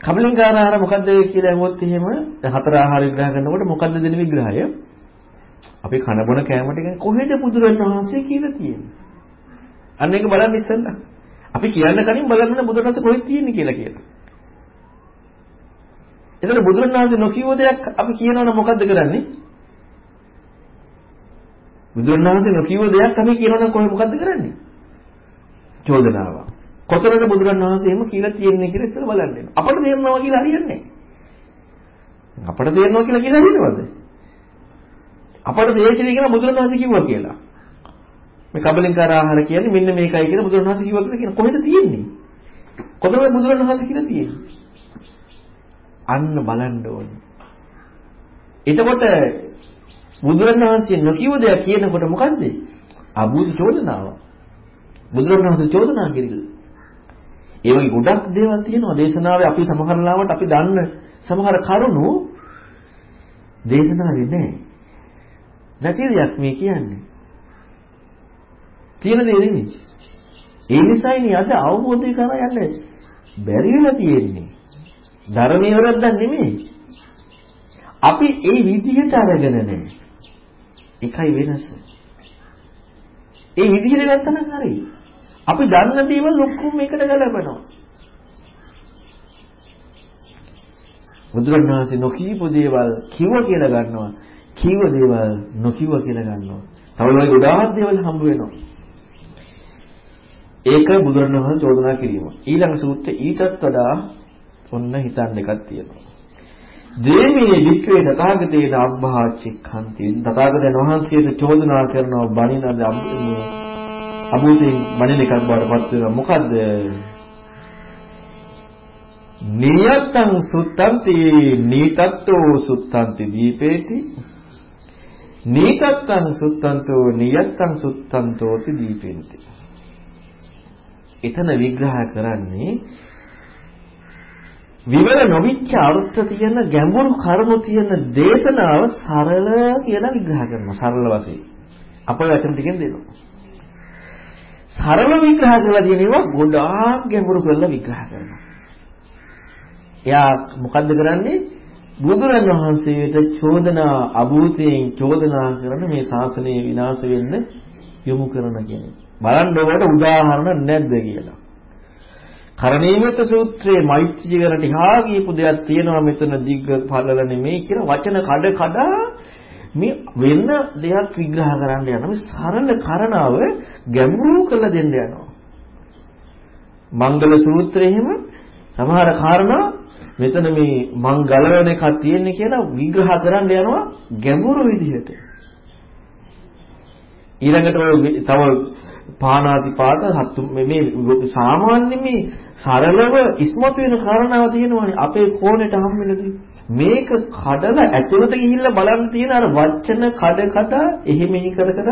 කබලින්කාර ආහාර මොකද්ද කියලා අහුවොත් එහෙම හතර ආහාර විග්‍රහ කරනකොට මොකද්ද දෙන විග්‍රහය? අපි කන බොන කෑමට ගැන කොහෙද බුදුරණවහන්සේ කියලා තියෙන්නේ? අන්න ඒක බලන්න ඉස්සෙල්ලා. අපි කියන්න කලින් බලන්න බුදුරණවහන්සේ කොහෙද තියෙන්නේ කියලා කියලා. එතන බුදුරණවහන්සේ නොකියව දෙයක් අපි කියනවනම් මොකද්ද කරන්නේ? බුදුරණවහන්සේ නොකියව දෙයක් අපි කියනවනම් කොහේ මොකද්ද කරන්නේ? චෝදනාව. කොතරද බුදුරණවහන්සේ එහෙම කියලා තියෙන්නේ කියලා ඉස්සර බලන්න. අපට තේරෙනවා කියලා හරියන්නේ නැහැ. අපට තේරෙනවා කියලා කියලා හරියනවද? අපට තේරෙච්ච දේ කියන බුදුරණවහන්සේ කිව්වා කියලා. මේ කබලින්කාර ආහාර කියන්නේ මෙන්න මේකයි කියලා බුදුරණවහන්සේ කිව්වා කියලා කියන කොහෙද තියෙන්නේ? කොතනද බුදුරණවහන්සේ කියලා තියෙන්නේ? අන්න බලන්න ඕනේ. එතකොට බුදුරණවහන්සේ නොකියව දෙයක් කියනකොට මොකද්ද? අබුදු චෝදනාවක්. බුදුරණවහන්සේ චෝදනා කිරිල්ල. ඒ වගේ ගොඩක් දේවල් තියෙනවා දේශනාවේ අපි සමහර ලාවට අපි දන්න සමහර කරුණු දේශනාවේ නැහැ. නැති දෙයක් මේ කියන්නේ. තියෙන දේ නෙමෙයි. ඒ නිසායිනේ අද අවබෝධය කරා යන්නේ බැරි වෙලා තියෙන්නේ. ධර්මයේ වරද්දක් නෙමෙයි. අපි ඒ විදිහට අරගෙන නැහැ. එකයි වෙනස. ඒ විදිහට ගත්තා නම් හරියි. අපි දන්න දේවල් ඔක්කොම එකට ගලපනවා. බුදුරණවහන්සේ නොකීපු දේවල් කිව්ව කියලා ගන්නවා. කිව්ව දේවල් නොකිව්ව කියලා ගන්නවා. තව වගේ ගොඩාක් දේවල් හම්බ වෙනවා. ඒක බුදුරණවහන්සේ චෝදනා කිරීම. ඊළඟ සූත්‍රය ඊටත් වඩා ඔන්න හිතන්න එකක් තියෙනවා. දේමේ වික්‍රේ තථාගතේන අබ්බහාචික්ඛන්ති තථාගතයන් වහන්සේට චෝදනා කරනවා බණිනද මේ අභූතයෙන් බණින එකක් බවට පත් වෙනවා මොකද්ද නියතං සුත්තන්ති නීතත්තෝ සුත්තන්ති දීපේති නීතත්තං සුත්තන්තෝ නියත්තං සුත්තන්තෝති දීපෙන්ති එතන විග්‍රහ කරන්නේ විවර නොවිච්ච අර්ථ තියෙන ගැඹුරු කරුණු තියෙන දේශනාව සරල කියලා විග්‍රහ කරනවා සරල වශයෙන් අපේ වචන ටිකෙන් දෙනවා සරල විග්‍රහ කරලා තියෙන ඒවා ගොඩාක් ගැඹුරු කරලා විග්‍රහ කරනවා. එයා මොකද්ද කරන්නේ? බුදුරණවහන්සේට චෝදනා අභූතයෙන් චෝදනා කරන මේ ශාසනය විනාශ වෙන්න යොමු කරන කෙනෙක්. බලන්න ඕකට උදාහරණ නැද්ද කියලා. කරණීයමෙත සූත්‍රයේ මෛත්‍රී කරට හා කියපු දෙයක් තියෙනවා මෙතන දිග්ග පළල නෙමෙයි කියලා වචන කඩ කඩ මේ වෙන දෙයක් විග්‍රහ කරන්න යනවා. මේ සරල කරණාව ගැඹුරු කරලා දෙන්න යනවා. මංගල සූත්‍රයේ එහෙම සමහර කාරණා මෙතන මේ මං ගලවන එකක් තියෙන්නේ කියලා විග්‍රහ කරන්න යනවා ගැඹුරු විදිහට. ඊළඟට තව පානාතිපාත හත්තු මේ සාමාන්‍ය මේ සරලව ඉස්මතු වෙන කාරණාව තියෙනවානේ. අපේ කෝණයට හම්බෙන්නේ මේක කඩලා ඇතුළට ගිහිල්ලා බලන්න තියෙන අර වචන කඩ කඩ එහෙ මෙහි කර කර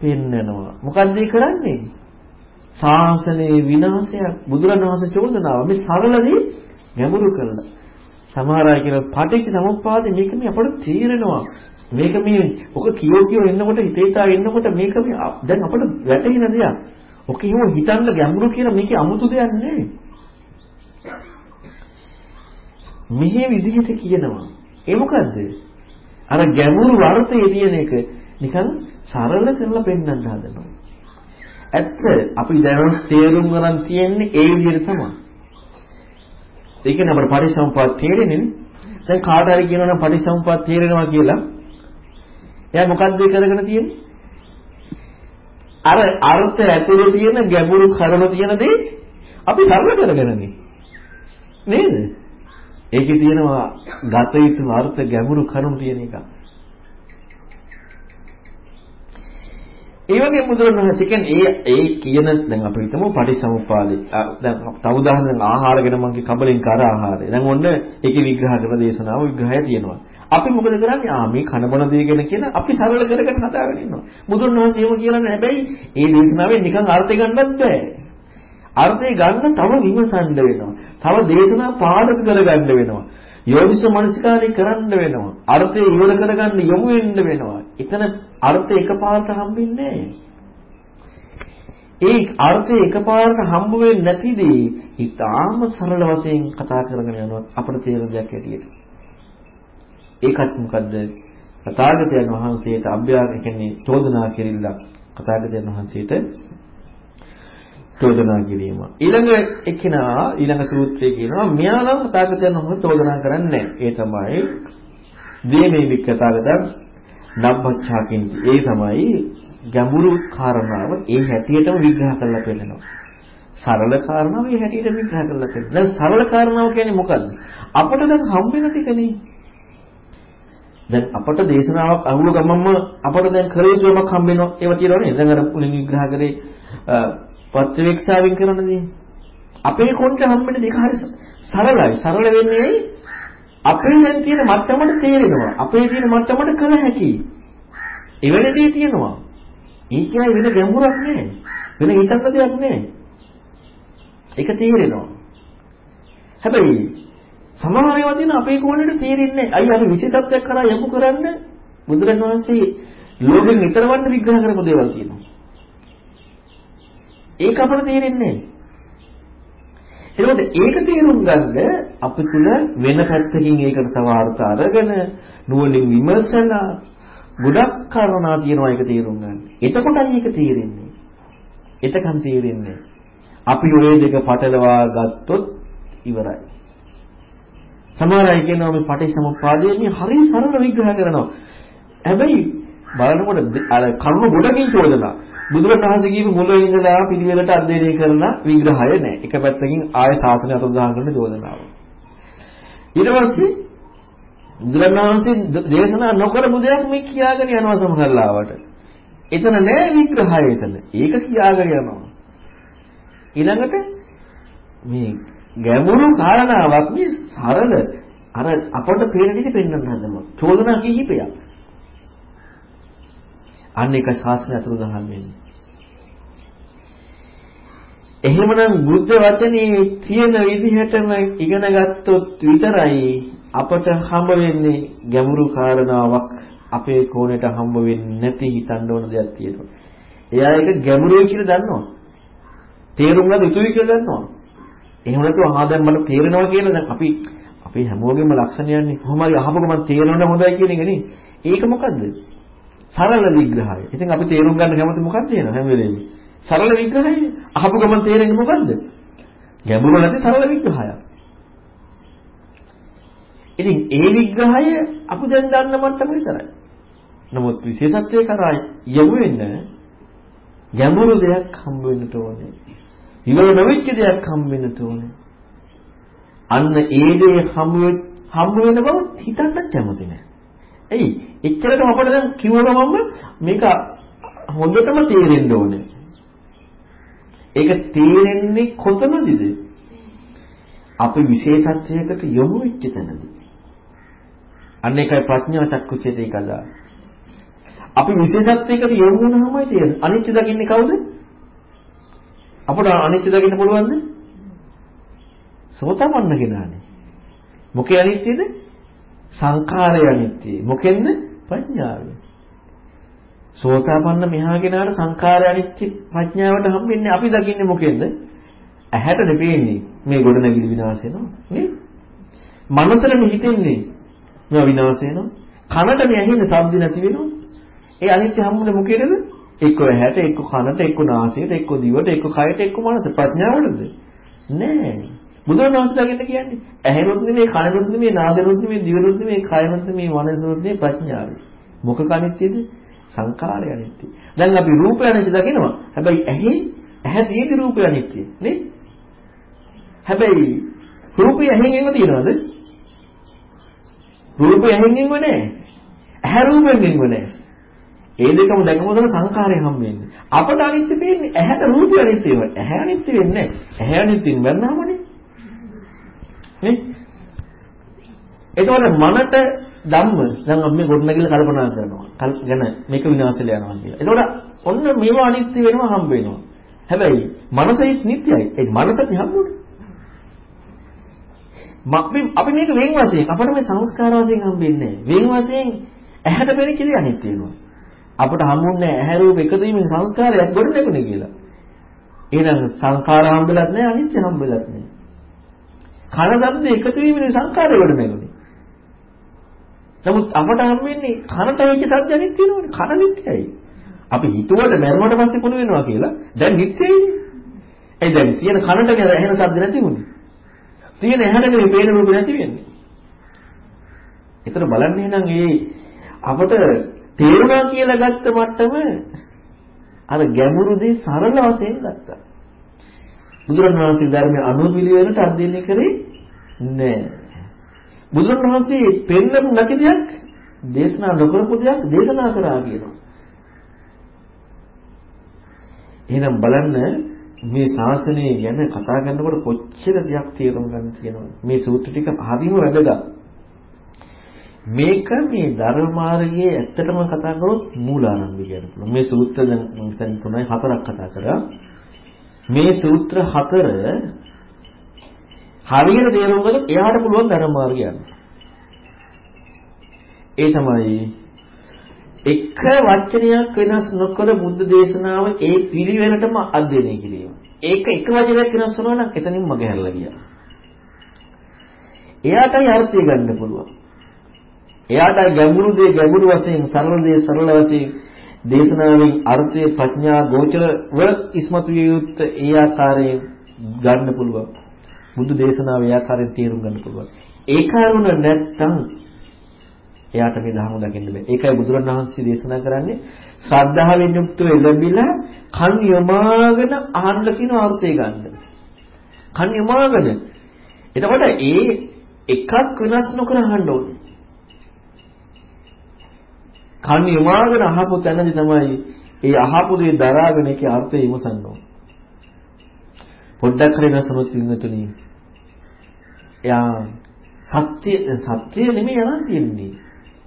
පෙන්නනවා. මොකද්ද කරන්නේ? ශාසනයේ විනාශයක්. බුදුරණවහන්සේ චෝදනාව. මේ සරලදී ගැඹුරු කරලා සමහර අය කියන පටිච්ච සමුප්පාදේ මේක මේ අපට තේරෙනවා. මේක මේ ඔක කියෝ කියෝ එන්නකොට හිතේතා එන්නකොට මේක මේ දැන් අපට වැටහෙන දෙයක්. ඔක එහෙම හිතන්න ගැඹුරු කියලා මේකේ 아무තු දෙයක් නෙවෙයි. මෙහි විදිහට කියනවා. ඒ මොකද්ද? අර ගැඹුරු අර්ථයේ තියෙන එක නිකන් සරල කරලා පෙන්වන්න හදනවා. ඇත්ත අපි දැන් තේරුම් ගන්න තියෙන්නේ ඒ විදිහට තමයි. ඒ කියන්නේ අපේ පරිසම්පාද තේරෙන්නේ දැන් කාට හරි කියනවනම් පරිසම්පාද තේරෙනවා කියලා එයා මොකද්ද කරගෙන තියෙන්නේ? අර අර්ථ ඇතුලේ තියෙන ගැඹුරු කරුණු තියෙන දේ අපි සරල කරගෙනනේ. නේද? ඒකේ තියෙනවා ගත යුතු අර්ථ ගැඹුරු කරුණු තියෙන එක. ඒ වගේ බුදුරණවහන්සේ කියන්නේ ඒ ඒ කියන දැන් අපි හිතමු පටිසමුපාදේ. දැන් තව උදාහරණයක් ආහාර ගැන මම කබලින් කර ආහාරය. දැන් ඔන්න ඒකේ විග්‍රහ කරන දේශනාව විග්‍රහය තියෙනවා. අපි මොකද කරන්නේ? ආ මේ කන බොන දේ ගැන කියලා අපි සරල කරගෙන කතාගෙන ඉන්නවා. බුදුරණවහන්සේ එහෙම කියලා නැහැ. හැබැයි ඒ දේශනාවෙන් නිකන් අර්ථය ගන්නත් බෑ. අර්ථය ගන්න තව විමසන්න වෙනවා. තව දේශනා පාඩක කරගන්න වෙනවා. යෝනිසෝ මනසිකාරය කරන්න වෙනවා. අර්ථය ඉවර කරගන්න යොමු වෙන්න වෙනවා. එතන අර්ථය එකපාරට හම්බෙන්නේ ඒ අර්ථය එකපාරට හම්බ වෙන්නේ නැතිදී ඊටාම සරල වශයෙන් කතා කරගෙන යනවා අපිට තේරෙන දෙයක් ඇටියෙට. ඒකත් මොකද්ද? තථාගතයන් වහන්සේට අභ්‍යාස කියන්නේ චෝදනා කිරිල්ලක් තථාගතයන් වහන්සේට චෝදනා කිරීම. ඊළඟ එක්කිනා ඊළඟ සූත්‍රයේ කියනවා මෙයා නම් තථාගතයන් වහන්සේ චෝදනා කරන්නේ ඒ තමයි දීමේ වික්කතාවදන් නබ්බච්ඡාකින්ති. ඒ තමයි ගැඹුරු කාරණාව ඒ හැටියටම විග්‍රහ කරලා පෙන්නනවා. සරල කාරණාව ඒ හැටියට විග්‍රහ කරලා පෙන්නනවා. දැන් සරල කාරණාව කියන්නේ මොකද්ද? අපිට දැන් හම්බෙන ටිකනේ. දැන් අපට දේශනාවක් අහුව ගමන්ම අපට දැන් කර යුතු යමක් හම්බෙනවා. ඒව තියෙනවනේ. දැන් අර මුලින් විග්‍රහ කරේ පත්‍වික්ෂාවෙන් කරන දේ. අපේ කොන්ට හම්බෙන දෙක හරි සරලයි. සරල වෙන්නේ අපේ දැන් තියෙන මට්ටමට තේරෙනවා. අපේ තියෙන මට්ටමට කළ හැකියි. එවැනිදී තියෙනවා. ඒ කියන්නේ වෙන ගැඹුරක් නෑ. වෙන හිතන්න දෙයක් නෑ. ඒක තේරෙනවා. හැබැයි සමහර ඒවා තියෙන අපේ කෝණයට තේරෙන්නේ නැහැ. අයි අපි විශේෂත්වයක් කරා යොමු කරන්න බුදුරජාණන් ලෝකෙ නිතරම විග්‍රහ කරපු දේවල් තියෙනවා. ඒක අපට තේරෙන්නේ නැහැ. ඒක තේරුම් ගන්න අපි තුල වෙන පැත්තකින් ඒකට සවාර්ථ අරගෙන නුවණින් විමසලා ගොඩක් කාරණා තියෙනවා ඒක තේරුම් ගන්න. එතකොටයි ඒක තේරෙන්නේ. එතකන් තේරෙන්නේ. අපි ඔය දෙක පටලවා ගත්තොත් ඉවරයි. සමහර අය කියනවා මේ පටිච්චසමුප්පාදයේ මේ හරි සරල විග්‍රහ කරනවා. හැබැයි බලනකොට අර කරුණ ගොඩකින් චෝදනා. බුදුරණවහන්සේ කියපු මුලින් ඉඳලා පිළිවෙලට අධ්‍යයනය කරන විග්‍රහය නෑ. එක පැත්තකින් ආය ශාසනය අතුරුදහන් කරන චෝදනාව. ඊට පස්සේ බුදුරණවහන්සේ දේශනා නොකරපු දෙයක් මේ කියාගෙන යනවා සමහරලාවට. එතන නෑ විග්‍රහය එතන. ඒක කියාගෙන යනවා. ඊළඟට මේ ගැඹුරු කාරණාවක් මේ සරල අර අපට පේන විදිහ පෙන්වන්න හදනවා. චෝදනා කිහිපයක්. අන්න එක ශාස්ත්‍රය අතුරුදහන් වෙන්නේ. එහෙමනම් බුද්ධ වචනේ තියෙන විදිහටම ඉගෙන ගත්තොත් විතරයි අපට හම්බ වෙන්නේ ගැඹුරු කාරණාවක් අපේ කෝණයට හම්බ වෙන්නේ නැති හිතන්න ඕන දෙයක් තියෙනවා. එයා ඒක ගැඹුරුයි කියලා දන්නවා. තේරුම් ගන්න යුතුයි කියලා දන්නවා. එහෙම නැතුව ආ දැන් මට තේරෙනවා කියලා දැන් අපි අපි හැමෝගෙම ලක්ෂණයන්නේ කොහොම හරි අහපු ගමන් තේරෙන්න හොඳයි කියන එක නේ. ඒක මොකද්ද? සරල විග්‍රහය. ඉතින් අපි තේරුම් ගන්න කැමති මොකක්ද කියන හැම වෙලේම. සරල විග්‍රහය. අහපු ගමන් තේරෙන්නේ මොකද්ද? ගැඹුරු නැති සරල විග්‍රහයක්. ඉතින් ඒ විග්‍රහය අපි දැන් දන්න මට්ටම විතරයි. නමුත් විශේෂත්වයේ කරා යමු වෙන්න ගැඹුරු දෙයක් හම්බ වෙන්න ඕනේ. ඉවර නොවෙච්ච දෙයක් හම්බ වෙන්න ඕනේ. අන්න ඒ දේ හම්බ හම්බ වෙන බව හිතන්නත් කැමති නෑ. එයි එච්චරටම අපිට දැන් කිව්වමම මේක හොඳටම තේරෙන්න ඕනේ. ඒක තේරෙන්නේ කොතනදද? අපි විශේෂත්වයකට යොමු වෙච්ච තැනදී. අන්න ඒකයි ප්‍රඥා චක්කුසයට ඒක අදාළ. අපි විශේෂත්වයකට යොමු වුණාමයි තියෙන්නේ. අනිත්‍ය දකින්නේ කවුද? අපට අනිත්‍ය දකින්න පුළුවන්ද? සෝතපන්න කෙනානේ. මොකේ අනිත්‍යද? සංඛාරය අනිත්‍යයි. මොකෙන්ද? ප්‍රඥාවෙන්. සෝතාපන්න මෙහා කෙනාට සංඛාරය අනිත්‍ය ප්‍රඥාවට හම්බෙන්නේ අපි දකින්නේ මොකෙන්ද? ඇහැට නෙපෙන්නේ මේ ගොඩනැගිලි විනාශ වෙනවා නේ? මනසට හිතෙන්නේ මේවා විනාශ වෙනවා. කනට මේ ඇහෙන ශබ්ද නැති වෙනවා. ඒ අනිත්‍ය හම්බුනේ මොකේද? එක්ක ඇහැට, එක්ක කනට, එක්ක නාසයට, එක්ක දිවට, එක්ක කයට, එක්ක මනස ප්‍රඥාවටද? නෑ. බුදුරණවහන්සේ දකින්න කියන්නේ ඇහෙනොත් නෙමෙයි, කනනොත් නෙමෙයි, නාසනොත් නෙමෙයි, දිවනොත් නෙමෙයි, කයනොත් නෙමෙයි, මනසනොත් නෙමෙයි ප්‍රඥාවයි. මොකක අනිත්‍යද? සංකාරය අනිත්‍ය. දැන් අපි රූපය අනිත්‍ය දකිනවා. හැබැයි ඇහි ඇහැ තියෙදි රූපය අනිත්‍ය නේ? හැබැයි රූපය ඇහෙන් එන්න තියනවද? රූපය ඇහෙන් එන්න නෑ. ඇහැ රූපයෙන් එන්න නෑ. ඒ දෙකම දැකපොතන සංකාරය හම්බෙන්නේ. අපට අනිත්‍ය පේන්නේ ඇහැට රූපය අනිත්‍ය වෙනවා. ඇහැ අනිත්‍ය වෙන්නේ නැහැ. ඇහැ අනිත්‍ය වෙනවමනේ. නේ? එතකොට මනට ධම්ම දැන් අපි මේ ගොඩනැගිල්ල කල්පනා කරනවා. ගැන මේක විනාශල යනවා කියලා. එතකොට ඔන්න මේවා අනිත්‍ය වෙනවා හම්බ වෙනවා. හැබැයි මනසෙත් නිට්ටයයි. ඒ මනසත් හම්බුනේ. අපි මේක වෙන් වශයෙන් අපිට මේ සංස්කාර වශයෙන් හම්බෙන්නේ නැහැ. වෙන් වශයෙන් ඇහැට පෙනෙච්ච දේ අනිත්‍ය වෙනවා. අපට හම්බුන්නේ ඇහැ රූප එකතු වීමෙන් සංස්කාරයක් ගොඩ නැගුණේ කියලා. එහෙනම් සංඛාර හම්බෙලත් නැහැ අනිත්‍ය හම්බෙලත් නැහැ. කන ශබ්ද එකතු වීමෙන් සංඛාරය ගොඩ නැගුණේ. නමුත් අපට හම්බෙන්නේ කනට වෙච්ච ශබ්ද අනිත්‍ය වෙනවනේ. කන නිට්ටයයි. අපි හිතුවට මරුණට පස්සේ කුණු වෙනවා කියලා දැන් නිට්ටයයි. ඒ දැන් තියෙන කනට නේද ඇහෙන ශබ්ද නැති වුනේ. තියෙන ඇහැට නේ පේන රූප නැති වෙන්නේ. ඒතර බලන්නේ නම් ඒ අපට තේරුණා කියලා ගත්ත මට්ටම අර ගැඹුරු දේ සරල වශයෙන් ගත්තා. බුදුරණවහන්සේ ධර්මයේ අනුපිළිවෙලට අධ්‍යයනය කරේ නෑ. බුදුරණවහන්සේ පෙන්නපු නැති දෙයක් දේශනා නොකරපු දෙයක් දේශනා කරා කියනවා. එහෙනම් බලන්න මේ ශාසනය ගැන කතා කරනකොට කොච්චර දෙයක් තේරුම් ගන්න තියෙනවද? මේ සූත්‍ර ටික හරිම වැදගත්. මේක මේ ධර්ම මාර්ගයේ ඇත්තටම කතා කරොත් මූලාරම්භය කියන පුළුවන්. මේ සූත්‍ර දැන් මම හිතන්නේ තුනයි හතරක් කතා කරා. මේ සූත්‍ර හතර හරියට තේරුම් ගත්තොත් එයාට පුළුවන් ධර්ම මාර්ගය යන්න. ඒ තමයි එක වචනයක් වෙනස් නොකර බුද්ධ දේශනාව ඒ පිළිවෙලටම අධ්‍යයනය කිරීම. ඒක එක වචනයක් වෙනස් වුණා නම් එතනින් මගහැරලා ගියා. එයාටයි අර්ථය ගන්න පුළුවන්. එයාට ගැඹුරු දේ ගැඹුරු වශයෙන් සරල දේ සරල වශයෙන් දේශනාවෙන් අර්ථයේ ප්‍රඥා ගෝචර වල ඉස්මතු විය යුත්තේ ඒ ආකාරයෙන් ගන්න පුළුවන්. බුදු දේශනාව ඒ ආකාරයෙන් තේරුම් ගන්න පුළුවන්. ඒ කාරුණ නැත්තම් එයාට මේ ධර්ම දකින්න බෑ. ඒකයි බුදුරණවහන්සේ දේශනා කරන්නේ ශ්‍රද්ධාවෙන් යුක්තව එළඹිලා කන් යොමාගෙන අහන්න කියන අර්ථය ගන්න. කන් යොමාගෙන. එතකොට ඒ එකක් වෙනස් නොකර අහන්න ඕනේ. කන් යොමාගෙන අහපු තැනදී තමයි ඒ අහපු දේ දරාගෙන ඒකේ අර්ථය විමසන්න ඕන. පොඩ්ඩක් හරි නැසනොත් වින්නතුනි. එයා සත්‍ය සත්‍ය නෙමෙයි යනවා තියෙන්නේ.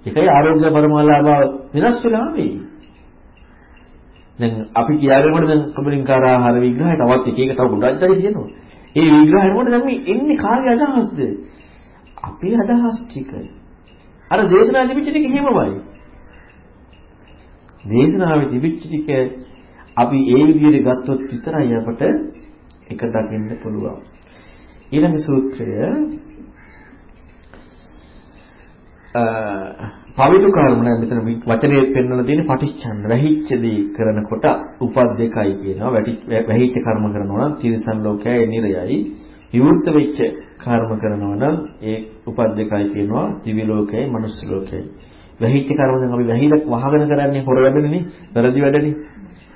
ඒකයි ආරෝග්‍ය පරමාලාභ වෙනස් වෙලා මේ. දැන් අපි කියාගෙනකොට දැන් කබලින්කාර ආහාර විග්‍රහය තවත් එක එක තව ගොඩක් දරි තියෙනවා. ඒ විග්‍රහයනකොට දැන් මේ එන්නේ කාගේ අදහස්ද? අපේ අදහස් ටික. අර දේශනා දෙපිට ටික හිමමයි. දේශනාවේ තිබිච්ච ටික අපි ඒ විදිහට ගත්තොත් විතරයි අපට එක දකින්න පුළුවන්. ඊළඟ සූත්‍රය පවිතු කර්ම නෑ මෙතන වචනේ පෙන්වලා තියෙන්නේ පටිච්චන්න වැහිච්ච දේ කරනකොට උපද්දකයි කියනවා. වැහිච්ච කර්ම කරනවා නම් තිරිසන් ලෝකයයි නිරයයි. විවෘත වෙච්ච කර්ම කරනවා නම් ඒ උපද්දකයි කියනවා. දිව්‍ය ලෝකයයි මනුස්ස ලෝකයයි. වැහිච්ච කර්ම දැන් අපි වැහිලා වහගෙන කරන්නේ හොර වැඩනේ වැරදි වැඩනේ.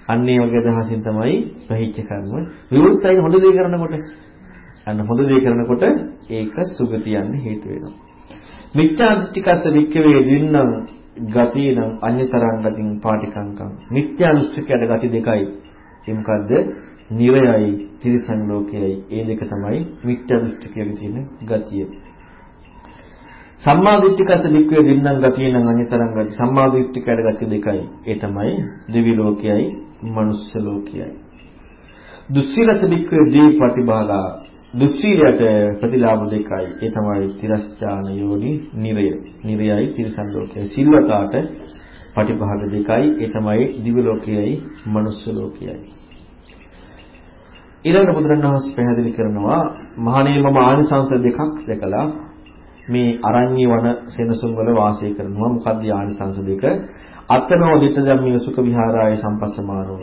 අන්න ඒ වගේ අදහසින් තමයි වැහිච්ච කර්ම විවෘතයි හොඳ දේ කරනකොට. අන්න හොඳ දේ කරනකොට ඒක සුගතියන්න හේතු වෙනවා. මිච්ඡා දෘෂ්ටිකත් වික්කවේ දින්නම් ගතිනම් අඤ්‍යතරං ගතින් පාටිකංකම්. මිත්‍යා දෘෂ්ටිකයට ගති දෙකයි. ඒ මොකද්ද? නිරයයි තිරිසන් ලෝකයයි. ඒ දෙක තමයි මිත්‍යා දෘෂ්ටිකයේ තියෙන ගතිය. සම්මා දිට්ඨිකත් වික්කවේ දින්නම් ගතිනම් අඤ්‍යතරං ගති සම්මා දිට්ඨිකයට ගති දෙකයි ඒ තමයි දිවි ලෝකයයි මනුස්ස ලෝකයයි දුස්සීලත වික්කවේ දී ප්‍රතිභාගා දුස්සීලයට ප්‍රතිලාභ දෙකයි. ඒ තමයි තිරස්චාන යෝනි නිරය. නිරයයි තිරසන් ලෝකයයි. සිල්වතාට පටිභාග දෙකයි. ඒ තමයි දිව්‍ය ලෝකයයි මනුස්ස ලෝකයයි. ඊළඟ බුදුරණවහන්සේ පැහැදිලි කරනවා මහණේ මම ආනිසංස දෙකක් දැකලා මේ අරඤ්‍ය වන සෙනසුන් වල වාසය කරනවා. මොකක්ද ආනිසංස දෙක? අත්තනෝ දිට ධම්මිය සුඛ විහාරාය සම්පස්සමානෝ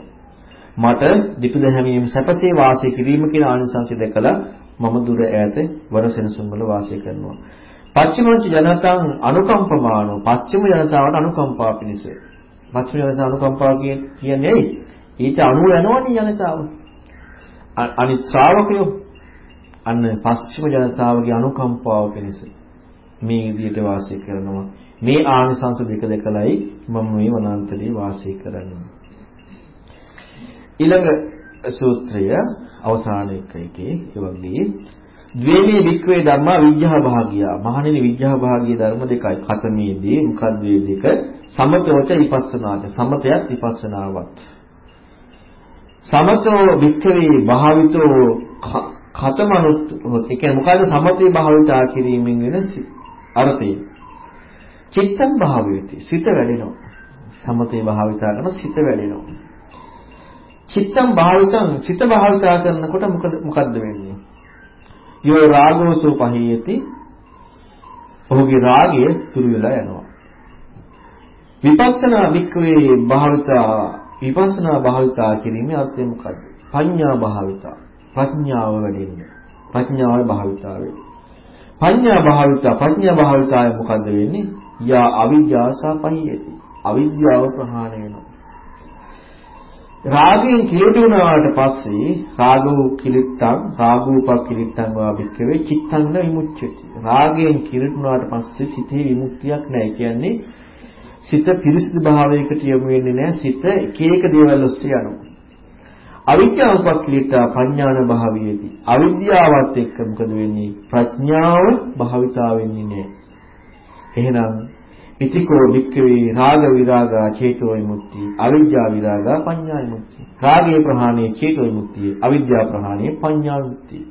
මට දිටු දැහැමීම සැපසේ වාසය කිරීම කියන ආනිසංසය දැකලා මම දුර ඈත වරසෙනසුන් වල වාසය කරනවා. පච්චිමංච ජනතං අනුකම්පමානෝ පස්චිම ජනතාවට අනුකම්පා පිණිස. පස්චිම ජනතාව අනුකම්පා කියන්නේ ඇයි? ඊට අනුව යනවනේ ජනතාව. අනිත් ශ්‍රාවකයෝ අන්න පස්චිම ජනතාවගේ අනුකම්පාව පිණිස මේ විදිහට වාසය කරනවා. මේ ආනිසංස දෙක දැකලයි මම මේ වනාන්තරයේ වාසය කරන්නේ. ඊළඟ සූත්‍රය අවසාන එකකේ ඒ වගේ ද්වේමේ වික්‍රේ ධර්මා විඥා භාගියා. මහණෙනි විඥා භාගිය ධර්ම දෙකයි. කතමේදී මොකද්ද මේ දෙක? සමතෝච විපස්සනාච සමතයත් විපස්සනාවත්. සමතෝ වික්‍රේ භාවිතෝ කතමනුත් ඒ කියන්නේ මොකද්ද? සමතේ භාවිතා කිරීමෙන් වෙන අර්ථය චිත්තම් භාවයති සිත වැඩෙනවා සමතේ භාවිතා කරන සිත වැඩෙනවා චිත්තම් භාවිතං සිත භාවිතා කරනකොට මොකද මොකද්ද වෙන්නේ? යෝ රාගෝසෝ පහියති ඔහුගේ රාගය දුරු වෙලා යනවා. විපස්සනා වික්‍රේ භාවිතා විපස්සනා භාවිතා කිරීමේ අර්ථය මොකද්ද? පඤ්ඤා භාවිතා. ප්‍රඥාව වැඩෙන්නේ. ප්‍රඥාවයි භාවිතාවේ. පඤ්ඤා භාවිතා ප්‍රඥා භාවිතාය මොකද්ද වෙන්නේ? යා අවිජ්ජාසා පහියති. අවිද්‍යාව ප්‍රහාණය වෙනවා. රාගයෙන් කිලිටි වුණාට පස්සේ රාගෝ කිලිට්ටං රාගෝපක් කිලිට්ටං වාබික්කවේ චිත්තං න විමුච්ඡති රාගයෙන් කිලිටුණාට පස්සේ සිතේ විමුක්තියක් නැහැ කියන්නේ සිත පිරිසිදු භාවයකට යොමු වෙන්නේ නැහැ සිත එක එක දේවල් ඔස්සේ යනවා අවිද්‍යාවපක් කිලිට්ටා පඥාන භාවයේදී අවිද්‍යාවත් එක්ක මොකද වෙන්නේ? ප්‍රඥාව භාවිතා වෙන්නේ නැහැ. එහෙනම් ඉතිකෝ වික්කවේ රාග විරාගා චේතෝ විමුක්ති අවිද්‍යා විරාගා පඤ්ඤා විමුක්ති. රාගයේ ප්‍රහාණය චේතෝ විමුක්තිය අවිද්‍යා ප්‍රහාණය පඤ්ඤා විමුක්තිය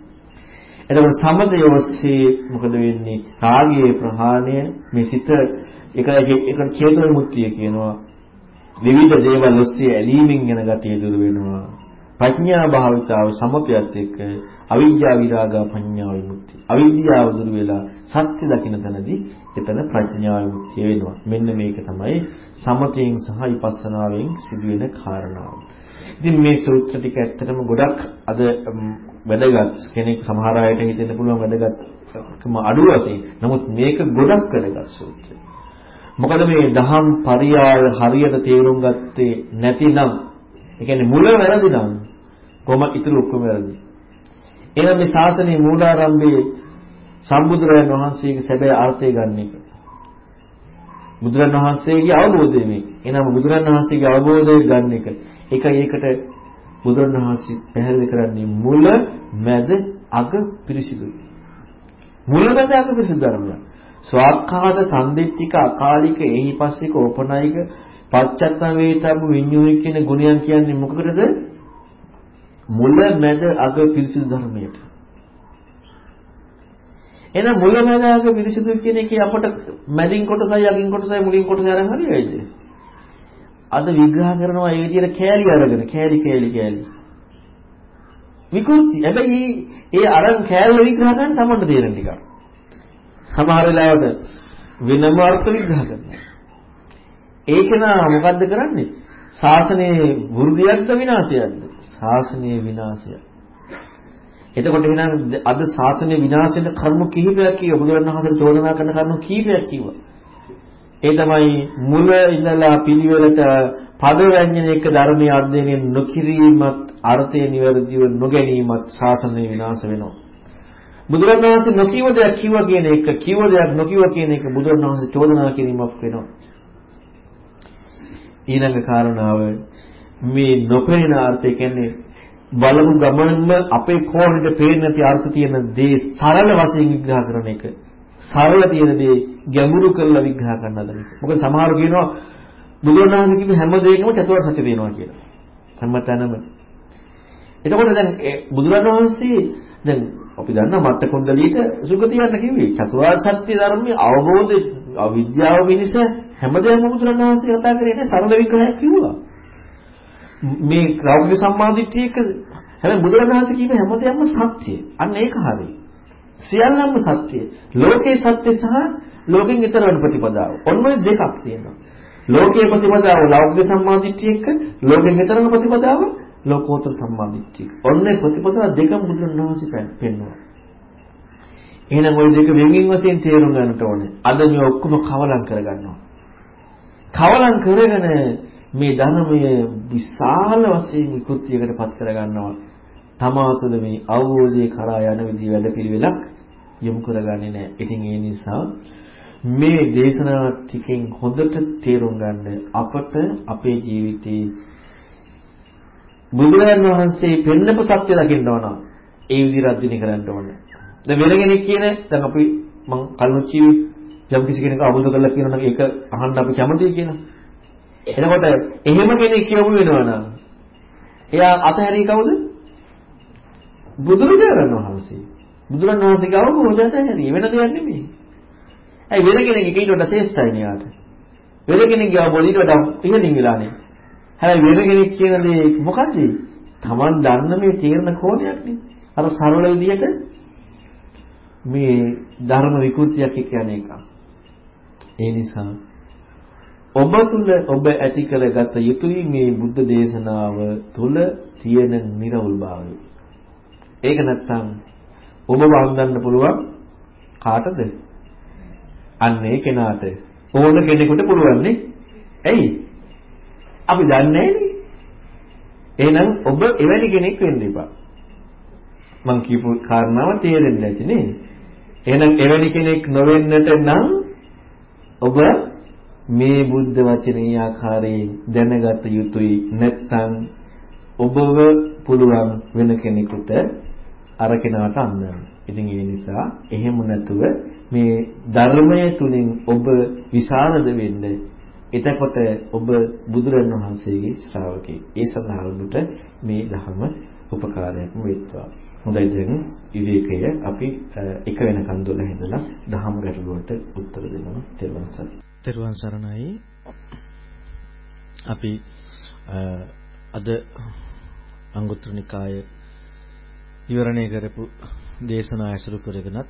එතකොට සමතයෝස්සේ මොකද වෙන්නේ? රාගයේ ප්‍රහාණය මේ සිත එක එක චේතෝ විමුක්තිය කියනවා. විවිධ දේවල් ඔස්සේ ඇලීමෙන් යන ගතිය දුර වෙනවා. ප්‍රඥා භාවිතාව සමතයත් එක්ක අවිද්‍යා විරාගා පඤ්ඤා විමුක්ති අවිද්‍යාව දුර වෙලා සත්‍ය දකින්න තැනදී එතන ප්‍රඥා විමුක්තිය වෙනවා. මෙන්න මේක තමයි සමතයෙන් සහ විපස්සනාවෙන් සිදුවෙන කාරණාව. ඉතින් මේ සූත්‍ර ටික ඇත්තටම ගොඩක් අද වැදගත් කෙනෙක් සමහර අයට හිතෙන්න පුළුවන් වැදගත්කම අඩු වශයෙන්. නමුත් මේක ගොඩක් වැදගත් සූත්‍රය. මොකද මේ දහම් පරියාය හරියට තේරුම් ගත්තේ නැතිනම් ඒ කියන්නේ මුල වැරදි නම් කොහොම ඉතුරු ඔක්කොම වැරදි. එහෙනම් මේ ශාසනයේ මූලාරම්භයේ සම්බුදුරජාණන් වහන්සේගේ සැබෑ අර්ථය ගන්න එක. බුදුරජාණන් වහන්සේගේ අවබෝධය මේ. එනම බුදුරජාණන් වහන්සේගේ අවබෝධය ගන්න එක. ඒකයි ඒකට බුදුරජාණන් වහන්සේ පැහැදිලි කරන්නේ මුල, මැද, අග පිරිසිදුයි. මුල මැද අග පිරිසිදු ධර්මය. ස්වාක්ඛාත සම්දිත්තික අකාලික එහිපස්සික ඕපනයික පච්චත්තම වේතබ්බ විඤ්ඤුයි කියන ගුණයන් කියන්නේ මොකකටද? මුල මැද අග පිරිසිදු ධර්මයට. එහෙනම් මුලමදාග පිරිසිදු කියන එකේ අපට මැදින් කොටසයි අගින් කොටසයි මුලින් කොටසයි අරන් හරියයිද? අද විග්‍රහ කරනවා ඒ විදිහට කෑලි අරගෙන කෑලි කෑලි කෑලි. විකෘති. හැබැයි ඒ අරන් කෑල්ල විග්‍රහ කරන්න තමන්ට තේරෙන ටිකක්. සමහර වෙලාවට වෙනම අර්ථ විග්‍රහ කරනවා. ඒක නා මොකද්ද කරන්නේ? ශාසනයේ වෘද්ධියක්ද විනාශයක්ද? ශාසනයේ විනාශයක්. එතකොට එහෙනම් අද ශාසනය විනාශ වෙන කර්ම කිහිපයක් කිව්වා. බුදුරණවහන්සේ චෝදනා කරන කර්ම කිහිපයක් කිව්වා. ඒ තමයි මුල ඉඳලා පිළිවෙලට පද වැඤ්ඤන එක ධර්මයේ අධ්‍යයනය නොකිරීමත් අර්ථය නිවැරදිව නොගැනීමත් ශාසනය විනාශ වෙනවා. බුදුරණවහන්සේ නොකියව දෙයක් කිව්වා කියන එක කිව්ව දෙයක් නොකියව කියන එක බුදුරණවහන්සේ චෝදනා කිරීමක් වෙනවා. ඊළඟ කාරණාව මේ නොපෙනෙන අර්ථය කියන්නේ බලමු ගමන්ම අපේ කෝණයට පේන්නේ නැති අර්ථ තියෙන දේ සරල වශයෙන් විග්‍රහ කරන එක. සරල තියෙන දේ ගැඹුරු කරලා විග්‍රහ කරන්න හදන එක. මොකද සමහරු කියනවා බුදුරණවහන්සේ කිව්ව හැම දෙයකම චතුරාර්ය සත්‍ය තියෙනවා කියලා. හැමතැනම. එතකොට දැන් බුදුරණවහන්සේ දැන් අපි දන්නා මත්ත කුණ්ඩලීට සුගතියන්න කිව්වේ චතුරාර්ය සත්‍ය ධර්මයේ අවබෝධ අවිද්‍යාව මිනිස හැමදේම බුදුරණවහන්සේ කතා කරේ නේ සරල විග්‍රහයක් කිව්වා. මේ ලෞකික සම්මාදිට්ඨියක හැබැයි බුදුරණවහන්සේ කියප හැමදේම සත්‍ය. අන්න ඒක හරියි. සියල්ලම සත්‍ය. ලෝකේ සත්‍ය සහ ලෝකෙන් ඈතර වෙන ප්‍රතිපදාව. ඔන්න ඔය දෙකක් තියෙනවා. ලෝකයේ ප්‍රතිපදාව ලෞකික සම්මාදිට්ඨිය එක්ක ලෝකෙන් ඈතර වෙන ප්‍රතිපදාව ලෝකෝත්තර සම්මාදිට්ඨිය. ඔන්න ඒ ප්‍රතිපදාව දෙකම බුදුරණවහන්සේ පෙන්වනවා. එහෙනම් ওই දෙක වෙන්වෙන් වශයෙන් තේරුම් ගන්නට ඕනේ. අද මේ ඔක්කොම කවලම් කරගන්නවා. කවලම් කරගෙන මේ ධර්මයේ විශාල වශයෙන් විකෘතියකට පත් කරගන්නවා. තමා තුළ මේ අවබෝධයේ කරා යන විදිහ වැඩපිළිවෙලක් යොමු කරගන්නේ නැහැ. ඉතින් ඒ නිසා මේ දේශනා ටිකෙන් හොඳට තේරුම් ගන්න අපට අපේ ජීවිතේ බුදුරජාණන් වහන්සේ පෙන්නපු සත්‍ය දකින්න ඕන. ඒ විදිහට අධ්‍යයනය කරන්න ඕනේ. දැන් වෙන කෙනෙක් කියන දැන් අපි මං කල්ුචි යම් කිසි කෙනෙක් අවබෝධ කරලා කියනවා නම් ඒක අහන්න අපි කැමතියි කියලා. එතකොට එහෙම කෙනෙක් කියවු වෙනවා නම් එයා අතහැරී කවුද? බුදුරජාණන් වහන්සේ. බුදුරජාණන් වහන්සේ ගාව මොකද ඇහැරී වෙන දෙයක් නෙමෙයි. ඇයි වෙන කෙනෙක් ඊට වඩා ශ්‍රේෂ්ඨයි නියාට. වෙන කෙනෙක් ගාව බොලිට වඩා ඉහළින් වෙලානේ. හැබැයි වෙන කෙනෙක් කියන දේ මොකද්ද? Taman දන්න මේ තීරණ කෝණයක් නේ. අර සරල විදිහට මේ ධර්ම විකෘතියක් කියන එක. ඒ නිසා ඔබ තුල ඔබ ඇති කරගත යුතුයි මේ බුද්ධ දේශනාව තුල තියෙන නිර්වුල් භාවය. ඒක නැත්තම් ඔබ වන්දන්න පුළුවන් කාටද? අන්න ඒ කෙනාට ඕන කෙනෙකුට පුළුවන් නේ. ඇයි? අපි දන්නේ නැහැනේ. එහෙනම් ඔබ එවැනි කෙනෙක් වෙන්න එපා. මං කියපු කාරණාව තේරෙන්නේ නැති නේ. එහෙනම් එවැනි කෙනෙක් නොවෙන්නට නම් ඔබ මේ බුද්ධ වචනේ ආකාරයෙන් දැනගත යුතුයි නැත්නම් ඔබව පුළුවන් වෙන කෙනෙකුට අර කෙනාට අන්නන්න. ඉතින් ඒ නිසා එහෙම නැතුව මේ ධර්මය තුලින් ඔබ විසරද වෙන්න එතකොට ඔබ බුදුරන් වහන්සේගේ ශ්‍රාවකෙක්. ඒ සඳහා ඔබට මේ ධර්ම උපකාරයක්ම වෙත්වා. හොඳයි දැන් විවේකය අපි එක වෙනකන් 12 ඉඳලා දහම් ගැටලුවට උත්තර දෙනවා. තෙරුවන් සරණයි. තෙරුවන් සරණයි. අපි අද අංගුත්තර නිකාය විවරණය කරපු දේශනා ඇසුරු කරගෙනත්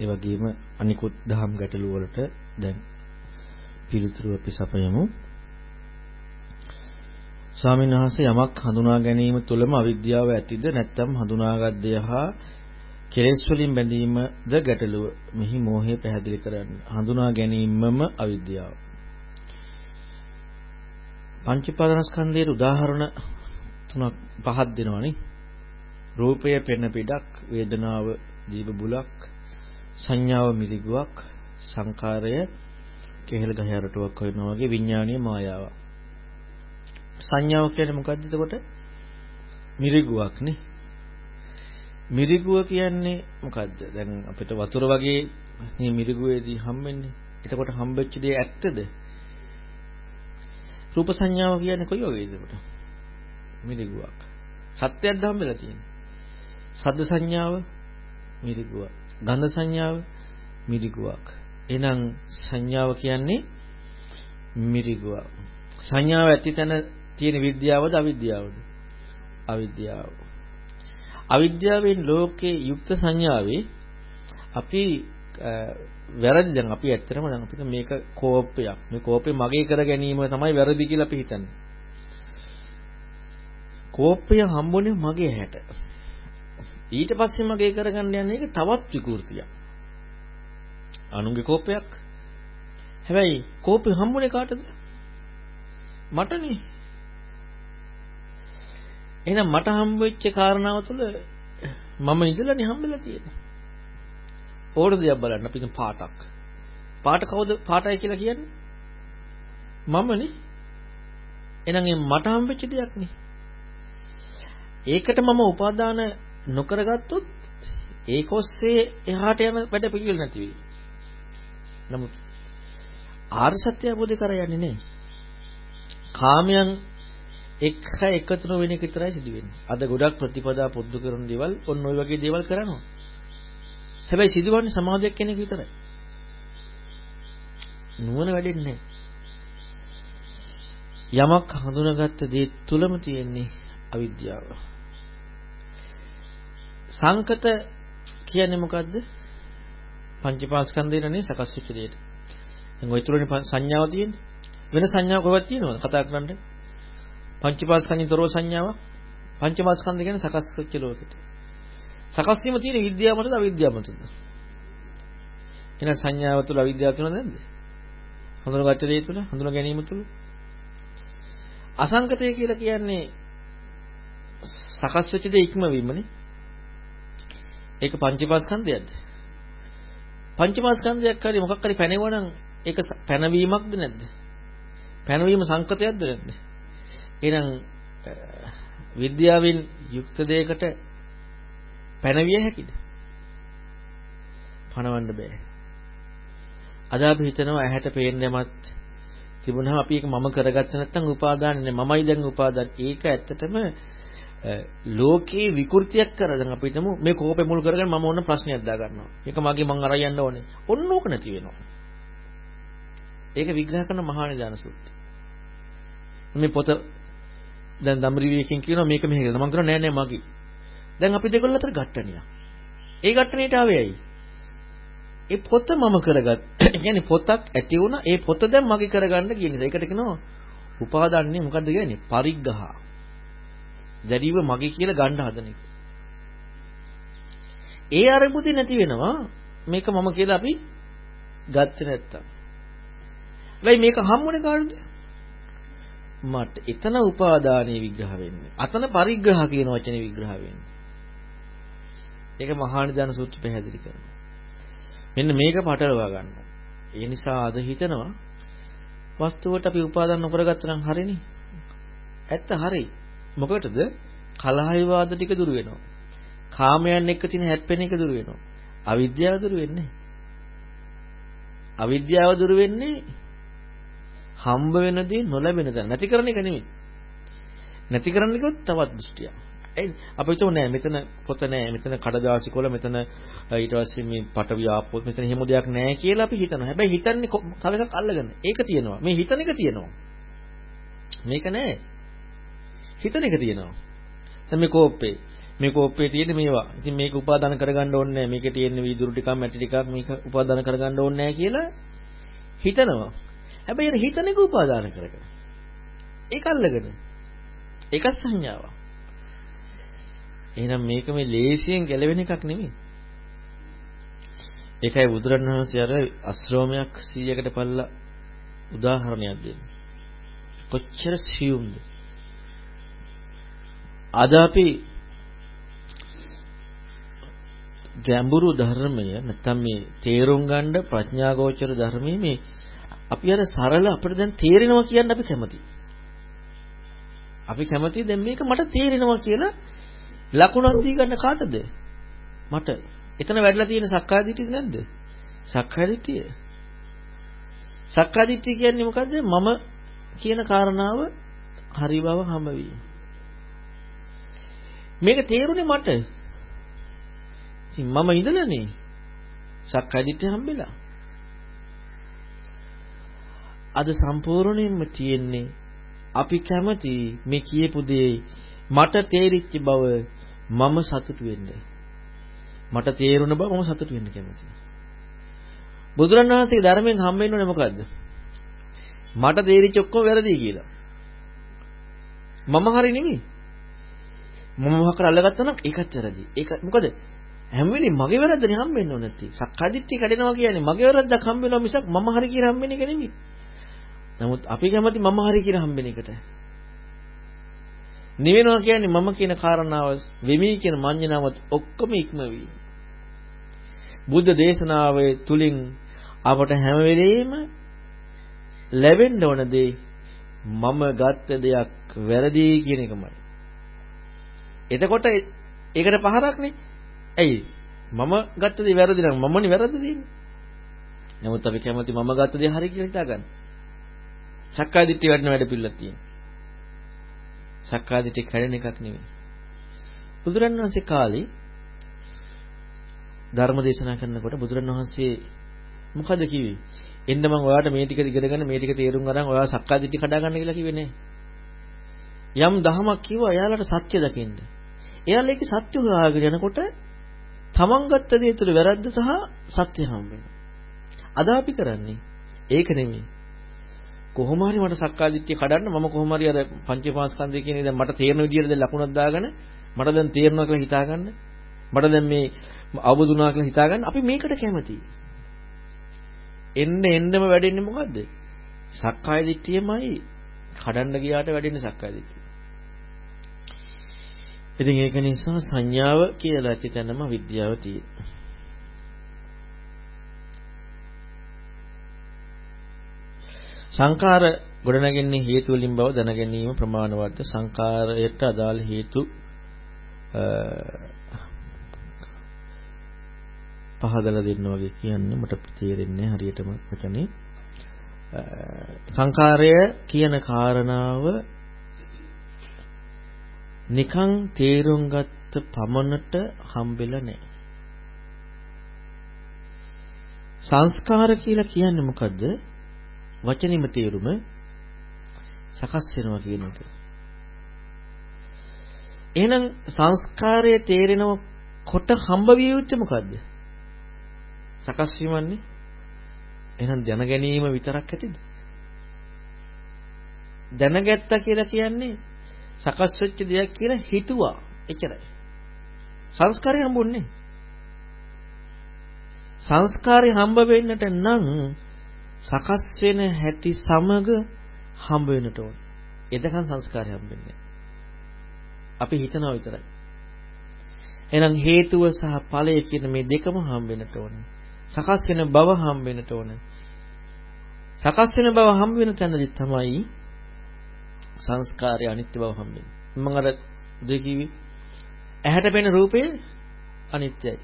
ඒ වගේම අනිකුත් දහම් ගැටලු වලට දැන් පිළිතුරු අපි සපයමු. ස්වාමීන් වහන්සේ යමක් හඳුනා ගැනීම තුළම අවිද්‍යාව ඇතිද නැත්නම් හඳුනාගත් දෙය හා කෙලෙස් වලින් බැඳීමද ගැටලුව. මෙහි මෝහය පැහැදිලි කරන්න. හඳුනා ගැනීමම අවිද්‍යාව. පංච පාදනස්කන්ධයේ උදාහරණ තුනක් පහක් දෙනවනේ. රූපය පෙන පිටක්, වේදනාව ජීව බුලක්, සංඥාව මිරිගුවක්, සංකාරය කෙහෙල් ගහ යරටුවක් වෙනවා වගේ විඥානීය මායාවක්. සංඥාව කියන්නේ මොකද්ද එතකොට? මිරිගුවක් නේ. මිරිගුව කියන්නේ මොකද්ද? දැන් අපිට වතුර වගේ මේ මිරිගුවේදී හම්බෙන්නේ. එතකොට හම්බෙච්ච දේ ඇත්තද? රූප සංඥාව කියන්නේ කොයි වගේද එතකොට? මිරිගුවක්. සත්‍යයක්ද හම්බෙලා තියෙන්නේ. සද්ද සංඥාව මිරිගුවක්. ගන්ධ සංඥාව මිරිගුවක්. එහෙනම් සංඥාව කියන්නේ මිරිගුවක්. සංඥාව ඇති තැන තියෙන විද්‍යාවද අවිද්‍යාවද? අවිද්‍යාව. අවිද්‍යාවෙන් ලෝකේ යුක්ත සංඥාවේ අපි වැරදි දැන් අපි ඇත්තටම දැන් අපිට මේක කෝපයක්. මේ කෝපේ මගේ කර ගැනීම තමයි වැරදි කියලා අපි හිතන්නේ. කෝපය හම්බුනේ මගේ හැට. ඊට පස්සේ මගේ කරගන්න යන්නේ ඒක තවත් විකෘතියක්. අනුන්ගේ කෝපයක්. හැබැයි කෝපය හම්බුනේ කාටද? මටනේ. එහෙනම් මට හම්බ වෙච්ච කාරණාව තුළ මම ඉඳලානේ හම්බෙලා තියෙන්නේ. ඕන දෙයක් බලන්න අපි පාටක්. පාට කවුද පාටයි කියලා කියන්නේ? මමනේ. එහෙනම් මට හම්බෙච්ච දෙයක් නේ. ඒකට මම උපාදාන නොකරගත්තොත් ඒක ඔස්සේ එහාට යන වැඩ පිළිවෙල නැති වෙයි. නමුත් ආර්ය සත්‍ය අවබෝධ කර යන්නේ නැහැ. කාමයන් එක්ක එකතු නොවෙන එක විතරයි සිදු වෙන්නේ. අද ගොඩක් ප්‍රතිපදා පොදු කරන දේවල් ඔන්න ඔය වගේ දේවල් කරනවා. හැබැයි සිදුවන්නේ සමාජයක් කෙනෙක් විතරයි. නුවණ වැඩෙන්නේ යමක් හඳුනාගත්ත දේ තුලම තියෙන්නේ අවිද්‍යාව. සංකත කියන්නේ මොකද්ද? පංචපාස්කන්ධයනේ සකස් වෙච්ච දෙයට. දැන් ওই තුලනේ සංඥාව තියෙන්නේ. වෙන සංඥා කොහෙවත් තියෙනවද කතා කරන්න? පංචපාස්කන්ධිතරව සංඥාවක්. පංචපාස්කන්ධ කියන්නේ සකස් වෙච්ච ලෝකෙට. සකස් වීම තියෙන විද්‍යාව මතද අවිද්‍යාව මතද? එහෙනම් සංඥාව තුළ අවිද්‍යාව තුනද නැද්ද? හඳුනාගත්ත දේ තුළ හඳුනා ගැනීම තුළ අසංකතය කියලා කියන්නේ සකස් වෙච්ච දේ ඉක්මවීමනේ. ඒක පංචපාස්කන්ධයක්ද? පංචපාස්කන්ධයක් හරි මොකක් හරි පැනෙවනම් ඒක පැනවීමක්ද නැද්ද? පැනවීම සංකතයක්ද නැද්ද? එහෙනම් විද්‍යාවෙන් යුක්ත දෙයකට පැනවිය හැකිද? පණවන්න බෑ. අද අපි හිතනවා ඇහැට පේන්නේමත් තිබුණාම අපි ඒක මම කරගත්ත නැත්නම් උපාදානනේ මමයි දැන් උපාදාන. ඒක ඇත්තටම ලෝකේ විකෘතියක් කර දැන් අපි හිතමු මේ කෝපේ මුල් කරගෙන මම ඕන ප්‍රශ්නයක් දා ගන්නවා. මේක මගේ මං අරන් යන්න ඕනේ. ඔන්න ඕක නැති වෙනවා. ඒක විග්‍රහ කරන මහා නිදාන සූත්‍රය. මේ පොත දැන් දම්රිවියකින් කියනවා මේක මෙහෙ කියලා. මම කියනවා නෑ නෑ මගේ. දැන් අපි දෙකොල්ල අතර ගැටණියක්. ඒ ගැටණියට ආවේ ඇයි? ඒ පොත මම කරගත්. කියන්නේ පොතක් ඇති වුණා. ඒ පොත දැන් මගේ කරගන්න කියන නිසා. ඒකට කියනවා උපාදාන්නේ මොකද්ද කියන්නේ? පරිග්ගහ. දැඩිව මගේ කියලා ගන්න හදන එක. ඒ අරමුදි නැති වෙනවා. මේක මම කියලා අපි ගත්තේ නැත්තම්. වෙයි මේක හම්බුනේ කාටද? මට. එතන උපාදානයේ විග්‍රහ වෙන්නේ. අතන පරිග්‍රහ කියන වචනේ විග්‍රහ වෙන්නේ. ඒක මහා නිදාන සූත්‍ර පැහැදිලි කරනවා. මෙන්න මේක පටලවා ගන්නවා. ඒ නිසා අද හිතනවා වස්තුවට අපි උපාදාන නොකරගත්තා නම් හරිනේ. ඇත්ත හරි. මොකටද? කලහ විවාද ටික දුර වෙනවා. කාමයන් එක්ක තියෙන හැප්පෙන එක දුර වෙනවා. අවිද්‍යාව දුර වෙන්නේ. අවිද්‍යාව දුර වෙන්නේ හම්බ වෙන දේ නොලැබෙන තැන. නැති කරන එක නෙමෙයි. නැති කරන්න කිව්වොත් තවත් දෘෂ්ටියක්. ඒ අපි හිතුව නෑ මෙතන පොත නෑ මෙතන කඩදාසි කොළ මෙතන ඊට පස්සේ මේ පටවිය ආපොත් මෙතන එහෙම දෙයක් නෑ කියලා අපි හිතනවා. හැබැයි හිතන්නේ තව එකක් අල්ලගෙන. ඒක තියෙනවා. මේ හිතන එක තියෙනවා. මේක නෑ. හිතන එක තියෙනවා. දැන් මේ කෝප්පේ මේ කෝප්පේ තියෙන මේවා. ඉතින් මේක උපාදාන කරගන්න ඕනේ නෑ. මේකේ තියෙන වීදුරු ටිකක් මැටි ටිකක් මේක උපාදාන කරගන්න ඕනේ නෑ කියලා හිතනවා. හැබැයි අර හිතන එක උපාදාන කරගෙන. ඒක අල්ලගෙන. ඒකත් සංඥාවක්. එහෙනම් මේක මේ ලේසියෙන් ගැලවෙන එකක් නෙමෙයි. ඒකයි බුදුරණවහන්සේ අර අශ්‍රෝමයක් 100කට පල්ලා උදාහරණයක් දෙන්නේ. කොච්චර සියුම්ද? අද අපි ගැඹුරු ධර්මය නැත්තම් මේ තේරුම් ගන්න ප්‍රඥාගෝචර ධර්මයේ මේ අපි අර සරල අපිට දැන් තේරෙනවා කියන්න අපි කැමතියි. අපි කැමතියි දැන් මේක මට තේරෙනවා කියලා ලකුණක් දී ගන්න කාටද? මට. එතන වැඩිලා තියෙන සක්කාය දිට්ඨිය නැද්ද? සක්කාය දිට්ඨිය. සක්කාය දිට්ඨිය කියන්නේ මොකද්ද? මම කියන කාරණාව හරි බව හම්බ වීම. මේක තේරුනේ මට. ඉතින් මම ඉඳලානේ සක්කාය දිට්ඨිය හම්බෙලා. අද සම්පූර්ණයෙන්ම තියෙන්නේ අපි කැමති මේ කියපු දේ මට තේරිච්ච බව මම සතුටු වෙන්න. මට තේරුණ බව මම සතුටු වෙන්න කැමතියි. බුදුරණවහන්සේගේ ධර්මයෙන් හම්බෙන්න ඕනේ මොකද්ද? මට තේරිච්ච ඔක්කොම වැරදි කියලා. මම හරි නෙමෙයි. මම මොකක් කර අල්ලගත්තා නම් ඒකත් වැරදි. ඒක මොකද? හැම වෙලෙම මගේ වැරද්දනේ හම්බෙන්න ඕනේ නැති. සක්කාදිට්ඨිය කඩෙනවා කියන්නේ මගේ වැරද්දක් හම්බෙනවා මිසක් මම හරි කියලා හම්බෙන එක නෙමෙයි. නමුත් අපි කැමති මම හරි කියලා හම්බෙන එකට. නිවෙනවා කියන්නේ මම කියන කාරණාව වෙමි කියන මඤ්ඤණාවත් ඔක්කොම ඉක්මවි. බුද්ධ දේශනාවේ තුලින් අපට හැම වෙලෙම ලැබෙන්න ඕන දේ මම ගත්ත දෙයක් වැරදි කියන එකමයි. එතකොට ඒකට පහරක්නේ. ඇයි? මම ගත්ත දේ වැරදි නම් මමනේ වැරද්ද දෙන්නේ. නමුත් අපි කැමති මම ගත්ත දේ හරි කියලා හිතාගන්න. සක්කාය දිට්ඨිය වැඩන වැඩ පිළිලක් තියෙනවා. සක්කාය දිට්ඨිය කැඩෙන එකක් නෙමෙයි. බුදුරණවහන්සේ කාලේ ධර්ම දේශනා කරනකොට බුදුරණවහන්සේ මොකද කිව්වේ? එන්න මම ඔයාලට මේ ටික ඉගෙන ගන්න මේ ටික තේරුම් ගන්න ඔයාලා සක්කාය දිට්ඨිය කඩා ගන්න කියලා කිව්වේ නෑ. යම් දහමක් කිව්වා එයාලට සත්‍ය දකින්න. එයාලා ඒකේ සත්‍ය හොයාගෙන යනකොට තමන් ගත්ත දේ තුළ වැරද්ද සහ සත්‍ය හම්බ වෙනවා. අද අපි කරන්නේ ඒක නෙමෙයි. කොහොම හරි මට සක්කාය දිට්ඨිය කඩන්න මම කොහොම හරි අර පංචපාස්කන්ධය කියන දැන් මට තේරෙන විදිහට දැන් ලකුණක් දාගෙන මට දැන් තේරෙනවා කියලා හිතාගන්න මට දැන් මේ අවබෝධ වුණා කියලා හිතාගන්න අපි මේකට කැමතියි. එන්න එන්නම වැඩෙන්නේ මොකද්ද? සක්කාය දිට්ඨියමයි කඩන්න ගියාට වැඩෙන්නේ සක්කාය දිට්ඨිය. ඉතින් ඒක නිසා සංඥාව කියලා ඇති තැනම විද්‍යාව තියෙනවා. සංඛාර ගොඩනගන්නේ හේතු වලින් බව දැන ගැනීම ප්‍රමාණවත් සංඛාරයට අදාළ හේතු පහදලා දෙන්න වගේ කියන්නේ මට තේරෙන්නේ හරියටම වචනේ සංඛාරය කියන කාරණාව නිකං තේරුම් ගත්ත පමණට හම්බෙලා නැහැ. සංස්කාර කියලා කියන්නේ මොකද්ද? වචනෙම තේරුම සකස් වෙනවා කියන එක. එහෙනම් සංස්කාරය තේරෙනකොට හම්බ විය යුත්තේ මොකද්ද? සකස් වීමන්නේ. එහෙනම් දැන ගැනීම විතරක් ඇතිද? දැනගත්තා කියලා කියන්නේ සකස් වෙච්ච දෙයක් කියලා හිතුවා. එච්චරයි. සංස්කාරය හම්බුන්නේ. සංස්කාරය හම්බ වෙන්නට නම් සකස් වෙන හැටි සමග හම්බ වෙන්නට ඕන. එතකන් සංස්කාරය හම්බෙන්නේ අපි හිතනවා විතරයි. එහෙනම් හේතුව සහ ඵලය කියන මේ දෙකම හම්බ වෙන්නට ඕන. සකස් වෙන බව හම්බ වෙන්නට ඕන. සකස් වෙන බව හම්බ වෙන තැනදී තමයි සංස්කාරය අනිත්‍ය බව හම්බෙන්නේ. මම අර දෙක කිව්වේ ඇහැට පෙනෙන රූපය අනිත්‍යයි.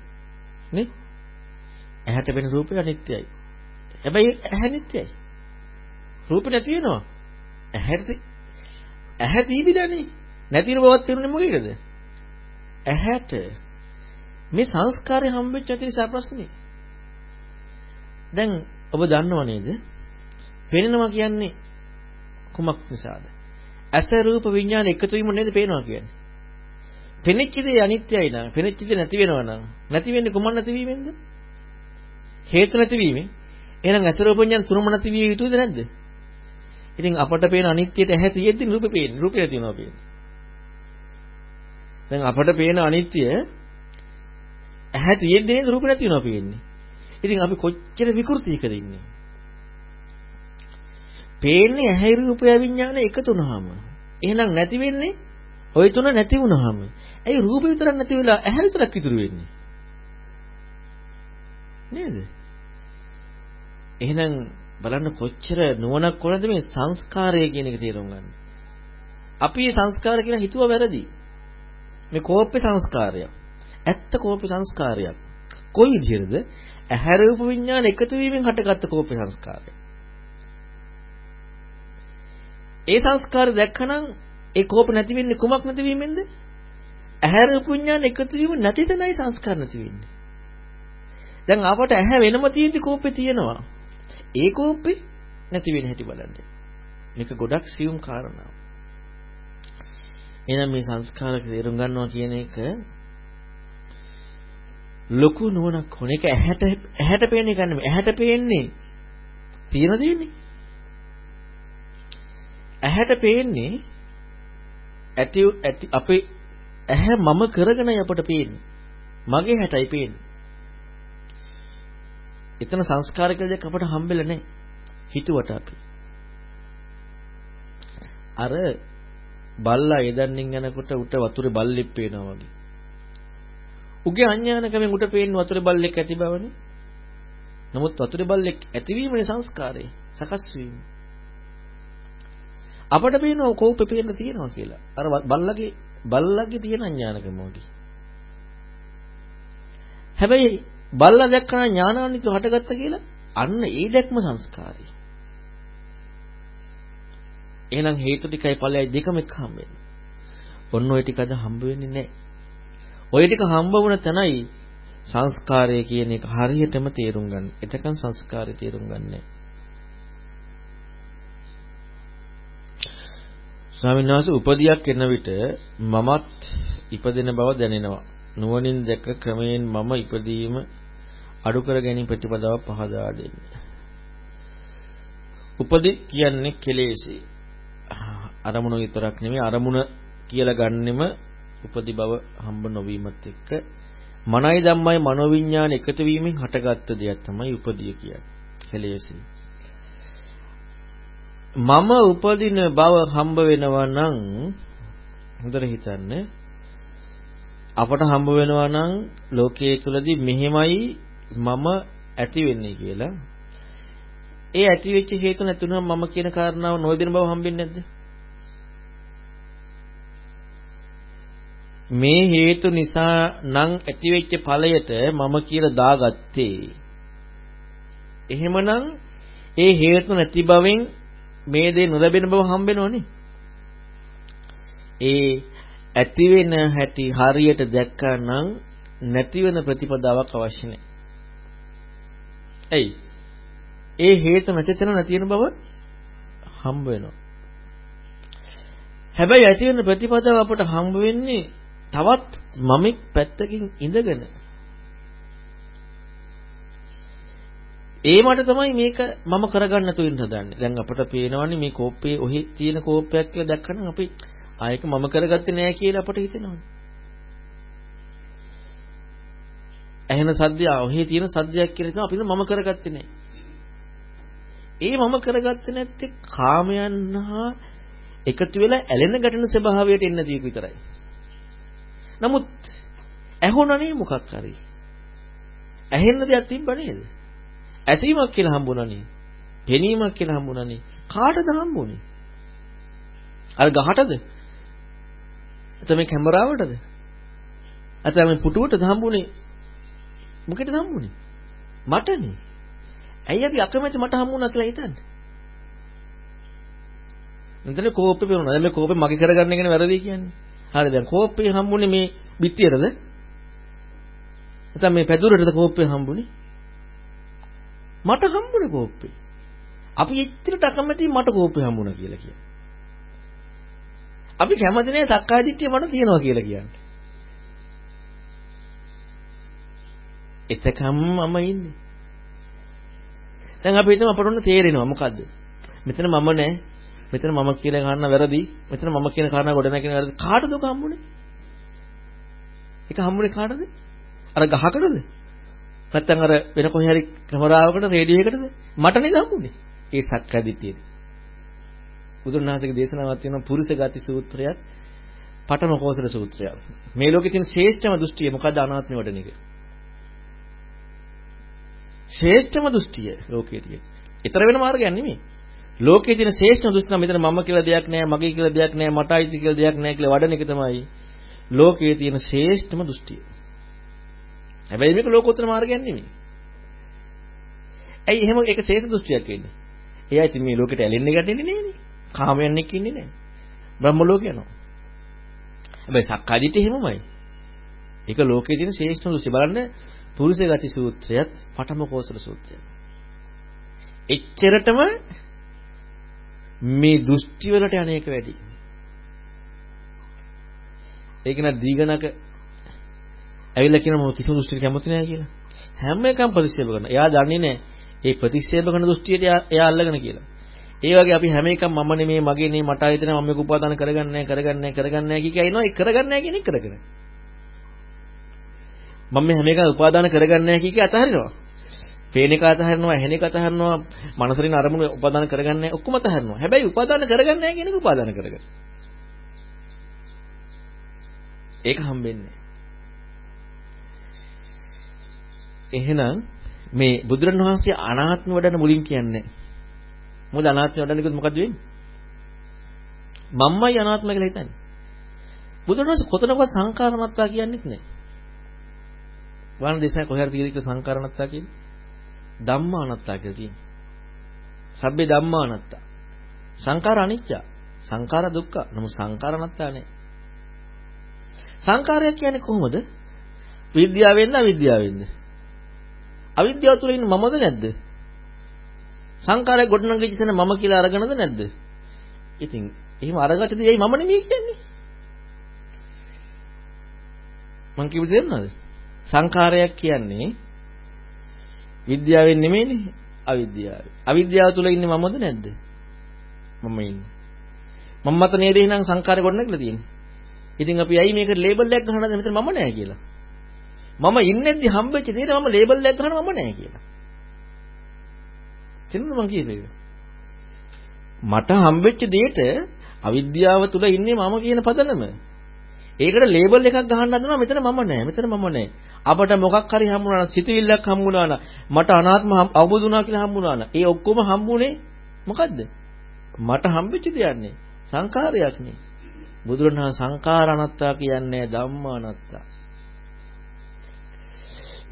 නේ? ඇහැට පෙනෙන රූපය අනිත්‍යයි. හැබැයි ඇහැ නිට්ටයයි. රූප නැති වෙනවා. ඇහැට ඇහැ දීබිලානේ. නැතින බවක් තේරුනේ මොකේද? ඇහැට මේ සංස්කාරය හම්බෙච්ච ඇති නිසා ප්‍රශ්නේ. දැන් ඔබ දන්නව නේද? පෙනෙනවා කියන්නේ කුමක් නිසාද? ඇස රූප විඥාන එකතු වීම නේද පේනවා කියන්නේ. පෙනෙච්ච දේ අනිත්‍යයි නං පෙනෙච්ච දේ නැති වෙනවා නම් නැති වෙන්නේ කුමක් නැතිවීමෙන්ද? හේතු නැතිවීමෙන්. එහෙනම් ඇස රූප විඥාන තුනම නැති විය යුතුද නැද්ද? ඉතින් අපට පේන අනිත්‍යයට ඇහැ තියෙද්දි රූපේ පේන්නේ. රූපේ නැතිනවා පේන්නේ. දැන් අපට පේන අනිත්‍ය ඇහැ තියෙද්දි නේද රූපේ නැතිනවා පේන්නේ. ඉතින් අපි කොච්චර විකෘතිකද ඉන්නේ? පේන්නේ ඇහැ රූපය විඥාන එකතු වුනහම. එහෙනම් නැති වෙන්නේ ওই තුන නැති වුනහම. ඇයි රූප විතරක් නැති වෙලා ඇහැ විතරක් ඉතුරු වෙන්නේ? නේද? එහෙනම් බලන්න කොච්චර නුවණක් ඕනද මේ සංස්කාරය කියන එක තේරුම් ගන්න. අපි මේ සංස්කාර කියලා හිතුව වැරදි. මේ කෝප්පේ සංස්කාරයක්. ඇත්ත කෝප්පේ සංස්කාරයක්. කොයි විදිහටද? ඇහැ රූප විඥාන එකතු වීමෙන් හටගත්ත කෝප්පේ සංස්කාරය. ඒ සංස්කාර දැක්කනම් ඒ කෝප නැති වෙන්නේ කුමක් නැති වීමෙන්ද? ඇහැ රූප විඥාන එකතු වීම නැති තැනයි සංස්කාර නැති වෙන්නේ. දැන් අපට ඇහැ වෙනම තියෙද්දි කෝපේ තියෙනවා. ඒ කෝපේ නැති වෙන හැටි බලන්න. මේක ගොඩක් සියුම් කාරණා. එහෙනම් මේ සංස්කාරක තේරුම් ගන්නවා කියන එක ලොකු නුවණක් ඕන. ඒක ඇහැට ඇහැට පේන එක නෙමෙයි. ඇහැට පේන්නේ තියෙන දෙන්නේ. ඇහැට පේන්නේ ඇති ඇති අපේ ඇහැ මම කරගෙනයි අපට පේන්නේ. මගේ හැටයි පේන්නේ. එතන සංස්කාර කියලා දෙයක් අපට හම්බෙලා නැහැ. හිතුවට අපි. අර බල්ලා එදන්නින් යනකොට උට වතුරේ බල්ලෙක් පේනවා වගේ. උගේ අඥානකමෙන් උට පේන්නේ වතුරේ බල්ලෙක් ඇති බවනේ. නමුත් වතුරේ බල්ලෙක් ඇතිවීමනේ සංස්කාරය. සකස් වීම. අපට පේනවා කෝපේ පේන්න තියෙනවා කියලා. අර බල්ලගේ බල්ලගේ තියෙන අඥානකම වගේ. හැබැයි බල්ලා දැක්කම ඥානාන්විත හටගත්ත කියලා අන්න ඒ දැක්ම සංස්කාරයි. එහෙනම් හේතු ටිකයි ඵලයයි දෙකම එක හම්බ වෙන්නේ. ඔන්න ওই ටික අද හම්බ වෙන්නේ නැහැ. ওই ටික හම්බ වුණ තැනයි සංස්කාරය කියන එක හරියටම තේරුම් ගන්න. එතකන් සංස්කාරය තේරුම් ගන්නෑ. ස්වාමීන් වහන්සේ උපදියක් එන විට මමත් ඉපදෙන බව දැනෙනවා. නුවණින් දැක ක්‍රමයෙන් මම ඉපදීම අඩු කර ගැනීම ප්‍රතිපදාව පහදා දෙන්න. උපදි කියන්නේ කෙලෙසි. අරමුණ විතරක් නෙමෙයි අරමුණ කියලා ගන්නෙම උපදි බව හම්බ නොවීමත් එක්ක මනයි ධම්මයි මනෝවිඤ්ඤාණ එකතු වීමෙන් හටගත්ත දෙයක් තමයි උපදිය කියන්නේ. කෙලෙසි. මම උපදින බව හම්බ වෙනවා නම් හොඳට හිතන්න. අපට හම්බ වෙනවා නම් ලෝකයේ තුලදී මෙහෙමයි මම ඇති වෙන්නේ කියලා. ඒ ඇති වෙච්ච හේතු නැතුනම මම කියන කාරණාව නොදෙන බව හම්බෙන්නේ නැද්ද? මේ හේතු නිසා නම් ඇති වෙච්ච ඵලයට මම කියලා දාගත්තේ. එහෙමනම් ඒ හේතු නැති බවෙන් මේ දේ නොලැබෙන බව හම්බෙනවනේ. ඒ ඇති වෙන හැටි හරියට දැක්කනම් නැති වෙන ප්‍රතිපදාවක් අවශ්‍ය නැහැ. එයි. ඒ හේතු නැති තැන නැති වෙන බව හම්බ වෙනවා. හැබැයි ඇති වෙන ප්‍රතිපදාව අපට හම්බ වෙන්නේ තවත් මමෙක් පැත්තකින් ඉඳගෙන ඒ මට තමයි මේක මම කරගන්න තු ඉන්න හදන්නේ. දැන් අපට පේනවනේ මේ කෝප්පේ ඔහි තියෙන කෝප්පයක් කියලා දැක්කම අපි ආයක මම කරගත්තේ නෑ කියලා අපට හිතෙනවනේ. ඇහෙන සද්දය ඔහි තියෙන සද්දයක් කියලා හිතනවා අපි මම කරගත්තේ නෑ. ඒ මම කරගත්තේ නැත්තේ කාමයන් හා එකතු වෙලා ඇලෙන ගැටෙන ස්වභාවයට එන්න දීක විතරයි. නමුත් ඇහුණනේ මොකක් හරි. ඇහෙන්න දෙයක් තිබ්බ නේද? ඇසීමක් කියලා හම්බුණානේ. පෙනීමක් කියලා හම්බුණානේ. කාටද හම්බුනේ? අර ගහටද? නැත්නම් මේ කැමරාවටද? නැත්නම් මේ පුටුවටද හම්බුනේ? මොකටද හම්බුනේ? මටනේ. ඇයි අපි අකමැති මට හම්බුණා කියලා හිතන්නේ? මෙතන කෝප්පේ පේනවා. දැන් මේ කෝප්පේ මගේ කරගන්න එකනේ වැරදි කියන්නේ. හරි දැන් කෝප්පේ හම්බුනේ මේ බිත්තියටද? නැත්නම් මේ පැදුරටද කෝප්පේ හම්බුනේ? මට හම්බුනේ කෝප්පේ. අපි එච්චරට අකමැති මට කෝප්පේ හම්බුණා කියලා කියන. අපි කැමති නෑ සක්කාය දිට්ඨිය මට තියෙනවා කියලා කියන්නේ. එතකම් මම ඉන්නේ. දැන් අපි හිතමු අපට ඔන්න තේරෙනවා මොකද්ද? මෙතන මම නෑ. මෙතන මම කියලා කාරණා වැරදි. මෙතන මම කියන කාරණා ගොඩ නැගෙන වැරදි. කාටද ඔක හම්බුනේ? ඒක හම්බුනේ කාටද? අර ගහකටද? නැත්නම් අර වෙන කොහේ හරි කැමරාවකට රේඩියෝ එකකටද මට නේද හම්බුනේ ඒ සක්කාදිට්ඨියද බුදුන් වහන්සේගේ දේශනාවක් තියෙනවා පුරුෂ ගති සූත්‍රයත් පඨම කෝසල සූත්‍රයත් මේ ලෝකේ තියෙන ශ්‍රේෂ්ඨම දෘෂ්ටිය මොකද්ද අනාත්මය වඩන එක ශ්‍රේෂ්ඨම දෘෂ්ටිය ලෝකයේ තියෙන. ඊතර වෙන මාර්ගයක් නෙමෙයි. ලෝකයේ තියෙන ශ්‍රේෂ්ඨම දෘෂ්ටිය මෙතන මම කියලා දෙයක් නැහැ, මගේ කියලා දෙයක් නැහැ, මට අයිති කියලා දෙයක් නැහැ කියලා වඩන එක තමයි ලෝකයේ තියෙන ශ්‍රේෂ්ඨම දෘෂ්ටිය. හැබැයි මේක ලෝකෝත්තර මාර්ගයක් නෙමෙයි. ඇයි එහෙම ඒක ශේෂ දෘෂ්ටියක් වෙන්නේ? එයා ඉතින් මේ ලෝකෙට ඇලෙන්නේ ගැටෙන්නේ නෑනේ. කාමයන් එක්ක ඉන්නේ නෑ. බ්‍රහ්ම ලෝක යනවා. හැබැයි සක්කාදිට එහෙමමයි. ඒක ලෝකයේ තියෙන ශ්‍රේෂ්ඨ දෘෂ්ටි බලන්න පුරුෂ ගති සූත්‍රයත් පඨම කෝසල සූත්‍රයත්. එච්චරටම මේ දෘෂ්ටි වලට අනේක වැඩි. ඒක න දීගණක ඇවිල්ලා කියන මම කිසිම දෘෂ්ටියක කැමති නැහැ කියලා. හැම එකම ප්‍රතික්ෂේප කරනවා. එයා දන්නේ නැහැ ඒ ප්‍රතික්ෂේප කරන දෘෂ්ටියට එයා අල්ලගෙන කියලා. ඒ වගේ අපි හැම එකම මම නෙමෙයි මගේ නෙමෙයි මට ආයෙත් නෑ මම මේක උපාදාන කරගන්නේ නැහැ කරගන්නේ නැහැ කරගන්නේ නැහැ කිය කියනවා ඒ කරගන්නේ නැහැ කියන එක කරගෙන. මම මේ හැම එකම උපාදාන කරගන්නේ නැහැ කිය කිය අතහරිනවා. පේන එක අතහරිනවා, ඇහෙන එක අතහරිනවා, මනසරින් අරමුණු උපාදාන කරගන්නේ ඔක්කොම අතහරිනවා. හැබැයි උපාදාන කරගන්නේ නැහැ කියන එක උපාදාන කරගන්න. ඒක හම්බෙන්නේ. එහෙනම් මේ බුදුරණවහන්සේ අනාත්ම වඩන මුලින් කියන්නේ. මොකද අනාත්ම වඩන කිව්වොත් මොකද වෙන්නේ? මම්මයි අනාත්ම කියලා හිතන්නේ. බුදුරණවහන්සේ කොතනකවත් සංකාරණත්තා කියන්නේත් නැහැ. වරණ දේශනා කොහේ හරි තියෙන සංකාරණත්තා කියන්නේ? ධම්මානත්තා කියලා තියෙනවා. සබ්බේ ධම්මානත්තා. සංකාර අනිත්‍ය. සංකාර දුක්ඛ. නමුත් සංකාරණත්තා නැහැ. සංකාරය කියන්නේ කොහොමද? විද්‍යාවෙන්ද අවිද්‍යාවෙන්ද? අවිද්‍යාව තුළ ඉන්න මමද නැද්ද? සංඛාරය ගොඩනගිච්ච තැන මම කියලා අරගෙනද නැද්ද? ඉතින් එහෙම අරගත්තද ඇයි මම නෙමෙයි කියන්නේ? මං කිව්ව දෙන්නද? සංඛාරයක් කියන්නේ විද්‍යාවෙන් නෙමෙයිනේ අවිද්‍යාව. අවිද්‍යාව තුල ඉන්නේ මමද නැද්ද? මම ඉන්නේ. මම මත නේද එහෙනම් සංඛාරය ගොඩනගලා තියෙන්නේ. ඉතින් අපි ඇයි මේකට ලේබල් එකක් ගහනද මෙතන මම නැහැ කියලා. මම ඉන්නේද්දි හම්බෙච්ච දේට මම ලේබල් එකක් ගහනවා මම නැහැ කියලා. තේරුණාද මං කියන්නේ? මට හම්බෙච්ච දේට අවිද්‍යාව තුල ඉන්නේ මම කියන පදනම. ඒකට ලේබල් එකක් ගහන්න හදනවා මෙතන මම නැහැ මෙතන මම නැහැ. අපට මොකක් හරි හම්බුණා නම් සිතවිල්ලක් හම්බුණා නම් මට අනාත්ම අවබෝධ වුණා කියලා හම්බුණා නම් ඒ ඔක්කොම හම්බුනේ මොකද්ද? මට හම්බෙච්ච දෙයක් නේ. සංඛාරයක් නේ. බුදුරණන් සංඛාර අනත්තා කියන්නේ ධම්මානත්තා.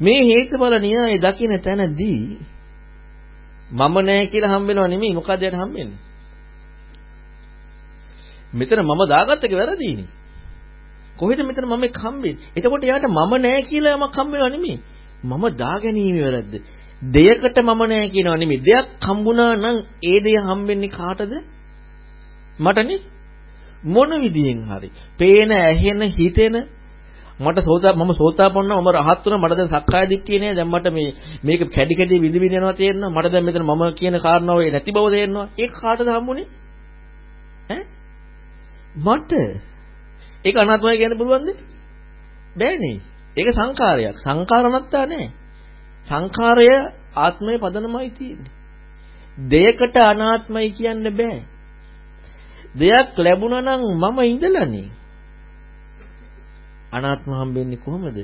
මේ හේතුඵල න්‍යාය දකින්න තැනදී මම නැහැ කියලා හම්බෙනව නෙමෙයි මොකද යට හම්බෙන්නේ? මෙතන මම දාගත්ත එක වැරදීනේ. කොහෙද මෙතන මම එක් හම්බෙන්නේ? එතකොට යාට මම නෑ කියලා යමක් හම්බෙනව නෙමෙයි. මම දාගැනීම වැරද්ද. දෙයකට මම නෑ කියනවා නෙමෙයි. දෙයක් හම්බුණා නම් ඒ දෙය හම්බෙන්නේ කාටද? මටනේ. මොන විදියෙන් හරි. පේන, ඇහෙන, හිතෙන මට සෝතා මම සෝතාපන්න මම රහත් වුණා මට දැන් සක්කාය දිට්ඨිය නෑ දැන් මට මේ මේක කැඩි කැඩි විඳ විඳ යනවා තේරෙනවා මට දැන් මෙතන මම කියන කාරණාව නැති බව තේරෙනවා ඒක කාටද හම්බුනේ ඈ මට ඒක අනාත්මයි කියන්න පුළුවන්ද? බෑනේ. ඒක සංඛාරයක්. සංඛාරණත්තා නෑ. සංඛාරය ආත්මයේ පදනමයි තියෙන්නේ. දෙයකට අනාත්මයි කියන්න බෑ. දෙයක් ලැබුණා නම් මම ඉඳලානේ. අනාත්ම හම්බෙන්නේ කොහොමද?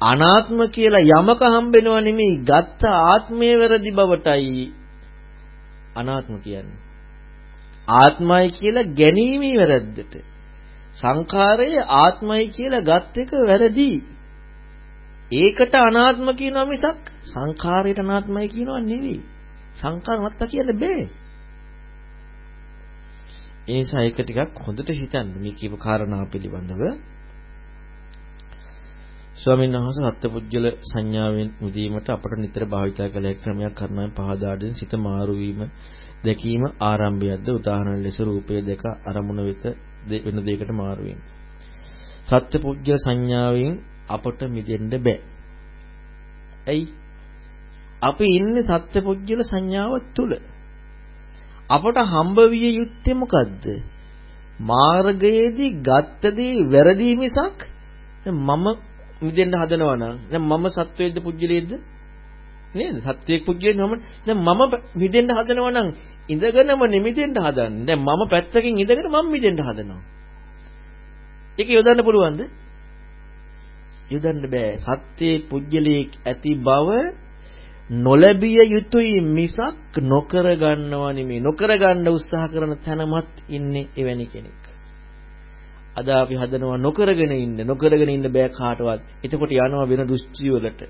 අනාත්ම කියලා යමක හම්බෙනව නෙමෙයි ගත්ත ආත්මයේ වැරදි බවටයි අනාත්ම කියන්නේ. ආත්මයි කියලා ගැනීමේ වැරද්දට. සංඛාරය ආත්මයි කියලා ගත් එක වැරදි. ඒකට අනාත්ම කියනවා මිසක් සංඛාරයට අනාත්මයි කියනවා නෙවෙයි. සංඛාර නැත්ත කියන්න බෑ. ඒ නිසා ඒක ටිකක් හොඳට හිතන්න මේ කියපු කාරණා පිළිබඳව. ස්වාමීන් වහන්සේ සත්පුජ්‍යල සංඥාවෙන් මුදීමට අපට නිතර භාවිතා කළ හැකි ක්‍රමයක් කරනවා පහදාඩෙන් සිත මාරු වීම දැකීම ආරම්භයක්ද උදාහරණ ලෙස රූපය දෙක අරමුණ වෙත වෙන දෙයකට මාරු වෙන්නේ. සත්පුජ්‍ය සංඥාවෙන් අපට මිදෙන්න බෑ. ඇයි? අපි ඉන්නේ සත්පුජ්‍යල සංඥාව තුල. අපට හම්බ විය යුත්තේ මොකද්ද? මාර්ගයේදී ගත්ත දේ වැරදි මිසක් මම මිදෙන්න හදනවා නම් දැන් මම සත්වයේද පුජ්‍යලයේද නේද සත්වයේ පුජ්‍යලේ නම දැන් මම මිදෙන්න හදනවා නම් ඉඳගෙනම නිමිදෙන්න හදන්නේ. දැන් මම පැත්තකින් ඉඳගෙන මම මිදෙන්න හදනවා. ඒක යොදන්න පුළුවන්ද? යොදන්න බෑ. සත්‍යයේ පුජ්‍යලයේ ඇති බව නොලැබිය යුතුයි මිසක් නොකර ගන්නවා නෙමෙයි. නොකර ගන්න උත්සාහ කරන තැනමත් ඉන්නේ එවැනි කෙනෙක්. අද අපි හදනවා නොකරගෙන ඉන්න. නොකරගෙන ඉන්න බෑ කාටවත්. එතකොට යනවා වෙන දෘෂ්ටි වලට.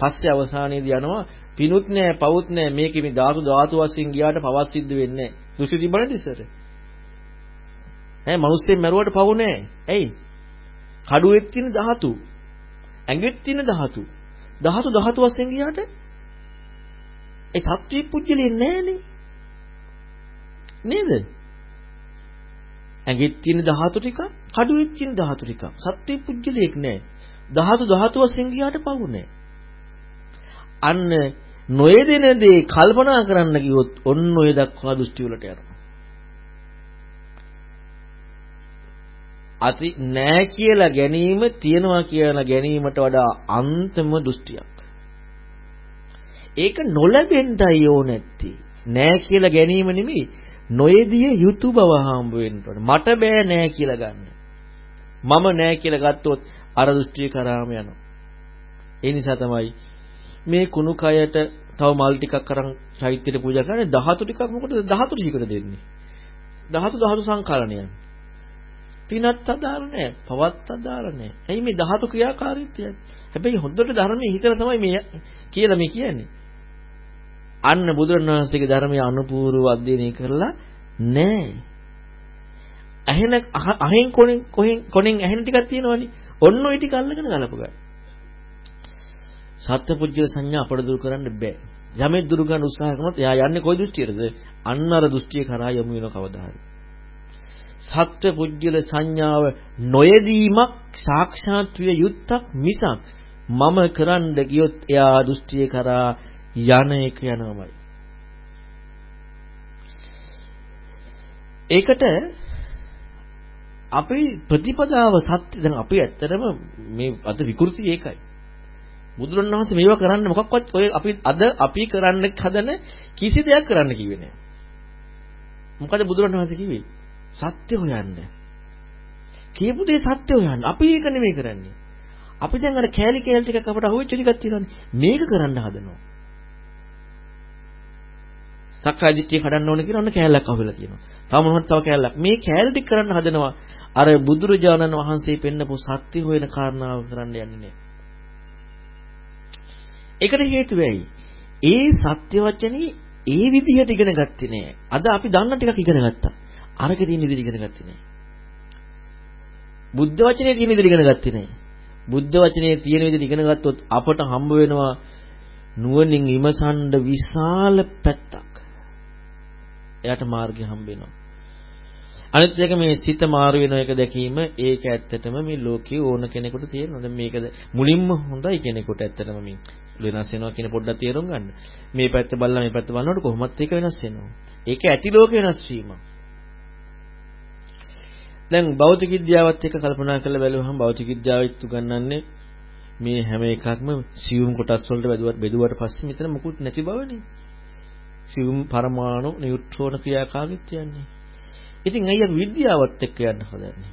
පස්සේ අවසානයේදී යනවා පිනුත් නෑ පවුත් නෑ මේකේ මේ ධාතු ධාතු වශයෙන් ගියාට පවක් සිද්ධ වෙන්නේ නෑ. දෘෂ්ටි තිබුණාද ඉස්සර? ඈ මිනිස්සෙන් මරුවට පවු නෑ. ඇයි? කඩුවෙත් තියෙන ධාතු. ඇඟෙත් තියෙන ධාතු. ධාතු ධාතු වශයෙන් ගියාට ඒ සත්‍ය පුජ්‍යලෙන්නේ නෑනේ. නේද? ඇඟෙත් තියෙන ධාතු ටික, කඩුවෙත් තියෙන ධාතු ටික. සත්‍ය පුජ්‍යලයක් නෑ. ධාතු ධාතු වශයෙන් ගියාට පවු නෑ. අන්න නොයදෙන දේ කල්පනා කරන්න ගියොත් ඔන්න ඔය දක්වා දෘෂ්ටි වලට යනවා. අති නෑ කියලා ගැනීම තියනවා කියලා ගැනීමට වඩා අන්තම දෘෂ්ටියක්. ඒක නොලැබෙන්නයි ඕ නැත්තේ. නෑ කියලා ගැනීම නෙමෙයි නොයේදිය යුතු බව හම්බ වෙන්න මට බෑ නෑ කියලා ගන්න. මම නෑ කියලා ගත්තොත් අර දෘෂ්ටිය කරාම යනවා. ඒ නිසා තමයි මේ කුණු කයට තව මල් ටිකක් අරන් චෛත්‍යයට පූජා කරන්නේ ධාතු ටිකක් මොකටද ධාතු ටිකට දෙන්නේ? ධාතු ධාතු සංකලනයන්. පිනත් අදාළ නැහැ, පවත් අදාළ නැහැ. ඇයි මේ ධාතු ක්‍රියාකාරීත්වය? හැබැයි හොඳට ධර්මයේ හිතලා තමයි මේ කියලා මේ කියන්නේ. අන්න බුදුරණවහන්සේගේ ධර්මයේ අනුපූර්ව අධ්‍යයනය කරලා නැහැ. ඇහෙන අහෙන් කොනෙන් කොහෙන් කොනෙන් ඇහෙන ටිකක් තියෙනවනේ. ඔන්න ඔය ටික අල්ලගෙන ගලප ගන්න. සත්පුජ්‍යල සංඥා අපට දුරු කරන්න බෑ. යමෙක් දුරු කරන්න උත්සාහ කරනොත් එයා යන්නේ කොයි දෘෂ්ටියටද? අන්න අර දෘෂ්ටිය කරා යමු වෙන කවදා හරි. සත්පුජ්‍යල සංඥාව නොයදීමක් සාක්ෂාත් විය යුත්තක් මිසක් මම කරන්න ගියොත් එයා දෘෂ්ටිය කරා යන එක යනවාමයි. ඒකට අපේ ප්‍රතිපදාව සත්‍ය දැන් අපි ඇත්තටම මේ අද විකෘති ඒකයි. බුදුරණවහන්සේ මේවා කරන්න මොකක්වත් ඔය අපි අද අපි කරන්න හදන කිසි දෙයක් කරන්න කිව්වේ නෑ. මොකද බුදුරණවහන්සේ කිව්වේ? සත්‍ය හොයන්න. කියපු දේ සත්‍ය හොයන්න. අපි ඒක නෙමෙයි කරන්නේ. අපි දැන් අර කෑලි කෑලි ටිකක් අපට අහුවෙච්ච ටිකක් තියෙනවානේ. මේක කරන්න හදනවා. සක්කාය දිට්ඨිය කඩන්න ඕන කියලා ඔන්න කෑල්ලක් අහුවෙලා තියෙනවා. තව මොනවද තව කෑල්ලක්. මේ කෑල්ල ටික කරන්න හදනවා. අර බුදුරජාණන් වහන්සේ පෙන්නපු සත්‍ය හොයන කාරණාව කරන්න යන්නේ නැහැ. ඒකට හේතුව ඇයි? ඒ සත්‍ය වචනේ ඒ විදිහට ඉගෙන ගත්තේ නෑ. අද අපි දන්න ටිකක් ඉගෙන ගත්තා. අරක තියෙන විදිහට ඉගෙන ගත්තේ නෑ. බුද්ධ වචනේ තියෙන විදිහට ඉගෙන ගත්තේ නෑ. බුද්ධ වචනේ තියෙන විදිහට ඉගෙන ගත්තොත් අපට හම්බ වෙනවා නුවණින් විමසන්න විශාල පැත්තක්. එයාට මාර්ගය හම්බ වෙනවා. අනිත් එක මේ සිත මාරු වෙන එක දැකීම ඒක ඇත්තටම මේ ලෝකයේ ඕන කෙනෙකුට තියෙනවා. දැන් මේකද මුලින්ම හොඳයි කෙනෙකුට ඇත්තටම මේ වෙනස් වෙනවා කියන පොඩ්ඩක් තේරුම් ගන්න. මේ පැත්ත බලලා මේ පැත්ත බලනකොට කොහොමත් ඒක වෙනස් වෙනවා. ඒක ඇති ලෝක වෙනස් වීම. දැන් භෞතික විද්‍යාවත් එක්ක කල්පනා කරලා බැලුවහම භෞතික විද්‍යාවෙත් උගන්වන්නේ මේ හැම එකක්ම සියුම් කොටස් වලට බෙදුවට බෙදුවට පස්සේ මෙතන මුකුත් නැති බවනේ. සියුම් පරමාණු නියුට්‍රෝන ක්‍රියාකාරීත්වයන්නේ. ඉතින් අයිය විද්‍යාවත් එක්ක යන්න හදන්නේ.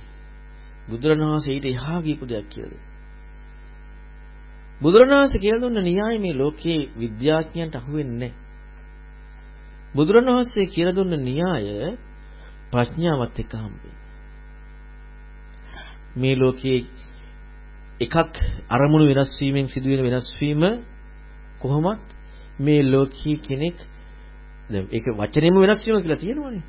බුදුරණවහන්සේ ඊට එහා ගියපු දෙයක් කියලා. බුදුරණවහන්සේ කියලා දුන්න න්‍යාය මේ ලෝකේ විද්‍යාඥයන්ට අහුවෙන්නේ නැහැ. බුදුරණවහන්සේ කියලා දුන්න න්‍යාය ප්‍රඥාවත් එක්ක හම්බෙන්නේ. මේ ලෝකේ එකක් අරමුණු වෙනස් වීමෙන් සිදුවෙන වෙනස් වීම කොහොමත් මේ ලෝකී කෙනෙක් දැන් ඒක වචනේම වෙනස් වීම කියලා තියෙනවනේ.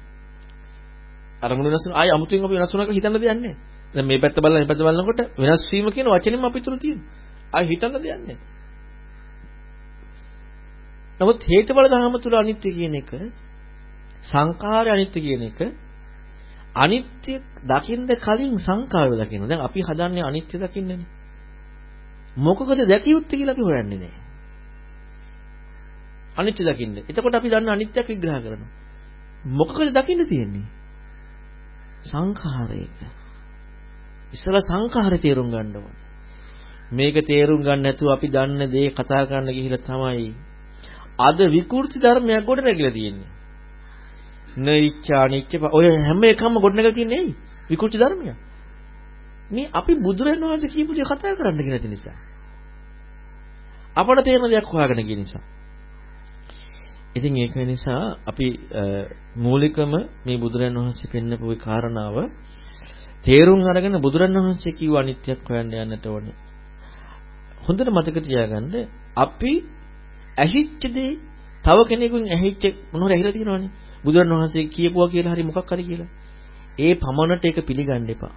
අරමුණු වෙනස් වෙන ආයි අමුතුවෙන් අපි වෙනස් වුණා කියලා හිතන්න දෙයක් නැහැ. දැන් මේ පැත්ත බලලා මේ පැත්ත බලනකොට වෙනස් වීම කියන වචනේම අපි තුල තියෙනවා. ආයි හිතන්න දෙයක් නැහැ. නමුත් හේතුඵල ධර්ම තුල අනිත්‍ය කියන එක සංඛාරය අනිත්‍ය කියන එක අනිත්‍ය දකින්න කලින් සංඛාරය දකින්න. දැන් අපි හදන්නේ අනිත්‍ය දකින්නනේ. මොකකද දැකිය යුත්තේ කියලා අපි හොයන්නේ නැහැ. අනිත්‍ය දකින්න. එතකොට අපි දන්න අනිත්‍යක් විග්‍රහ කරනවා. මොකකද දකින්න තියෙන්නේ? සංඛාරයක. ඉස්සලා සංඛාරය තේරුම් ගන්න ඕනේ. මේක තේරුම් ගන්න නැතුව අපි දන්න දේ කතා කරන්න ගිහිල්ලා තමයි අද විකෘති ධර්මයක් ගොඩ නැගිලා තියෙන්නේ. නෛච්ඡා නිච්ච ඔය හැම එකම ගොඩ නැගලා තියෙන්නේ ඇයි? විකෘති ධර්මයක්. මේ අපි බුදුරජාණන් වහන්සේ කියපු දේ කතා කරන්න ගිය නැති නිසා. අපට තේරෙන දෙයක් හොයාගෙන ගිය නිසා. ඉතින් ඒක නිසා අපි මූලිකම මේ බුදුරන් වහන්සේ පෙන්නපු ඒ කාරණාව තේරුම් අරගෙන බුදුරන් වහන්සේ කිව්ව අනිත්‍යක් හොයන්න යන්නට ඕනේ. හොඳට මතක තියාගන්න අපි ඇහිච්ච දේ තව කෙනෙකුන් ඇහිච්ච මොනවද ඇහිලා තියෙනවනේ. බුදුරන් වහන්සේ කියපුවා කියලා හරි මොකක් හරි කියලා. ඒ පමණට ඒක පිළිගන්න එපා.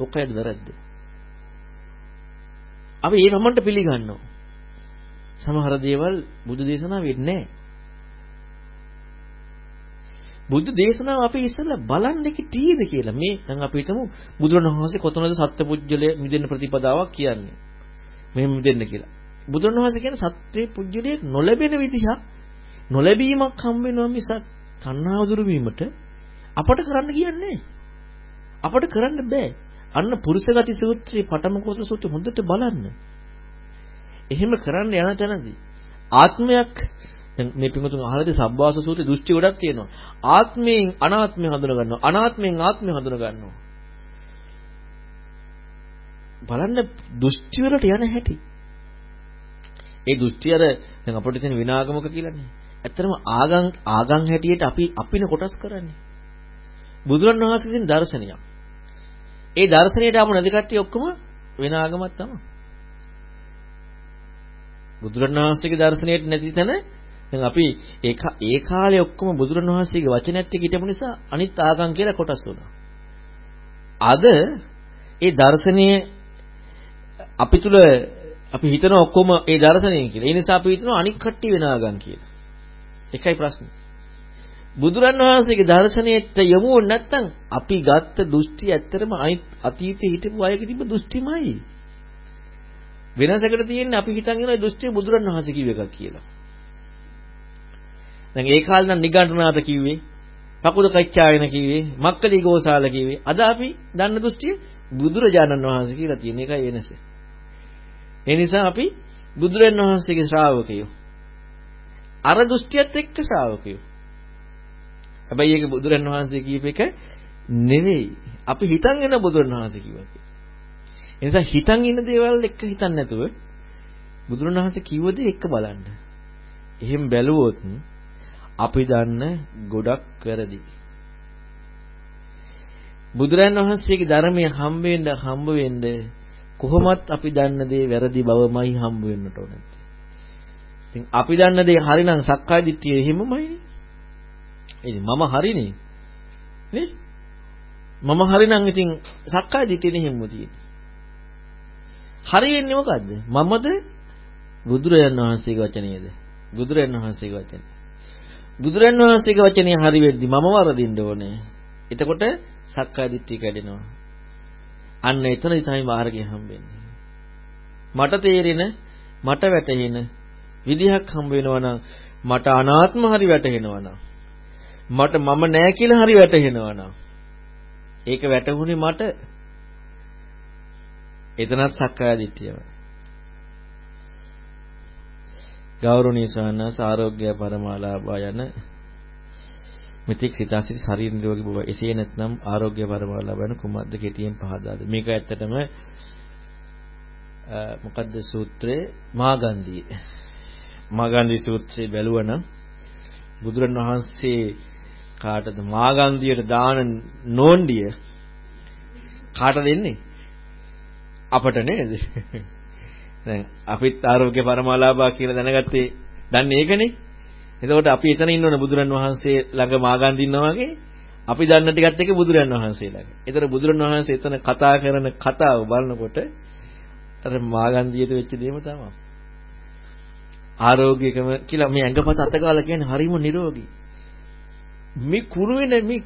ඔකයද වැරද්ද. අපි ඒ පමණට පිළිගන්නවා. සමහර දේවල් බුදු දේශනා වෙන්නේ නැහැ. බුද්ධ දේශනාව අපි ඉස්සෙල්ලා බලන්න එක තියෙද කියලා. මේ දැන් අපි හිතමු බුදුරණවහන්සේ කොතනද සත්පුජ්‍යලයේ මිදෙන්න ප්‍රතිපදාවක් කියන්නේ. මෙහෙම මිදෙන්න කියලා. බුදුරණවහන්සේ කියන්නේ සත්‍ය පුජ්‍යලයේ නොලැබෙන විදිහක් නොලැබීමක් හම් වෙනවා මිසක් තණ්හාව දුරු වීමට අපට කරන්න කියන්නේ අපට කරන්න බෑ. අන්න පුරුෂගති සූත්‍රයේ පඨම කෝස සූත්‍රය හොඳට බලන්න. එහෙම කරන්න යන තැනදී ආත්මයක් දැන් මේ පිටුතුන් අහලාදී සබ්බාස සූත්‍රයේ දෘෂ්ටි ගොඩක් තියෙනවා. ආත්මයෙන් අනාත්මය හඳුන ගන්නවා. අනාත්මයෙන් ආත්මය හඳුන ගන්නවා. බලන්න දෘෂ්ටි වලට යන හැටි. ඒ දෘෂ්ටි අර දැන් අපිට තියෙන විනාගමක කියලානේ. ඇත්තටම ආගම් ආගම් හැටියට අපි අපින කොටස් කරන්නේ. බුදුරණවහන්සේ දෙන දර්ශනයක්. ඒ දර්ශනයට ආපු නැති කට්ටිය ඔක්කොම වෙන ආගමක් තමයි. බුදුරණවහන්සේගේ දර්ශනයට නැති තැන දැන් අපි ඒ ඒ කාලේ ඔක්කොම බුදුරණවහන්සේගේ වචනයත් එක්ක හිටපු නිසා අනිත් ආගම් කියලා කොටස් වුණා. අද ඒ දර්ශනීය අපි තුල අපි හිතන ඔක්කොම ඒ දර්ශනයෙන් කියලා. ඒ නිසා අපි හිතනවා අනික් කට්ටිය වෙන ආගම් කියලා. එකයි ප්‍රශ්නේ. බුදුරන් වහන්සේගේ දර්ශනයට යමු නැත්නම් අපි ගත්ත දෘෂ්ටි ඇත්තටම අතීතයේ හිටපු අයගේ තිබ්බ දෘෂ්ටිමයි. වෙනසකට තියෙන්නේ අපි හිතන් ඉන්න දෘෂ්ටිය බුදුරන් වහන්සේ කිව්ව එකක් කියලා. දැන් ඒ කාලේ නම් නිගණ්ඨනාත කිව්වේ, පකුද කච්චායන කිව්වේ, මක්කලි ගෝසාල කිව්වේ. අද අපි දන්න දෘෂ්ටිය බුදුරජාණන් වහන්සේ කියලා තියෙන එකයි වෙනස. ඒ නිසා අපි බුදුරන් වහන්සේගේ ශ්‍රාවකයෝ. අර දෘෂ්ටියත් එක්ක ශ්‍රාවකයෝ. හැබැයි ඒක බුදුරන් වහන්සේ කියප එක නෙවෙයි. අපි හිතන් එන බුදුරන් වහන්සේ කිව්වා. ඒ නිසා හිතන් ඉන්න දේවල් එක්ක හිතන්න නැතුව බුදුරන් වහන්සේ කිව්ව දේ එක්ක බලන්න. එහෙම බැලුවොත් අපි දන්න ගොඩක් වැරදි. බුදුරන් වහන්සේගේ ධර්මයේ හම්බ වෙන්න හම්බ වෙන්න කොහොමත් අපි දන්න දේ වැරදි බවමයි හම්බ වෙන්නට ඕනේ. ඉතින් අපි දන්න දේ හරිනම් සක්කාය දිට්ඨිය එහෙමමයිනේ. ඉතින් මම හරිනේ. නේ? මම හරිනම් ඉතින් සක්කාය දිට්ඨියනේ හැමෝම තියෙන්නේ. හරි වෙන්නේ මොකද්ද? මමද බුදුරජාණන් වහන්සේගේ වචනේද? බුදුරජාණන් වහන්සේගේ වචනේ. බුදුරන් වහන්සේගේ වචනේ හරි වෙද්දි මම වරදින්න ඕනේ. එතකොට සක්කාය දිට්ඨිය කැඩෙනවා. අන්න එතනදි තමයි මාර්ගය හම්බෙන්නේ. මට තේරෙන මට වැටහෙන විදිහක් හම්බ වෙනවා නම් මට අනාත්ම හරි වැටහෙනවා නම් මට මම නෑ කියලා හරි වැටහෙනවා නම් ඒක වැටහුනේ මට එතනත් සක්කාය දිට්ඨියමයි. ගෞරවනීය ස්වාමීන් ආරෝග්‍ය පරමාලාභා යන මෙතික් සිතාසිත ශරීර නිරෝගී බව. එසේ නැත්නම් ආරෝග්‍ය පරමාලාභ යන කුමද්ද කෙටියෙන් පහදාද. මේක ඇත්තටම මොකද්ද සූත්‍රයේ මාගන්ධී. මාගන්ධී සූත්‍රයේ බැලුවනම් බුදුරණවහන්සේ කාටද මාගන්ධියට දාන නෝන්ඩිය කාට දෙන්නේ? අපට නේද? දැන් අපිත් ආරෝග්‍ය පරමාලාභා කියලා දැනගත්තේ දන්නේ ඒකනේ. එතකොට අපි එතන ඉන්නවනේ බුදුරන් වහන්සේ ළඟ මාගන් දින්නවා වගේ අපි දන්න ටිකත් එක්ක බුදුරන් වහන්සේ ළඟ. ඒතර බුදුරන් වහන්සේ එතන කතා කරන කතාව බලනකොට අර මාගන්දියට වෙච්ච දේම තමයි. ආරෝග්‍යකම කියලා මේ ඇඟපත අතගාලා කියන්නේ හරිම නිරෝගී. මේ කුරු වෙන මේ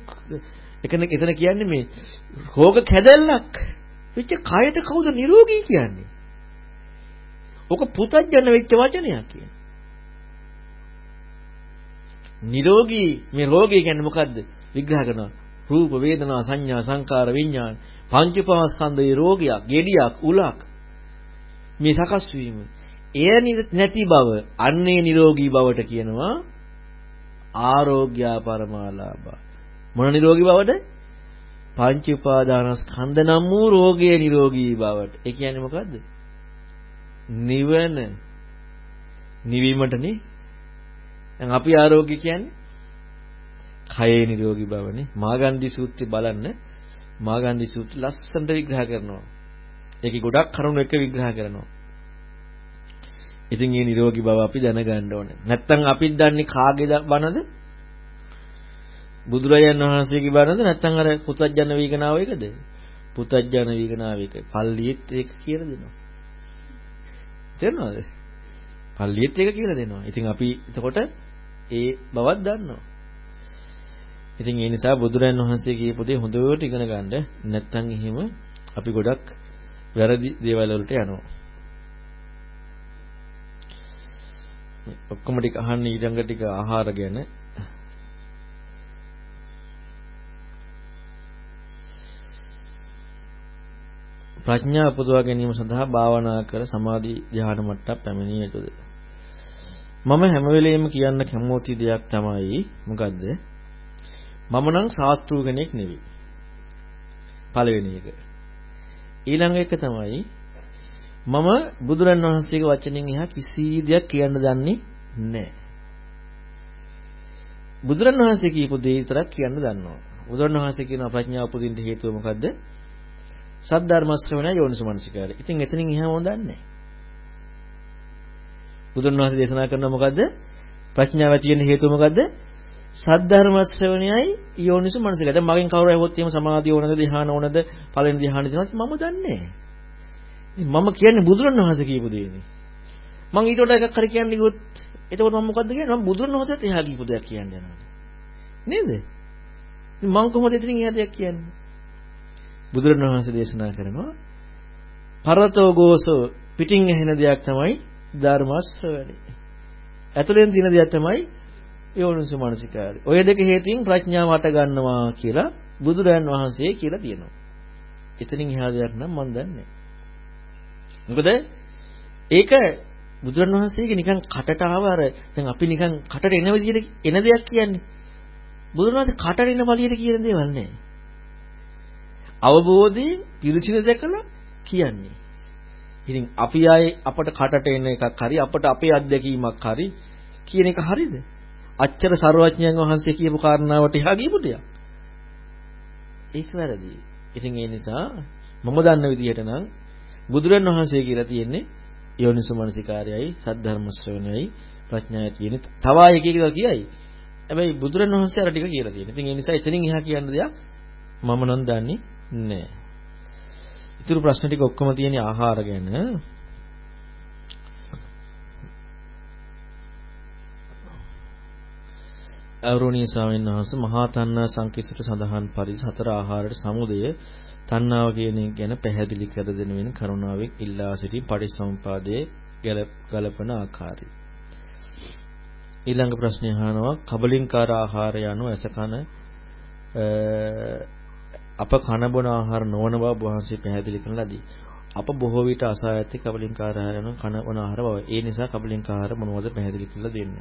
එකන එතන කියන්නේ මේ රෝග කැදල්ලක් වෙච්ච කයට කවුද නිරෝගී කියන්නේ? ඔක පුතඥ වෙච්ච වචනයක් කියන්නේ. නිරෝගී මේ රෝගී කියන්නේ මොකද්ද? විග්‍රහ කරනවා. රූප වේදනා සංඥා සංකාර විඥාන පංචපවස්කන්ධයේ රෝගයක්, gediyak, උලක් මේ සකස් වීම. එය නැති බව, අන්නේ නිරෝගී බවට කියනවා ආරෝග්‍ය පරමාලාභ. මොන නිරෝගී බවද? පංච උපාදානස්කන්ධ නම් වූ රෝගයේ නිරෝගී බවට. ඒ කියන්නේ මොකද්ද? නිවන නිවීමටනේ. දැන් අපි ආරෝග්‍ය කියන්නේ කයේ නිරෝගී බවනේ. මාගන්ධි සූත්‍රය බලන්න. මාගන්ධි සූත්‍රය ලස්සනට විග්‍රහ කරනවා. ඒකේ ගොඩක් කරුණු එක විග්‍රහ කරනවා. ඉතින් මේ නිරෝගී බව අපි දැනගන්න ඕනේ. නැත්තම් අපිත් දන්නේ කාගේද බනද? බුදුරජාණන් වහන්සේගේ බනද? නැත්තම් අර පුතත්ජන වීගනාව එකද? පුතත්ජන වීගනාව එක. පල්ලියෙත් ඒක කියලා දෙනවා. තේරෙනවද? පල්ලියෙත් ඒක කියලා දෙනවා. ඉතින් අපි එතකොට ඒ බවක් දන්නවා. ඉතින් ඒ නිසා බුදුරන් වහන්සේ කියපු දේ හොඳට ඉගෙන ගන්න. නැත්නම් එහෙම අපි ගොඩක් වැරදි දේවල් වලට යනවා. ඔක්කොම ටික අහන්න ඊළඟ ටික ආහාර ගැන ප්‍රඥා උපදවා ගැනීම සඳහා භාවනා කර සමාධි ධ්‍යාන මට්ටම් පැමිණිය යුතුද මම හැම වෙලෙම කියන්න කැමති දෙයක් තමයි මොකද්ද මම නම් ශාස්ත්‍රූ කෙනෙක් නෙවෙයි පළවෙනි එක ඊළඟ එක තමයි මම බුදුරන් වහන්සේගේ වචනෙන් එහා කිසි දෙයක් කියන්න දන්නේ නැහැ. බුදුරන් වහන්සේ කියපු දේ විතරක් කියන්න දන්නවා. බුදුරන් වහන්සේ කියන ප්‍රඥාව උපදින්න හේතුව මොකද්ද? සද්ධර්ම ශ්‍රවණය යෝනිසමනසිකාරය. ඉතින් එතනින් එහා මොන් දන්නේ? බුදුරන් වහන්සේ දේශනා කරනවා මොකද්ද? ප්‍රඥාව ඇති වෙන්න හේතුව මොකද්ද? සද්ධර්ම ශ්‍රවණයයි යෝනිසු මනසිකද මගෙන් කවුරු ඇහුවොත් එහෙම සමාධිය ඕනද ධ්‍යාන ඕනද පළවෙනි ධ්‍යාන දෙනවද මම දන්නේ මම කියන්නේ බුදුරණවහන්සේ කියපු දේනේ මම ඊට වඩා එකක් හරි කියන්නේ ගියොත් එතකොට මම මොකද්ද කියන්නේ? මම බුදුරණවහන්සේත් එහා කියපු දෙයක් කියන්න යනවා. නේද? මම කොහොමද ඉතින් එහා දෙයක් කියන්නේ? බුදුරණවහන්සේ දේශනා කරනවා පරතෝ ගෝසෝ පිටින් ඇහෙන දෙයක් තමයි ධර්ම ශ්‍රවණය ඇතුලෙන් තියෙන දෙයක් තමයි යෝනිසු මනසිකාරය. ඔය දෙක හේතුවෙන් ප්‍රඥාව අට ගන්නවා කියලා බුදුරයන් වහන්සේ කියලා තියෙනවා. එතනින් එහා දෙයක් නම් මම දන්නේ මොකද ඒක බුදුරන් වහන්සේගේ නිකන් කටට ආව අර දැන් අපි නිකන් කටට එන විදිහට එන දෙයක් කියන්නේ. බුදුරන් වහන්සේ කටට එන බලියට කියන දේවල් නෑ. අවබෝධයෙන් පිරිසිදු දැකලා කියන්නේ. ඉතින් අපි ආයේ අපට කටට එන එකක් හරි අපට අපේ අත්දැකීමක් හරි කියන එක හරිද? අච්චර ਸਰවඥයන් වහන්සේ කියපු කාරණාවට එහා ගියපු දෙයක්. ඒක වැරදි. ඉතින් ඒ නිසා මම දන්න විදිහට නම් බුදුරන් වහන්සේ කියලා තියෙන්නේ යෝනිසෝමනසිකාරයයි සද්ධර්ම ශ්‍රවණයයි ප්‍රඥාය තියෙන. තව එක එක කියයි. හැබැයි බුදුරන් වහන්සේ අර ටික කියලා තියෙනවා. ඉතින් ඒ නිසා එතනින් එහා කියන්න දෙයක් මම නම් දන්නේ නැහැ. ඊටු ප්‍රශ්න ටික ඔක්කොම තියෙන ආහාර ගැන අවරෝණීය ස්වාමීන් වහන්සේ මහා තණ්හා සංකීර්ණට සඳහන් පරිදි හතර ආහාරයට සමුදය තණ්හාව කියන එක ගැන පැහැදිලි කර දෙන වෙන කරුණාවෙන් ඉල්ලා සිටි පටිසම්පාදයේ ගලපන ආකාරය. ඊළඟ ප්‍රශ්නය අහනවා කබලින්කාර ආහාරය යනු ඇසකන අප කන බොන ආහාර නොවන බව වහන්සේ පැහැදිලි කරන ලදී. අප බොහෝ විට අසා ඇති කබලින්කාර ආහාර යනු කන බොන ආහාර බව. ඒ නිසා කබලින්කාර මොනවද පැහැදිලි කරලා දෙන්න.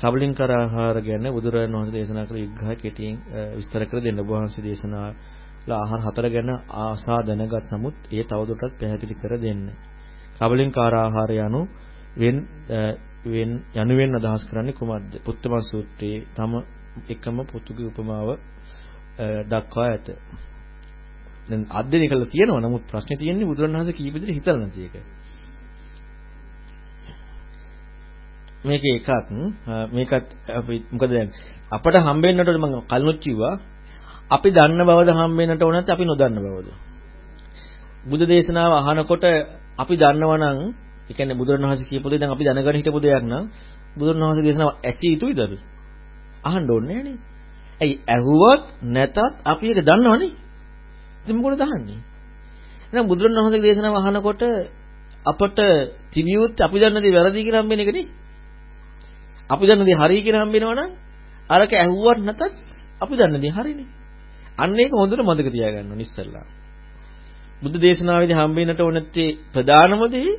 කබලින්කර ආහාර ගැන බුදුරජාණන් වහන්සේ දේශනා කළ විග්‍රහ කෙටියෙන් විස්තර කර දෙන්න. ඔබ වහන්සේ දේශනාලා ආහාර හතර ගැන ආසා දැනගත් නමුත් ඒ තවදුරටත් පැහැදිලි කර දෙන්න. කබලින්කාර ආහාර යනු වෙන් වෙන් යනුවෙන් අදහස් කරන්නේ කුමක්ද? පුත්තම සූත්‍රයේ තම එකම පුතුගේ උපමාව දක්වා ඇත. දැන් අධ්‍යයනය කළා තියෙනවා. නමුත් ප්‍රශ්නේ තියෙන්නේ බුදුරණවහන්සේ කීප විදිහට හිතලා නැති එක. මේක එකක් මේකත් අපි මොකද දැන් අපට හම්බෙන්නට මම කලිනුත් කිව්වා අපි දන්න බවද හම්බෙන්නට ඕන නැත්නම් අපි නොදන්න බවද බුදු දේශනාව අහනකොට අපි දන්නවා නම් ඒ කියන්නේ බුදුරණවහන්සේ කියපු දේ දැන් අපි දැනගෙන හිටපු දෙයක් නම් බුදුරණවහන්සේ දේශනාව ඇසිය යුතුයිද අපි අහන්න ඕනේ නෑනේ ඇයි ඇහුවත් නැතත් අපි ඒක දන්නවනේ ඉතින් මොකටද අහන්නේ එහෙනම් බුදුරණවහන්සේගේ දේශනාව අහනකොට අපට තිබියුත් අපි දන්න දේ වැරදි කියලා හම්බෙන එක නේ අපි දන්න දේ හරි කියලා හම්බෙනවා නම් අරක ඇහුවත් නැතත් අපි දන්න දේ හරිනේ. අන්න ඒක හොඳට මතක තියාගන්න ඕනේ ඉස්සෙල්ලා. බුද්ධ දේශනාවේදී හම්බෙන්නට ඕනත්තේ ප්‍රධානම දේ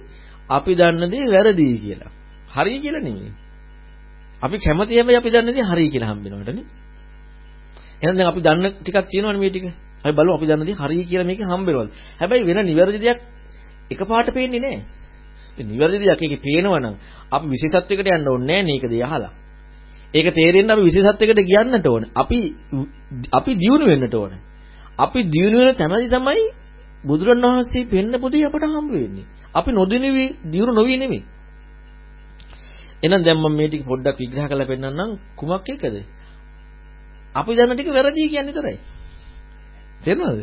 අපි දන්න දේ වැරදි කියලා. හරි කියලා නෙමෙයි. අපි කැමති හැබැයි අපි දන්න දේ හරි කියලා හම්බෙනවටනේ. එහෙනම් දැන් අපි දන්න ටිකක් තියෙනවනේ මේ ටික. අපි බලමු අපි දන්න දේ හරි කියලා මේකේ හම්බෙනවද. හැබැයි වෙන නිවැරදි දෙයක් එකපාරට පේන්නේ නැහැ. ඒ නිවැරදි දෙයක් ඒකේ පේනවනම් අපි විශේෂත්වයකට යන්න ඕනේ නැහැ මේක දෙය අහලා. ඒක තේරෙන්න අපි විශේෂත්වයකට කියන්නට ඕනේ. අපි අපි දියුණු වෙන්නට ඕනේ. අපි දියුණු වෙන තැනදී තමයි බුදුරණවහන්සේ පෙන්න පොදී අපට හම්බ වෙන්නේ. අපි නොදිනුවි දියුණු නොවි නෙමෙයි. එහෙනම් දැන් මම මේ ටික පොඩ්ඩක් විග්‍රහ කරලා පෙන්නන්නම් කුමක් එකද? අපි දන්න ටික වැරදි කියන්නේ විතරයි. තේරෙනවද?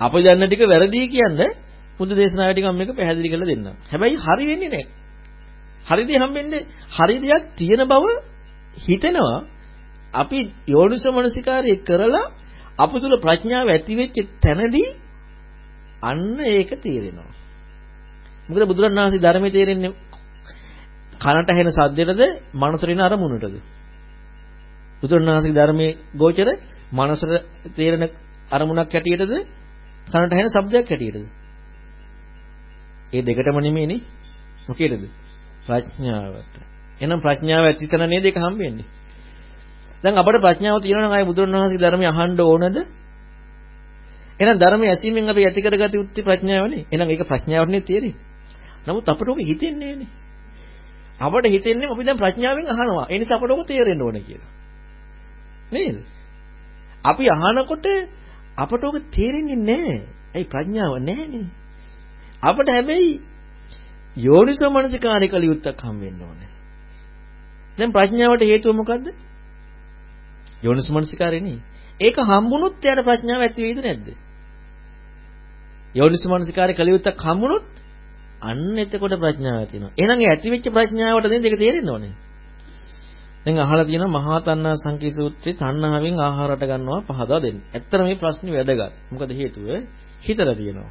අපි දන්න ටික වැරදි කියන්නේ බුදු දේශනාවේ ටික මම මේක පැහැදිලි කරලා දෙන්නම්. හැබැයි හරි වෙන්නේ නැහැ. හරි දේ හම්බෙන්නේ හරි දෙයක් තියෙන බව හිතෙනවා. අපි යෝනිසමනසිකාරය කරලා අප තුල ප්‍රඥාව ඇති වෙච්ච තැනදී අන්න ඒක තේරෙනවා. මොකද බුදුරණාහි ධර්මයේ තේරෙන්නේ කනට ඇහෙන සද්දෙටද මනසට එන අරමුණටද? බුදුරණාහිගේ ධර්මයේ ගෝචර මනසට තේරෙන අරමුණක් හැටියටද කනට ඇහෙන ශබ්දයක් හැටියටද? ඒ දෙකටම නෙමෙයිනේ. මොකේදද? ප්‍රඥාවට. එහෙනම් ප්‍රඥාව ඇති තැන නේද ඒක හම්බෙන්නේ? දැන් අපට ප්‍රඥාව තියෙනවා නම් ආයේ බුදුරණවහන්සේගේ ධර්මය අහන්න ඕනද? එහෙනම් ධර්මය ඇසීමෙන් අපි ඇති කරගත යුත්තේ ප්‍රඥාවනේ. එහෙනම් ඒක ප්‍රඥාවනේ තියෙන්නේ. නමුත් අපට ඕක හිතෙන්නේ නෑනේ. අපට හිතෙන්නේ අපි දැන් ප්‍රඥාවෙන් අහනවා. ඒ නිසා අපට ඕක තේරෙන්න ඕන කියලා. නේද? අපි අහනකොට අපට ඕක තේරෙන්නේ නෑ. ඒ ප්‍රඥාව නෑනේ. අපට හැබැයි යෝනිසෝ මනසිකාරය කළ යුත්තක් හම් වෙන්න ඕනේ. දැන් ප්‍රඥාවට හේතුව මොකද්ද? යෝනිසෝ මනසිකාරය නේ. ඒක හම්බුනොත් එයාට ප්‍රඥාව ඇති වෙයිද නැද්ද? යෝනිසෝ මනසිකාරය කළ යුත්තක් හම්බුනොත් අන්න එතකොට ප්‍රඥාව ඇති වෙනවා. එහෙනම් ඒ ඇති වෙච්ච ප්‍රඥාවට නේද ඒක තේරෙන්න ඕනේ. දැන් අහලා තියෙනවා මහා තණ්හා සංකී සූත්‍රයේ තණ්හාවෙන් ආහාරට ගන්නවා පහදා දෙන්න. ඇත්තට මේ ප්‍රශ්නේ වැදගත්. මොකද හේතුව හිතලා තියෙනවා.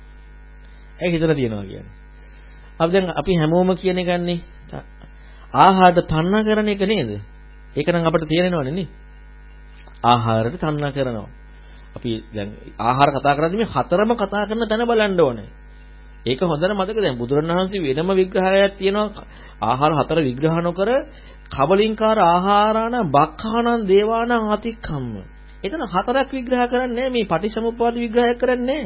ඒ හිතලා තියෙනවා කියන්නේ. අපි දැන් අපි හැමෝම කියන එකන්නේ ආහාරට තණ්හා කරන එක නේද? ඒක නම් අපිට තේරෙනවනේ නේ. ආහාරයට තණ්හා කරනවා. අපි දැන් ආහාර කතා කරද්දී මේ හතරම කතා කරන තැන බලන්න ඕනේ. ඒක හොඳට මතක දැන් බුදුරණවහන්සේ වෙනම විග්‍රහයක් තියෙනවා ආහාර හතර විග්‍රහ නොකර කබලින්කාර ආහාරාන බක්ඛානං දේවානං අතික්කම්ම. එතන හතරක් විග්‍රහ කරන්නේ මේ පටිසමුප්පාද විග්‍රහයක් කරන්නේ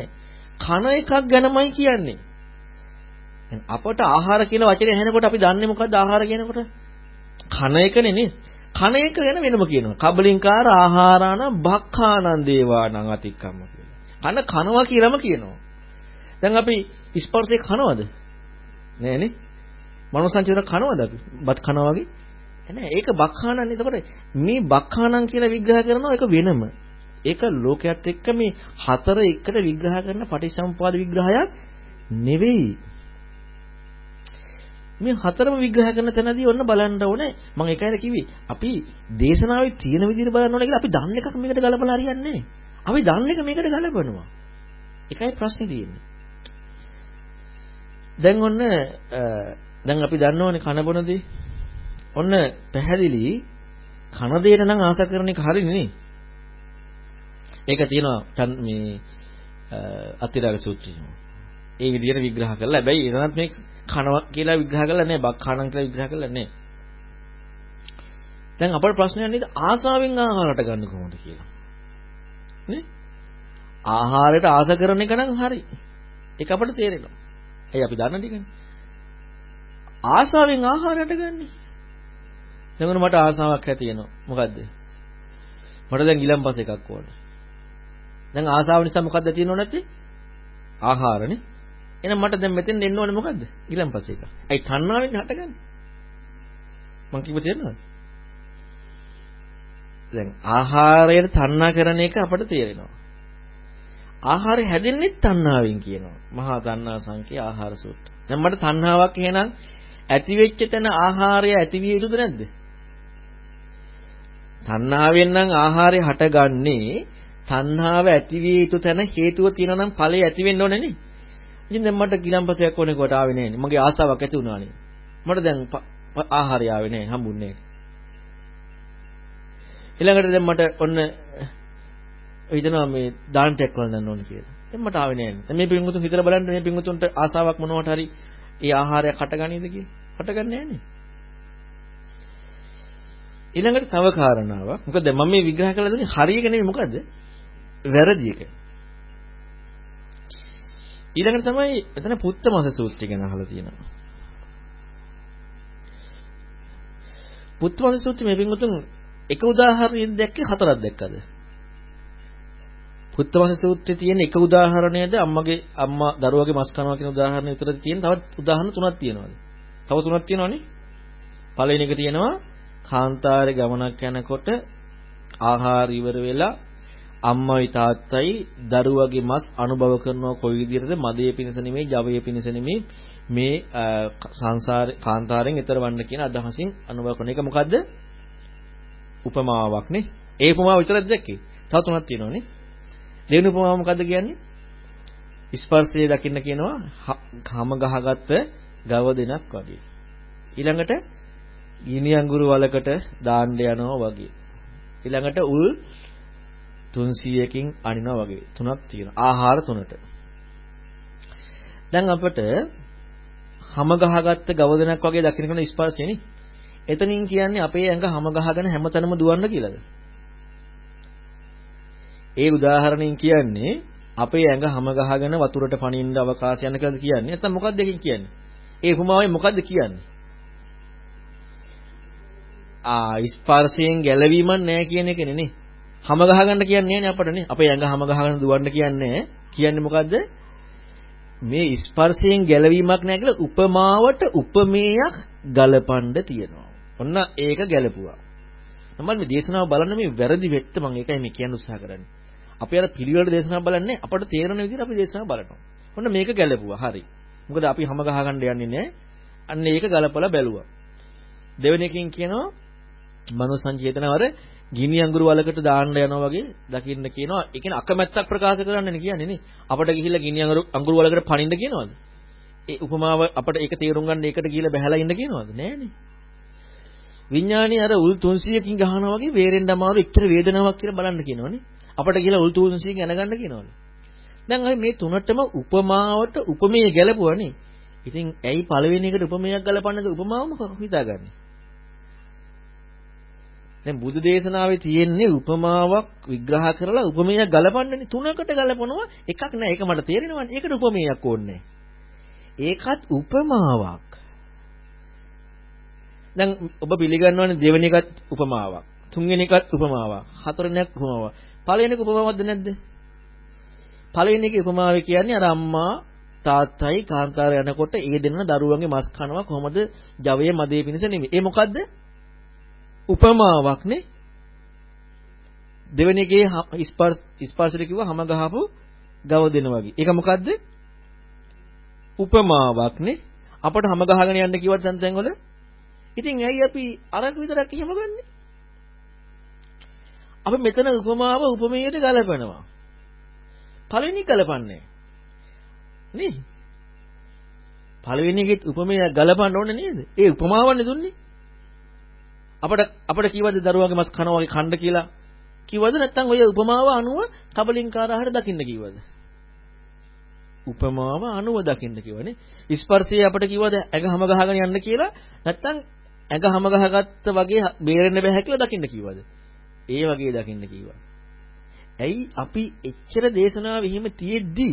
කන එකක් ගැනමයි කියන්නේ. දැන් අපට ආහාර කියන වචනේ ඇහෙනකොට අපි දන්නේ මොකද්ද ආහාර කියනකොට? කන එකනේ නේ. කන එක ගැන වෙනම කියනවා. කබලින්කාර ආහාරාන බක්ඛානං දේවානං අතික්කම්ම කියලා. කන කනවා කියලාම කියනවා. දැන් අපි ස්පර්ශේ කනවද? නෑනේ. මනෝසංචේතන කනවද අපි? බත් කනවා වගේ? නෑ ඒක බක්ඛානන්. එතකොට මේ බක්ඛානන් කියලා විග්‍රහ කරනවා ඒක වෙනම. ඒක ලෝකයක් එක්ක මේ හතර එකට විග්‍රහ කරන පටිසම්පාද විග්‍රහයක් නෙවෙයි. මේ හතරම විග්‍රහ කරන තැනදී ඔන්න බලන්න ඕනේ මම ඒකයි කිව්වේ අපි දේශනාවේ තියෙන විදිහට බලන්න ඕනේ කියලා අපි දන්න එකක් මේකට ගලපලා හරියන්නේ නැහැ. අපි දන්න එක මේකට ගලපනවා. ඒකයි ප්‍රශ්නේ තියෙන්නේ. දැන් ඔන්න දැන් අපි දන්නවනේ කන බොන දේ. ඔන්න පැහැදිලි කන දෙයට නම් ආස කරන එක හරිනේ නේ. ඒක තියෙනවා මේ අතිරාග සූත්‍රයේ. ඒ විදිහට විග්‍රහ කරලා හැබැයි එතනත් මේ කනවා කියලා විග්‍රහ කරලා නැහැ. බක් කනන් කියලා විග්‍රහ කරලා නැහැ. දැන් අපේ ප්‍රශ්නයක් නේද ආසාවෙන් ආහාරට ගන්න කොහොමද කියලා. නේ? ආහාරයට ආස කරන එක නම් හරි. ඒක අපිට තේරෙනවා. ඒ අපි දන්න ටිකනේ. ආසාවෙන් ආහාරයට ගන්නෙ. දැන් මට ආසාවක් ඇති වෙනවා. මොකද්ද? මට දැන් ඊළම්පස එකක් ඕන. දැන් ආසාව නිසා මොකද්ද තියෙනව නැත්තේ? ආහාරනේ. එහෙනම් මට දැන් මෙතෙන් එන්න ඕනේ මොකද්ද? ඊළම්පස එක. අයි තණ්හාවෙන් හටගන්නේ. මං කිව්ව තේරෙනවද? දැන් ආහාරයට තණ්හා කරන එක අපට තේරෙනවා. ආහාරය හැදෙන්නේ තණ්හාවෙන් කියනවා. මහා තණ්හා සංකේ ආහාර සූත්‍ර. දැන් මට තණ්හාවක් එහෙනම් ඇති වෙච්ච තැන ආහාරය ඇති විය යුතුද නැද්ද? තණ්හාවෙන් නම් ආහාරය හටගන්නේ තණ්හාව ඇති විය යුතු තැන හේතුව තියෙනවා නම් ඵලය ඇති වෙන්න ඕනේ නේ. ඉතින් දැන් මට ගිලම්පසයක් ඕනේ කොට ආවේ නෑනේ. මගේ ආසාවක් ඇති වුණානේ. මට දැන් ආහාරය ආවේ නෑ හම්බුන්නේ නෑ. ඊළඟට දැන් මට ඔන්න හිතනවා මේ දානටයක් වළඳන්න ඕනේ කියලා. දැන් මට ආවේ නෑනේ. දැන් මේ පින්වුතුන් හිතලා බලන්න මේ පින්වුතුන්ට ආසාවක් මොනවට හරි ඒ ආහාරයක් හටගනීද කියලා. හටගන්නේ නෑනේ. ඊළඟට තව කාරණාවක්. මොකද දැන් මම මේ විග්‍රහ කළා දුන්නේ හරියක නෙමෙයි මොකද්ද? වැරදි එක. ඊළඟට තමයි එතන පුත්තමස සූත්‍රය ගැන අහලා තියෙනවා. පුත්තමස සූත්‍රය මේ පින්වතුන් එක උදාහරණයක් දැක්කේ හතරක් දැක්කද? පුත්තමස සූත්‍රයේ තියෙන එක උදාහරණයද අම්මගේ අම්මා දරුවගේ මස් කනවා කියන උදාහරණය විතරද තියෙන තවත් උදාහරණ තුනක් තියෙනවද? තව තුනක් තියෙනවනේ. පළවෙනි එක තියෙනවා කාන්තාරේ ගමනක් යනකොට ආහාර ඉවර වෙලා අම්මයි තාත්තයි දරුවගේ මස් අනුභව කරනවා කොයි විදිහටද මදයේ පිණිස නෙමෙයි ජවයේ පිණිස නෙමෙයි මේ සංසාර කාන්තාරයෙන් ඈතර වන්න කියන අදහසින් අනුභව කරන එක මොකද්ද උපමාවක් නේ ඒ උපමාව විතරක් දැක්කේ. තව තුනක් තියෙනවානේ. දෙවෙනි උපමාව මොකද්ද කියන්නේ? ස්පර්ශය දකින්න කියනවා කම ගහගත්ත ගව දෙනක් වගේ. ඊළඟට ගිනි අඟුරු වලකට දාන්න යනවා වගේ. ඊළඟට උල් 300කින් අනිනවා වගේ. තුනක් තියෙනවා. ආහාර තුනට. දැන් අපිට හැම ගහගත්ත ගව දෙනක් වගේ දකින්න කෙන ස්පර්ශයනේ. එතනින් කියන්නේ අපේ ඇඟ හැම ගහගෙන හැමතැනම දුවන්න කියලාද? ඒ උදාහරණයෙන් කියන්නේ අපේ ඇඟ හැම ගහගෙන වතුරට පනින්න අවකාශ යන කියලා කියන්නේ. නැත්නම් මොකක්ද එකකින් කියන්නේ? ඒ උපමාවෙන් මොකද්ද කියන්නේ? ආ ස්පර්ශයෙන් ගැලවීමක් නැහැ කියන එක නෙනේ. හැම ගහගන්න කියන්නේ නැහැ අපට නේ. අපේ ඇඟ හැම ගහගෙන දුවන්න කියන්නේ. කියන්නේ මොකද්ද? මේ ස්පර්ශයෙන් ගැලවීමක් නැහැ කියලා උපමාවට උපමේයක් ගලපන්න තියෙනවා. ඔන්න ඒක ගැලපුවා. මම මේ දේශනාව බලන්න මේ වැරදි වෙත්ත මම ඒකයි මේ කියන්න උත්සාහ කරන්නේ. අපි අර පිළිවෙලට දේශනාව බලන්නේ අපට තේරෙන විදිහට අපි දේශනාව බලනවා. ඔන්න මේක ගැලපුවා. හරි. මොකද අපි හැම ගහගන්න යන්නේ නැහැ. අන්න ඒක ගලපලා බැලුවා. දෙවෙනි එකකින් කියනවා මනෝ සංචේතනවර ගිනි අඟුරු වලකට දාන්න යනවා වගේ දකින්න කියනවා. ඒ කියන්නේ අකමැත්තක් ප්‍රකාශ කරන්නනේ කියන්නේ නේ. අපට ගිහිල්ලා ගිනි අඟුරු අඟුරු වලකට පනින්න කියනවද? ඒ උපමාව අපට ඒක තේරුම් ගන්න ඒකට ගිහිල්ලා බහැලා ඉන්න කියනවද? නෑනේ. විඥානේ අර උල් 300කින් ගහනවා වගේ වේරෙන්න අමාරු එච්චර වේදනාවක් කියලා බලන්න කියනවනේ. අපට ගිහිල්ලා උල් 300කින් යනගන්න කියනවලු. දැන් අපි මේ තුනටම උපමාවට උපමේය ගැලපුවානේ. ඉතින් ඇයි පළවෙනි එකට උපමේයක් ගලපන්නද උපමාවම හිතාගන්නේ? දැන් බුදු දේශනාවේ තියෙන්නේ උපමාවක් විග්‍රහ කරලා උපමේයක් ගලපන්නනේ. තුනකට ගලපනවා. එකක් නෑ. ඒක මට තේරෙනවනේ. ඒකට උපමේයක් ඕනේ ඒකත් උපමාවක්. දැන් ඔබ පිළිගන්නවනේ දෙවෙනි එකත් උපමාවක්. තුන්වෙනි එකත් උපමාවක්. හතරවෙනි එකත් උපමාවක්. පළවෙනි එක උපමාවක්ද නැද්ද? පළවෙනි එකේ උපමාව කියන්නේ අර අම්මා තාත්තයි කාන්තාර යනකොට ඒ දෙන්න දරුවන්ගේ මස් කනවා කොහොමද? ජවයේ මදේ පිණිස නෙමෙයි. ඒ මොකද්ද? උපමාවක් නේ. දෙවෙනි එකේ ස්පර්ශ ස්පර්ශයට කිව්වා හැම ගහපු ගව දෙන වගේ. ඒක මොකද්ද? උපමාවක් නේ. අපට හැම ගහගෙන යන්න කිව්වත් සම්තෙන් වල. ඉතින් ඇයි අපි අරක විතරක් එහෙම ගන්නෙ? අපි මෙතන උපමාව උපමේයට ගලපනවා. පළවෙනි ගලපන්නේ. නේ? පළවෙනි එකෙත් උපමේය ගලපන්න ඕනේ නේද? ඒ උපමාවන්නේ දුන්නේ. අපිට අපිට කිව්වද දරුවාගේ මස් කනවා වගේ කන්න කියලා? කිව්වද නැත්නම් ඔය උපමාව අනුව කබලින්කාර ආහාර දකින්න කිව්වද උපමාව අනුව දකින්න කිව්වනේ ස්පර්ශය අපිට කිව්වද ඇඟ හැම ගහගෙන යන්න කියලා? නැත්නම් ඇඟ හැම ගහගත්ත වගේ බේරෙන්න බෑ කියලා දකින්න කිව්වද ඒ වගේ දකින්න කිව්වා ඇයි අපි එච්චර දේශනාව එහෙම තියෙද්දි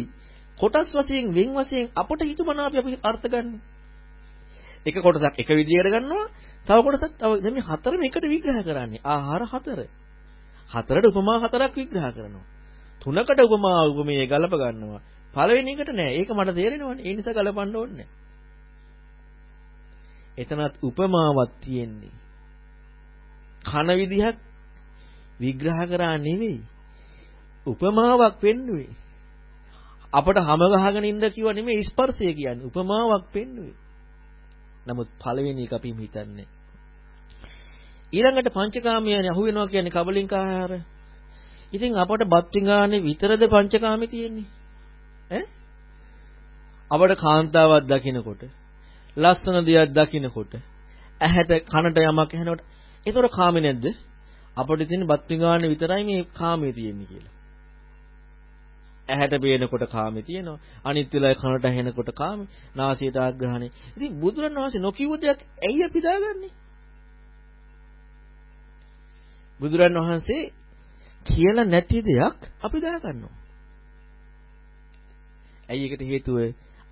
කොටස් වශයෙන් වෙන් වශයෙන් අපට හිතුමනා අපි අපි අර්ථ ගන්න. එක කොටසක් එක විදියට ගන්නවා තව කොටසක් තව දැන් මේ හතරම එකට විග්‍රහ කරන්නේ. ආහාර හතර. හතරට උපමා හතරක් විග්‍රහ කරනවා. තුනකට උපමා උපමේය ගලප ගන්නවා. පළවෙනි එකට නෑ. ඒක මට තේරෙනවනේ. ඒ නිසා ගලපන්න ඕනේ එතනත් උපමාවක් තියෙන්නේ. කන විදිහක් විග්‍රහ කරා නෙවෙයි. උපමාවක් පෙන්නුවේ. අපට හැම ගහගෙන ඉන්න කිව්ව නෙමෙයි ස්පර්ශය කියන්නේ. උපමාවක් පෙන්නුවේ. නමුත් පළවෙනි එක අපි හිතන්නේ. ඊළඟට පංචකාමයනේ අහු වෙනවා කියන්නේ කබලින්ක ආහාර. ඉතින් අපට බත් විඟානේ විතරද පංචකාමේ තියෙන්නේ? ඈ? අපට කාන්තාවක් දකින්නකොට, ලස්සන දෙයක් දකින්නකොට, ඇහැට කනට යමක් ඇහෙනකොට, ඒතර කාමේ නැද්ද? අපට තියෙන බත් විඟානේ විතරයි මේ කාමේ තියෙන්නේ කියලා. ඇහැට පේනකොට කාමේ තියෙනවා. අනිත් වෙලාවේ කනට ඇහෙනකොට කාමේ, නාසයට ආග්‍රහණය. ඉතින් බුදුරණවහන්සේ නොකියුව දෙයක් ඇයි අපි දාගන්නේ? බුදුරණවහන්සේ කියලා නැති දෙයක් අපි දාගන්නවා. ඇයි ඒකට හේතුව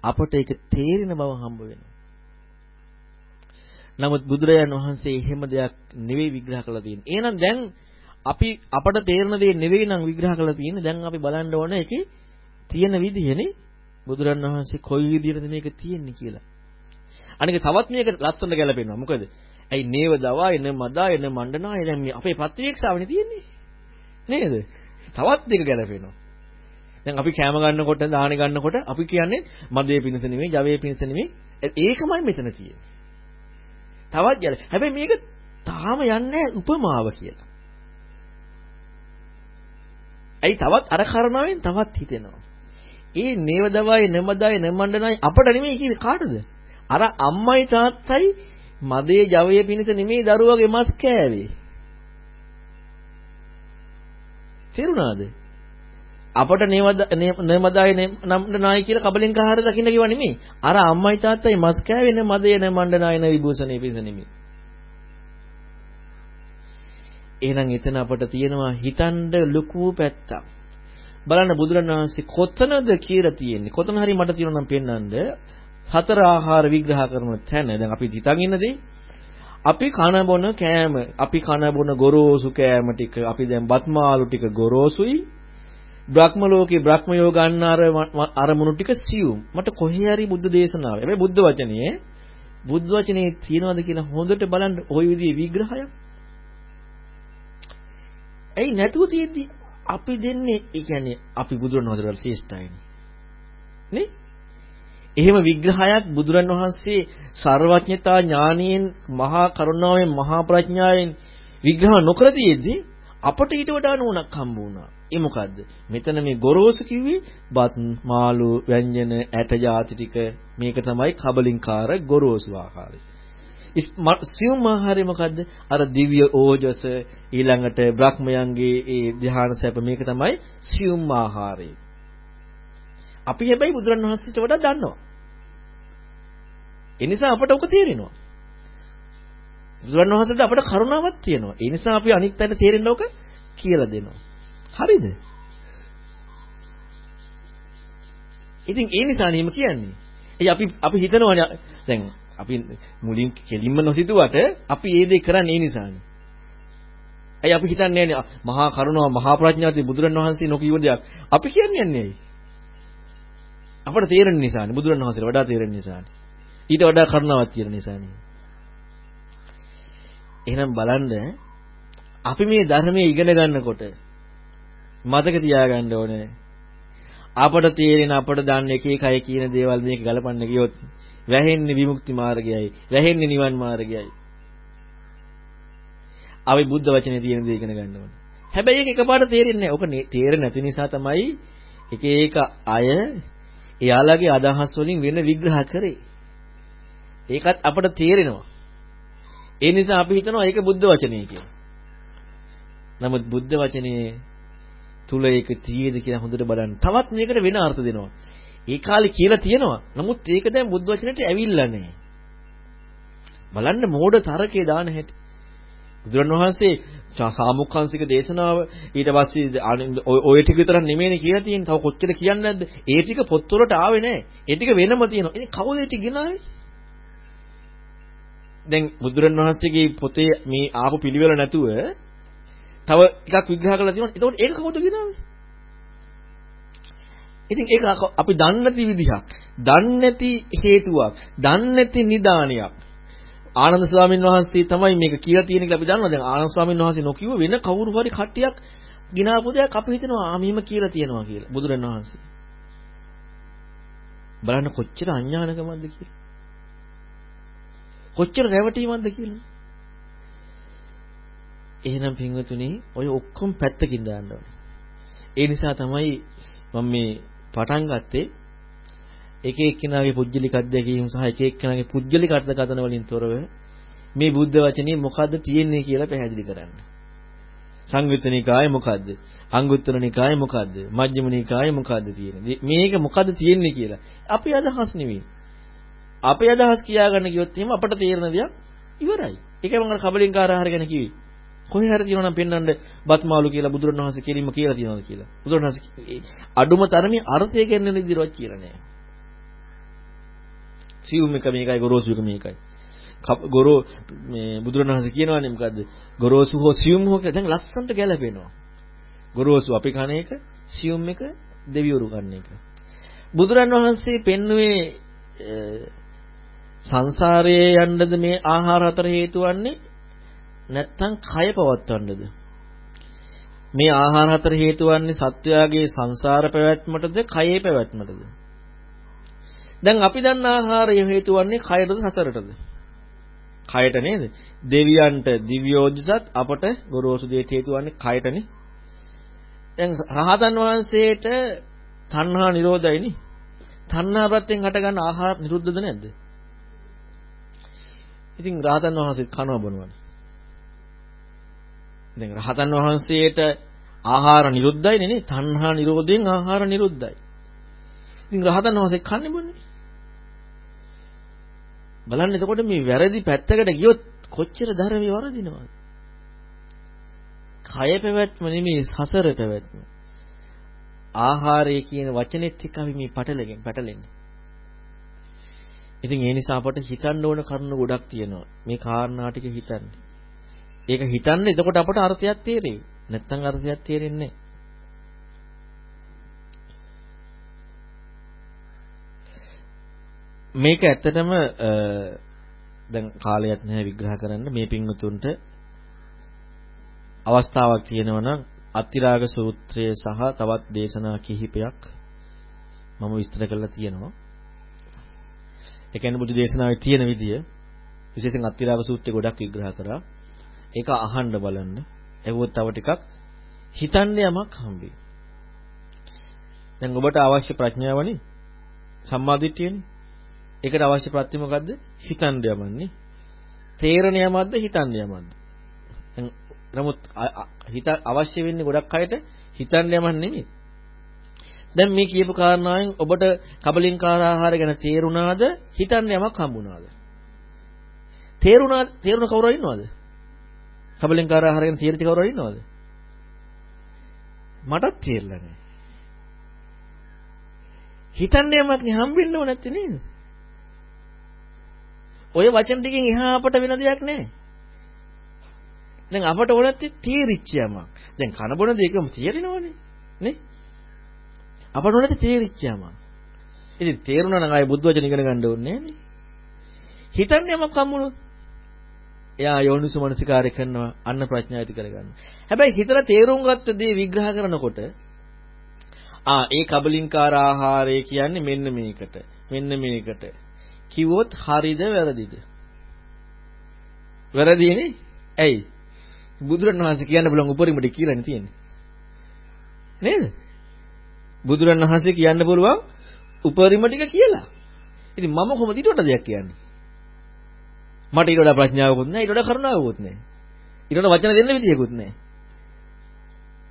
අපට ඒක තේරෙන බව හම්බ වෙනවා. නමුත් බුදුරජාණන් වහන්සේ එහෙම දෙයක් නෙවෙයි විග්‍රහ කරලා තියෙන්නේ. එහෙනම් දැන් අපි අපට තේරෙන දේ නෙවෙයි නම් විග්‍රහ කරලා තියෙන්නේ. දැන් අපි බලන්න ඕන ඒකේ තියෙන විදිහනේ බුදුරන් වහන්සේ කොයි විදිහටද මේක තියෙන්නේ කියලා. අනික තවත් මේක ලස්සනට ගැලපෙනවා. මොකද? ඇයි නේව දවා එන මදා එන මණ්ඩනා දැන් මේ අපේ පත්‍රික්ෂාවනේ තියෙන්නේ. නේද? තවත් එක ගැලපෙනවා. දැන් අපි කැම ගන්නකොට දාහන ගන්නකොට අපි කියන්නේ මදේ පිණිස නෙමෙයි, ජවයේ පිණිස නෙමෙයි. ඒකමයි මෙතන තියෙන්නේ. තවත් ගැල. හැබැයි මේක තාම යන්නේ උපමාව කියලා. ඇයි තවත් අර කරනාවෙන් තවත් හිතෙනවා. ඒ නේවදවයි නමදයි නමණ්ඩනයි අපට නෙමෙයි කියන්නේ කාටද? අර අම්මයි තාත්තයි මදේ ජවයේ පිණිස නෙමෙයි දරුවගේ මස් කෑවේ. තේරුණාද? අපට නේවද නමදයි නමණ්ඩනයි කියලා කබලෙන් කහර දකින්න කිව්ව නෙමෙයි. අර අම්මයි තාත්තයි මස් කෑවේ නමදේ නමණ්ඩනයි න විභූෂණේ පිණිස නෙමෙයි. එහෙනම් එතන අපට තියෙනවා හිතන්න ලොකු පැත්තක්. බලන්න බුදුරණවහන්සේ කොතනද කියලා තියෙන්නේ. කොතන හරි මට තියෙනවා නම් පෙන්වන්න. හතර ආහාර විග්‍රහ කරන තැන දැන් අපි හිතන් ඉන්නදී අපි කන බොන කෑම, අපි කන බොන ගොරෝසු කෑම ටික, අපි දැන් බත්මාළු ටික ගොරෝසුයි. බ්‍රහ්ම ලෝකේ බ්‍රහ්මයෝ ගන්න අර අරමුණු ටික සියුම්. මට කොහේ හරි බුද්ධ දේශනාව. හැබැයි බුද්ධ වචනේ බුද්ධ වචනේ තියනවද කියලා හොඳට බලන්න ওই විදිහේ විග්‍රහයක්. ඇයි නැතුව තියෙද්දි අපි දෙන්නේ ඒ කියන්නේ අපි බුදුරණවහන්සේට ශ්‍රේෂ්ඨයිනේ. නේ? එහෙම විග්‍රහයක් බුදුරණවහන්සේ ਸਰවඥතා ඥානියෙන් මහා කරුණාවෙන් මහා ප්‍රඥාවෙන් විග්‍රහ නොකර තියෙද්දි අපට ඊට වඩා නුණක් හම්බ වුණා. ඒ මොකද්ද? මෙතන මේ ගොරෝසු කිව්වේ බත් මාළු ව්‍යංජන ඇට જાති ටික මේක තමයි කබලින්කාර ගොරෝසු ආකාරය. සියුම් ආහාරය මොකද්ද? අර දිව්‍ය ඕජස ඊළඟට බ්‍රහ්මයන්ගේ ඒ ධ්‍යාන සැප මේක තමයි සියුම් ආහාරය. අපි හැබැයි බුදුරණවහන්සේට වඩා දන්නවා. ඒ නිසා අපට ඔක තේරෙනවා. බුදුරණවහන්සේට අපට කරුණාවක් තියෙනවා. ඒ නිසා අපි අනිත් අයට තේරෙන්න ඕක කියලා දෙනවා. හරිද? ඉතින් ඒ නිසා නෙම කියන්නේ. එයි අපි අපි හිතනවානේ දැන් අපි මුලින් කෙලින්ම නොසිතුවට අපි ඒ දේ කරන්නේ ඒ නිසානේ. ඇයි අපි හිතන්නේ නේ මහා කරුණාව මහා ප්‍රඥාවති බුදුරණවහන්සේ නොකියව දෙයක්. අපි කියන්නේ යන්නේ ඇයි? අපට තේරෙන නිසානේ බුදුරණවහන්සේට වඩා තේරෙන නිසානේ. ඊට වඩා කරුණාවක් තියෙන නිසානේ. එහෙනම් බලන්න අපි මේ ධර්මයේ ඉගෙන ගන්නකොට මතක තියාගන්න ඕනේ අපට තේරෙන අපට දන්න එක එකයි කියන දේවල් මේක ගලපන්න ගියොත් වැහෙන්නේ විමුක්ති මාර්ගයයි. වැහෙන්නේ නිවන් මාර්ගයයි. අපි බුද්ධ වචනේ තියෙන දේ ඉගෙන ගන්න ඕනේ. හැබැයි ඒක එකපාරට තේරෙන්නේ නැහැ. ඔක තේරෙන්නේ නැති නිසා තමයි එක එක අය එයාලගේ අදහස් වලින් වෙන විග්‍රහ කරේ. ඒකත් අපට තේරෙනවා. ඒ නිසා අපි හිතනවා ඒක බුද්ධ වචනේ කියලා. නමුත් බුද්ධ වචනේ තුල ඒක තියේද කියලා හොඳට බලන්න. තවත් මේකට වෙන අර්ථ දෙනවා. ඒ කාලේ කියලා තියෙනවා. නමුත් ඒක දැන් බුද්ධ වචනයට ඇවිල්ලා නැහැ. බලන්න මෝඩ තරකේ දාන හැටි. බුදුරණවහන්සේ සාමුක්ඛංශික දේශනාව ඊට පස්සේ ඔය ටික විතරක් නෙමෙයිනේ කියලා තියෙන්නේ. තව කොච්චර කියන්නේ නැද්ද? ඒ ටික පොත්වලට ආවේ නැහැ. ඒ ටික වෙනම තියෙනවා. ඉතින් කවුද ඒ ටික ගෙනාවේ? දැන් බුදුරණවහන්සේගේ පොතේ මේ ආපු පිළිවෙල නැතුව තව එකක් විග්‍රහ කරලා තියෙනවා. ඒතකොට ඒක කවුද ගෙනාවේ? ඉතින් ඒක අපි දන්නේ නැති විදිහක්, දන්නේ නැති හේතුවක්, දන්නේ නැති නිදානියක්. ආනන්ද ස්වාමීන් වහන්සේ තමයි මේක කියලා තියෙන කියලා අපි දන්නවා. දැන් ආනන්ද ස්වාමීන් වහන්සේ නොකියුව වෙන කවුරු හරි කට්ටියක් ගිනාපු දෙයක් අපි හිතනවා ආ මෙහෙම කියලා තියෙනවා කියලා. බුදුරණන් වහන්සේ. බලන්න කොච්චර අඥානකමක්ද කියලා. කොච්චර රැවටීමක්ද කියලා. එහෙනම් පින්වතුනි ඔය ඔක්කොම පැත්තකින් දාන්න ඕනේ. ඒ නිසා තමයි මම මේ පටන් ගත්තේ එක එක්කෙනාගේ පුජ්‍යලික අධ්‍යක්ීම් සහ එක එක්කෙනාගේ පුජ්‍යලික අර්ථකථන වලින් තොරව මේ බුද්ධ වචනේ මොකද්ද තියෙන්නේ කියලා පැහැදිලි කරන්න. සංයුත්ත නිකාය මොකද්ද? අංගුත්තර නිකාය මොකද්ද? මජ්ක්‍ධිම නිකාය මොකද්ද තියෙන්නේ? මේක මොකද්ද තියෙන්නේ කියලා. අපි අදහස් නෙවෙයි. අපේ අදහස් කියාගන්න ගියොත් එහෙම අපට තේරෙන දෙයක් ඉවරයි. ඒකයි මම කබලින්කාර ආහාර ගැන කිව්වේ. කොහේ හරි තියෙනවා නම් පෙන්වන්න බත්මාලු කියලා බුදුරණවහන්සේ කෙලින්ම කියලා තියෙනවද කියලා. බුදුරණවහන්සේ අඩුම තරමේ අර්ථය කියන්නේ විදිහට කියලා නෑ. සියුම් එක මේකයි ගොරෝසු එක මේකයි. ගොරෝ මේ බුදුරණවහන්සේ කියනවානේ මොකද්ද? ගොරෝසු හෝ සියුම් හෝ කියලා දැන් ලස්සනට ගැලපෙනවා. ගොරෝසු අපි කන එක, සියුම් එක දෙවිවරු කන එක. බුදුරණවහන්සේ පෙන්වුවේ සංසාරයේ යන්නද මේ ආහාර හතර හේතු වන්නේ නැත්තම් කය පවත්වන්නද? මේ ආහාර හතර හේතු වන්නේ සත්වයාගේ සංසාර පැවැත්මටද කයේ පැවැත්මටද? දැන් අපි දන්න ආහාරය හේතු වන්නේ කයටද සසරටද? කයට නේද? දෙවියන්ට දිව්‍යෝජසත් අපට ගොරෝසු දෙයට හේතු වන්නේ කයටනේ. දැන් රහතන් වහන්සේට තණ්හා නිරෝධයිනේ. තණ්හා ප්‍රත්‍යයෙන් හටගන්න ආහාර නිරුද්ධද නැද්ද? ඉතින් රහතන් වහන්සේ කනවා බොනවනේ. දැන් රහතන් වහන්සේට ආහාර නිරුද්ධයිනේ නේ. තණ්හා නිරෝධයෙන් ආහාර නිරුද්ධයි. ඉතින් රහතන් වහන්සේ කන්නේ බොන්නේ. බලන්න එතකොට මේ වැරදි පැත්තකට ගියොත් කොච්චර ධර්මයේ වරදිනවද? කය පැවැත්ම නෙමෙයි සසර පැවැත්ම. ආහාරය කියන වචනේත් එක්ක අපි මේ පටලගෙන පැටලෙන්නේ. ඉතින් ඒ නිසා අපට හිතන්න ඕන කරුණු ගොඩක් තියෙනවා. මේ කාරණා ටික හිතන්න. ඒක හිතන්න එතකොට අපට අර්ථයක් තේරෙයි. නැත්තම් අර්ථයක් තේරෙන්නේ නැහැ. මේක ඇත්තටම දැන් කාලයක් නැහැ විග්‍රහ කරන්න මේ පින්වතුන්ට අවස්ථාවක් තියෙනවා නම් අතිරාග සූත්‍රය සහ තවත් දේශනා කිහිපයක් මම විස්තර කරලා තියෙනවා. ඒ කියන්නේ බුදු දේශනාවේ තියෙන විදිය විශේෂයෙන් අතිරාග සූත්‍රය ගොඩක් විග්‍රහ කරා. ඒක අහන්න බලන්න. එහුවොත් තව ටිකක් හිතන්න යමක් හම්බෙයි. දැන් ඔබට අවශ්‍ය ප්‍රඥාවනේ සම්මාදිට්ඨියනේ. ඒකට අවශ්‍ය ප්‍රත්‍ය මොකද්ද? හිතන්න යමන්නේ. තේරණ යමක්ද හිතන්න යමක්ද? නමුත් හිත අවශ්‍ය වෙන්නේ ගොඩක් අයට හිතන්න යමක් නෙමෙයි. දැන් මේ කියපු කාරණාවෙන් ඔබට කබලින්කාර ආහාර ගැන තේරුණාද? හිතන්න යමක් හම්බුණාද? තේරුණා තේරුණ කවුරු ඉන්නවද? කබලින්කාර ආහාර ගැන තේරිච්ච කවුරු ඉන්නවද? මටත් තේරෙලා නැහැ. හිතන්න යමක් හම්බෙන්න ඕන නැත්තේ නේද? ඔය වචන ටිකෙන් එහා අපට වෙන දෙයක් නැහැ. දැන් අපට ඕනත් තීරිච්ච යමක්. දැන් කන බොන දෙයකම තේරෙනවනේ. නේ? අපට ඕනත් තේරිච්ච යමක්. ඉතින් තේරුණා නම් ආයේ බුද්ධ වචන ඉගෙන ගන්න ඕනේ නෑනේ. හිතන්න යමක් හම්බුනොත් එයා යෝනිසු මනසිකාරය කරනවා අන්න ප්‍රඥාව ඇති කරගන්න. හැබැයි හිතලා තේරුම් ගත්ත දේ විග්‍රහ කරනකොට ආ ඒ කබලින්කාර ආහාරය කියන්නේ මෙන්න මේකට. මෙන්න මේකට. කිව්වොත් හරිද වැරදිද? වැරදිනේ. ඇයි? බුදුරණවහන්සේ කියන්න බලන් උපරිමට කියලානේ තියෙන්නේ. නේද? බුදුරණවහන්සේ කියන්න පුළුවන් උපරිම ටික කියලා. ඉතින් මම කොහොමද ඊට වඩා දෙයක් කියන්නේ? මට ඊට වඩා ප්‍රඥාවකුත් නැහැ, ඊට වඩා කරුණාවකුත් නැහැ. ඊට වඩා වචන දෙන්න විදියකුත් නැහැ.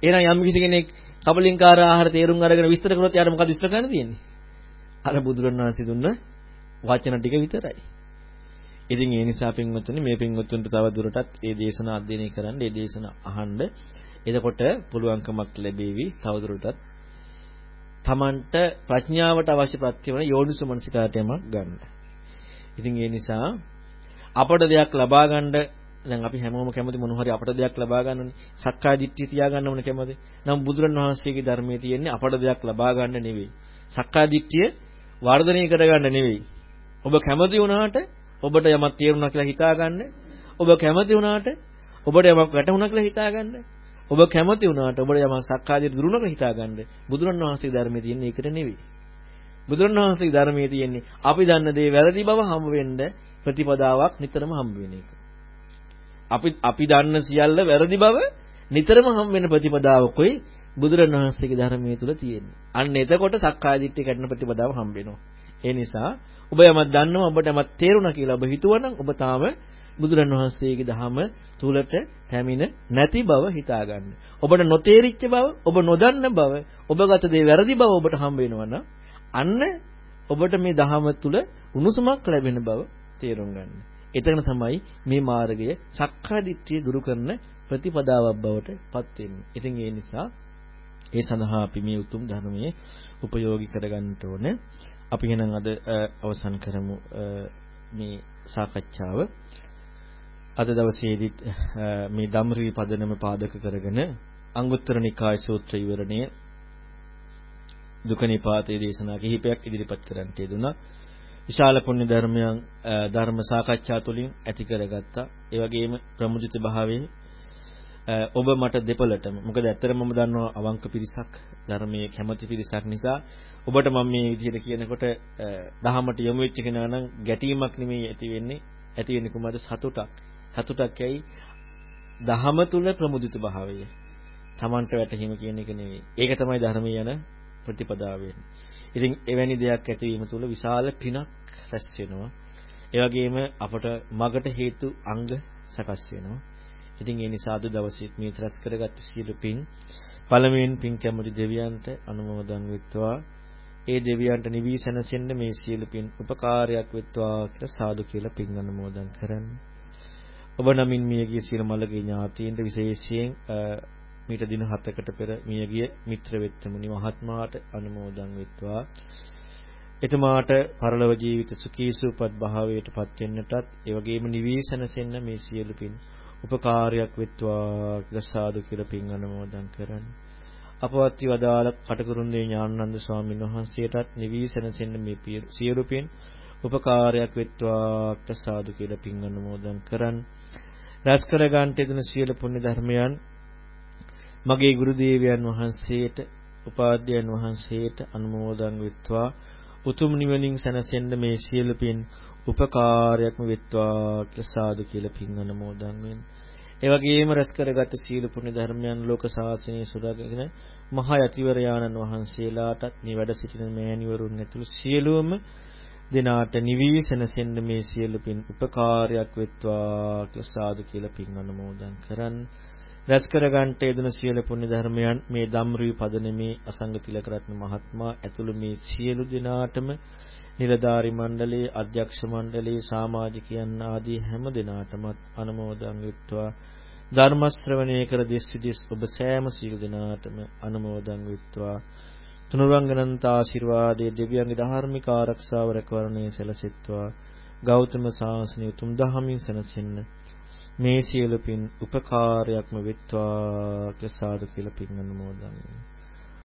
එහෙනම් යම් කිසි කෙනෙක් කබලින්කාර ආහාර තේරුම් අරගෙන විස්තර කරොත් යාට මොකද විස්තර කරන්න තියෙන්නේ? අර බුදුරණවහන්සේ දුන්න වචන ටික විතරයි. ඉතින් ඒ නිසා පින්වත්තුනි මේ පින්වත්තුන්ට තව දුරටත් මේ දේශනා අධ්‍යයනය කරන්න, මේ දේශනා අහන්න. එතකොට පුළුවන්කමක් ලැබෙවි තව දුරටත් තමන්ට ප්‍රඥාවට අවශ්‍ය ප්‍රත්‍ය වන යෝනිසු මනසිකාරයම ගන්න. ඉතින් ඒ නිසා අපට දෙයක් ලබා ගන්න දැන් අපි හැමෝම කැමති මොන හරි අපට දෙයක් ලබා ගන්නනේ. සක්කාය දිට්ඨිය තියාගන්න ඕන කැමති. නම් බුදුරණවහන්සේගේ ධර්මයේ තියෙන්නේ අපට දෙයක් ලබා ගන්න නෙවෙයි. සක්කාය දිට්ඨිය වර්ධනය කරගන්න නෙවෙයි. ඔබ කැමති වුණාට ඔබට යමක් තේරුණා කියලා හිතාගන්න. ඔබ කැමති වුණාට ඔබට යමක් වැටහුණා කියලා හිතාගන්න. ඔබ කැමති වුණාට ඔබට යමක් සක්කාදිට දුරුණා කියලා හිතාගන්න. බුදුරණවහන්සේගේ ධර්මයේ තියෙන එකට නෙවෙයි. බුදුරණවහන්සේගේ ධර්මයේ තියෙන්නේ අපි දන්න දේ වැරදි බව හම්බ වෙන්න ප්‍රතිපදාවක් නිතරම හම්බ වෙන එක. අපි අපි දන්න සියල්ල වැරදි බව නිතරම හම්බ වෙන ප්‍රතිපදාවකයි බුදුරණවහන්සේගේ ධර්මයේ තුල තියෙන්නේ. අන්න එතකොට සක්කාය දිට්ඨිය කඩන ප්‍රතිපදාව හම්බ වෙනවා. ඒ නිසා ඔබ යමක් දන්නවා ඔබට යමක් තේරුණා කියලා ඔබ හිතුවනම් ඔබ තාම බුදුරණවහන්සේගේ දහම තුලට පැමිණ නැති බව හිතාගන්න. ඔබට නොතේරිච්ච බව, ඔබ නොදන්න බව, ඔබ ගත දේ වැරදි බව ඔබට හම්බ වෙනවා අන්න ඔබට මේ දහම තුල උණුසුමක් ලැබෙන බව තේරුම් ගන්න. එතන තමයි මේ මාර්ගය සක්කාය දිට්ඨිය දුරු කරන ප්‍රතිපදාවක් බවට පත් වෙන්නේ. ඉතින් ඒ නිසා ඒ සඳහා අපි මේ උතුම් ධර්මයේ උපයෝගී කරගන්න ඕනේ. අපි එහෙනම් අද අවසන් කරමු මේ සාකච්ඡාව. අද දවසේදීත් මේ ධම්රී පදනම පාදක කරගෙන අංගුත්තර නිකාය සූත්‍ර විවරණය දුක නිපාතයේ දේශනා කිහිපයක් ඉදිරිපත් කරන්නට යෙදුණා. විශාල පුණ්‍ය ධර්මයන් ධර්ම සාකච්ඡා තුළින් ඇති කරගත්තා. ඒ වගේම ප්‍රමුදිත භාවයේ ඔබ මට දෙපළටම මොකද ඇත්තටම මම දන්නවා අවංක පිරිසක් ධර්මයේ කැමති පිරිසක් නිසා ඔබට මම මේ විදිහට කියනකොට දහමට යොමු වෙච්ච කෙනා නම් ගැටීමක් නෙමෙයි ඇති වෙන්නේ ඇති වෙන්නේ කොහමද සතුටක් සතුටක් ඇයි දහම තුල ප්‍රමුදිත භාවය Tamanට වැටහීම කියන එක නෙවෙයි. ඒක තමයි ධර්මයේ යන ප්‍රතිපදාව වෙන්නේ. ඉතින් එවැනි දෙයක් ඇතිවීම තුළ විශාල පිනක් රැස් වෙනවා. ඒ වගේම අපට මගට හේතු අංග සකස් වෙනවා. ඉතින් ඒ නිසා අද දවසේ මේ ත්‍රස් කරගත්ත සියලු පින් පළමුවෙන් පින් කැමති දෙවියන්ට අනුමෝදන් වෙත්වා. ඒ දෙවියන්ට නිවිසනසෙන්න මේ සියලු පින් උපකාරයක් වෙත්වා කියලා සාදු කියලා පින් අනුමෝදන් කරන්න. ඔබ නමින් මියගිය සියලු මළගේ ඥාතීන්ට විශේෂයෙන් මීට දින 7කට පෙර මියගිය මිත්‍ර වෙත්තමුනි මහත්මයාට අනුමෝදන් වෙත්වා. එතුමාට පරලොව ජීවිත සුඛී සූපත් භාවයට පත් වෙන්නටත් ඒ වගේම නිවිසනසෙන්න මේ සියලු පින් උපකාරයක් වෙත්වා කියලා සාදු කියලා පින් අනුමෝදන් කරන්න. අපවත්ති වදාළ කටකරුන්දේ ඥානানন্দ ස්වාමීන් වහන්සේටත් නිවිසනසෙන්න මේ සියලු පින් උපකාරයක් වෙත්වා කියලා සාදු කියලා පින් අනුමෝදන් කරන්න. රැස් කර ගන්නට දෙන සියලු පුණ්‍ය ධර්මයන් මගේ ගුරු දේවයන් වහන්සේට උපාධ්‍යයන් වහන්සේට අනුමෝදන් වෙත්වා උතුම් නිවනින් සැනසෙන්න මේ සියලු පින් උපකාරයක්ම වෙත්වා කියලා සාදු කියලා පින් අනුමෝදන් වෙන්න. ඒ වගේම රැස් කරගත් සීල පුණ්‍ය ධර්මයන් ලෝක සාසනයේ සුදාගෙන මහා යතිවරයාණන් වහන්සේලාටත් මේ වැඩ සිටින මෑණිවරුන් ඇතුළු සියලුම දෙනාට නිවිසනසෙන්න මේ සියලු පින් උපකාරයක් වෙත්වා කියලා සාදු කියලා පින් අනුමෝදන් කරන්න. රැස් කරගන්නට යෙදෙන සියලු පුණ්‍ය ධර්මයන් මේ ධම්රී පදනමේ අසංග තිලකරත්න මහත්මයා ඇතුළු මේ සියලු දෙනාටම නිලධාරි මණ්ඩලයේ අධ්‍යක්ෂ මණ්ඩලයේ සමාජිකයන් ආදී හැම දෙනාටම අනුමෝදන් වෙත්වා. ධර්ම ශ්‍රවණය කර දිස් විදිස් ඔබ සෑම සියලු දෙනාටම අනුමෝදන් වෙත්වා. තුනුරංගනන්ත ආශිර්වාදයේ දෙවියන්ගේ ධාර්මික ආරක්ෂාව රැකවරණය සැලසෙත්වා. ගෞතම සාසනය උතුම් දහමින් සැනසෙන්න. මේ සියලු පින් උපකාරයක්ම වෙත්වා කියලා සාදු කියලා පින් අනුමෝදන් වෙනවා